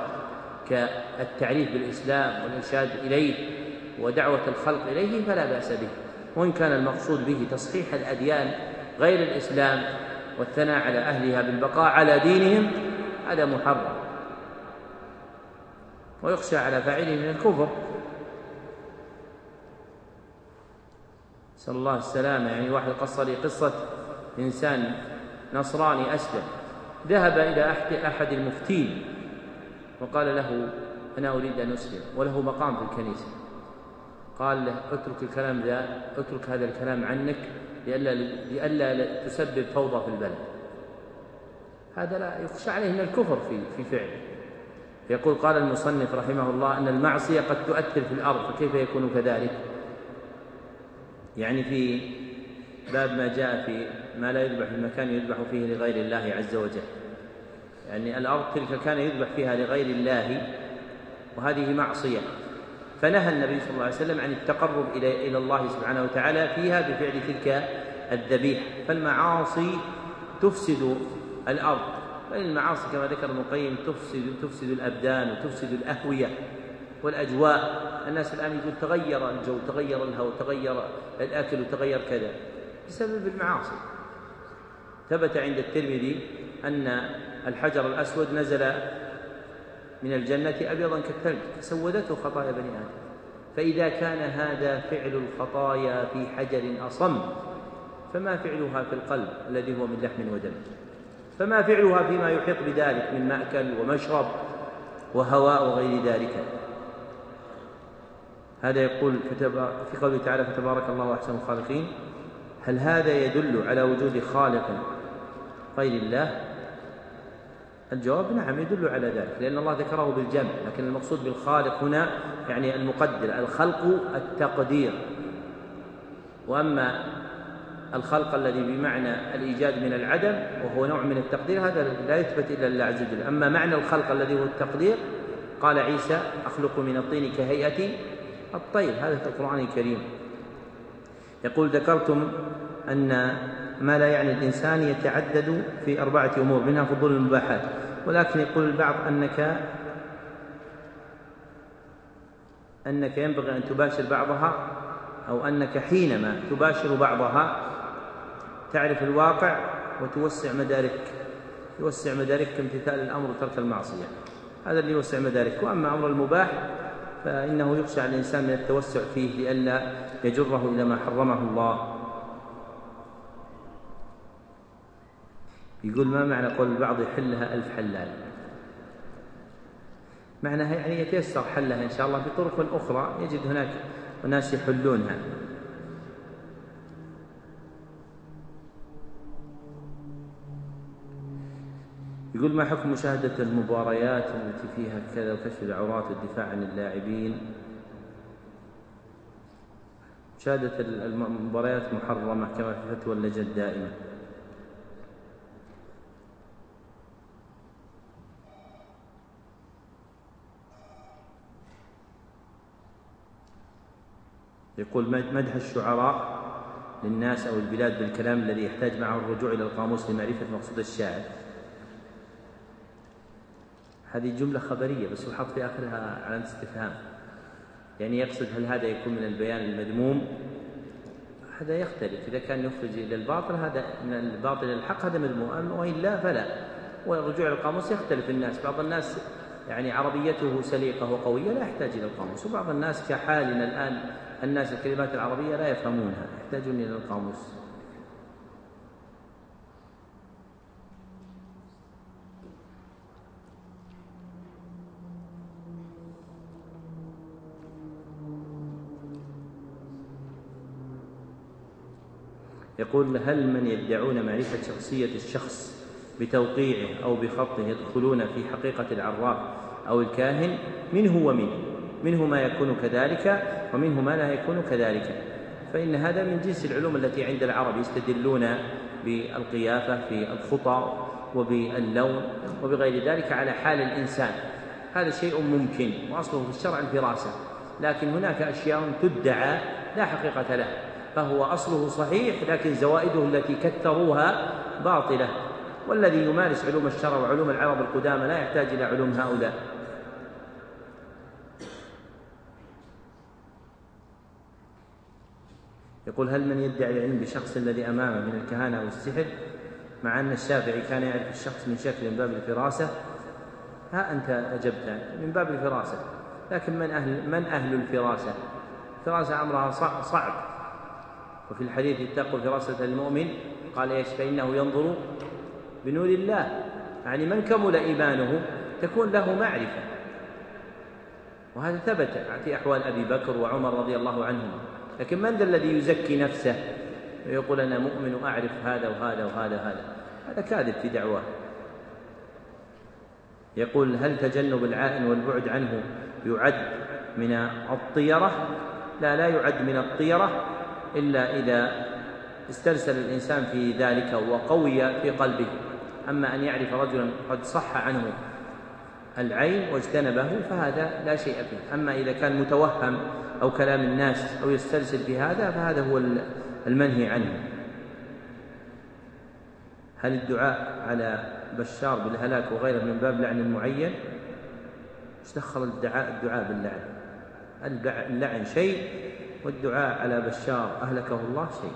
كالتعريف بالإسلام والإرشاد إليه ودعوة الخلق إليه فلا بأس به. وإن كان المقصود به تصحيح الأديان غير الإسلام والثناء على أهلها بالبقاء على دينهم هذا محرم. ويخشى على فاعله من الكفر. نسأل الله السلامة. يعني واحد قص لي قصة إنسان نصراني أسلم. ذهب إلى أحد أحد المفتين وقال له أنا أريد أن أسلم. وله مقام في الكنيسة. قال له اترك الكلام ذا اترك هذا الكلام عنك لئلا لئلا تسبب فوضى في البلد. هذا لا يخشى عليه من الكفر في في فعله يقول قال المصنف رحمه الله أن المعصية قد تؤثر في الأرض فكيف يكون كذلك؟ يعني في باب ما جاء في ما لا يذبح في المكان يذبح فيه لغير الله عز وجل. يعني الأرض تلك كان يذبح فيها لغير الله وهذه معصية. فنهى النبي صلى الله عليه وسلم عن التقرب إلى إلى الله سبحانه وتعالى فيها بفعل تلك الذبيحة. فالمعاصي تفسد الأرض. بل المعاصي كما ذكر ابن القيم تفسد تفسد الأبدان وتفسد الأهوية والأجواء. الناس الآن يقول تغير الجو تغير الهواء تغير الأكل وتغير كذا بسبب المعاصي. ثبت عند الترمذي أن الحجر الأسود نزل من الجنة أبيضا كالثلج فسودته خطايا بني آدم. فإذا كان هذا فعل الخطايا في حجر أصم فما فعلها في القلب الذي هو من لحم ودم. فما فعلها فيما يحيط بذلك من مأكل ومشرب وهواء وغير ذلك. هذا يقول في قوله تعالى فتبارك الله أحسن الخالقين هل هذا يدل على وجود خالق غير الله؟ الجواب نعم يدل على ذلك لأن الله ذكره بالجمع لكن المقصود بالخالق هنا يعني المقدر الخلق التقدير. وأما الخلق الذي بمعنى الإيجاد من العدم وهو نوع من التقدير هذا لا يثبت إلا لله عز وجل. أما معنى الخلق الذي هو التقدير قال عيسى أخلق من الطين كهيئة الطير. هذا في القرآن الكريم. يقول ذكرتم أن ما لا يعني الإنسان يتعدد في أربعة أمور منها فضول المباحات. ولكن يقول البعض أنك أنك ينبغي أن تباشر بعضها أو أنك حينما تباشر بعضها تعرف الواقع وتوسع مدارك يوسع مدارك امتثال الأمر وترك المعصية. هذا اللي يوسع مدارك. وأما أمر المباح فإنه يخشى على الإنسان من التوسع فيه لئلا يجره إلى ما حرمه الله. يقول ما معنى قول البعض يحلها ألف حلال؟ معناها يعني يتيسر حلها إن شاء الله بطرق أخرى يجد هناك أناس يحلونها. يقول ما حكم مشاهدة المباريات التي فيها كذا وكشف العورات والدفاع عن اللاعبين؟ مشاهدة المباريات محرمة كما في فتوى اللجنة الدائمة. يقول مدح الشعراء للناس أو البلاد بالكلام الذي يحتاج معه الرجوع إلى القاموس لمعرفة مقصود الشاعر. هذه جملة خبرية بس يحط في آخرها علامة استفهام. يعني يقصد هل هذا يكون من البيان المذموم؟ هذا يختلف. إذا كان يخرج إلى الباطل هذا من الباطل إلى الحق هذا مذموم. وإلا فلا. والرجوع إلى القاموس يختلف الناس. بعض الناس يعني عربيته سليقة وقوية لا يحتاج إلى القاموس. وبعض الناس كحالنا الآن الناس الكلمات العربية لا يفهمونها يحتاجون إلى القاموس. يقول هل من يدعون معرفة شخصية الشخص بتوقيعه أو بخطه يدخلون في حقيقة العراف أو الكاهن؟ منه ومنه منه ما يكون كذلك ومنه ما لا يكون كذلك. فإن هذا من جنس العلوم التي عند العرب يستدلون بالقيافة في الخطى وباللون وبغير ذلك على حال الإنسان. هذا شيء ممكن وأصله في الشرع الفراسة. لكن هناك أشياء تدعى لا حقيقة لها. فهو أصله صحيح لكن زوائده التي كثروها باطلة. والذي يمارس علوم الشرع وعلوم العرب القدامى لا يحتاج إلى علوم هؤلاء. يقول هل من يدعي العلم بشخص الذي أمامه من الكهانة أو السحر مع أن الشافعي كان يعرف الشخص من شكل من باب الفراسة؟ ها أنت أجبت من باب الفراسة لكن من أهل من أهل الفراسة؟ الفراسة أمرها صعب. وفي الحديث اتقوا فراسة المؤمن قال إيش؟ فإنه ينظر بنور الله. يعني من كمل إيمانه تكون له معرفة. وهذا ثبت في أحوال أبي بكر وعمر رضي الله عنهم لكن من ذا الذي يزكي نفسه ويقول أنا مؤمن وأعرف هذا وهذا وهذا وهذا هذا كاذب في دعواه. يقول هل تجنب العائن والبعد عنه يعد من الطيرة؟ لا لا يعد من الطيرة إلا إذا استرسل الإنسان في ذلك وقوي في قلبه. أما أن يعرف رجلا قد صح عنه العين واجتنبه فهذا لا شيء فيه. أما إذا كان متوهم أو كلام الناس أو يسترسل في هذا فهذا هو المنهي عنه. هل الدعاء على بشار بالهلاك وغيره من باب لعن معين؟ دخل الدعاء الدعاء باللعن؟ اللعن شيء والدعاء على بشار أهلكه الله شيء؟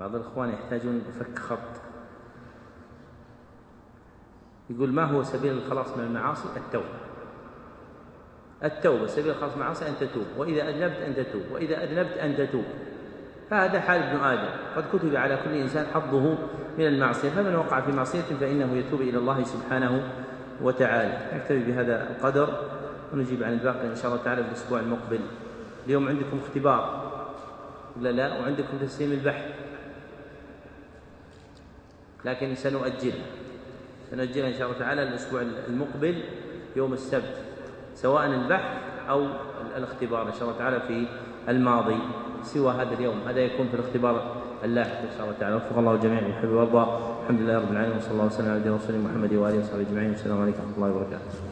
بعض الإخوان يحتاجون فك خط. يقول ما هو سبيل الخلاص من المعاصي؟ التوبة. التوبة سبيل الخلاص من المعاصي أن تتوب. وإذا أذنبت أن تتوب. وإذا أذنبت أن تتوب. فهذا حال ابن آدم. قد كتب على كل إنسان حظه من المعصية. فمن وقع في معصية فإنه يتوب إلى الله سبحانه وتعالى. نكتفي بهذا القدر ونجيب عن الباقي إن شاء الله تعالى في الأسبوع المقبل. اليوم عندكم اختبار. ولا لا؟ وعندكم تسليم البحث. لكن سنؤجلها سنؤجلها إن شاء الله تعالى الأسبوع المقبل يوم السبت سواء البحث أو الاختبار إن شاء الله تعالى في الماضي سوى هذا اليوم. هذا يكون في الاختبار اللاحق إن شاء الله تعالى. وفق الله جميعا يحب ويرضى. الحمد لله رب العالمين وصلى الله وسلم على نبينا محمد وآله وصحبه أجمعين. والسلام عليكم ورحمة الله وبركاته.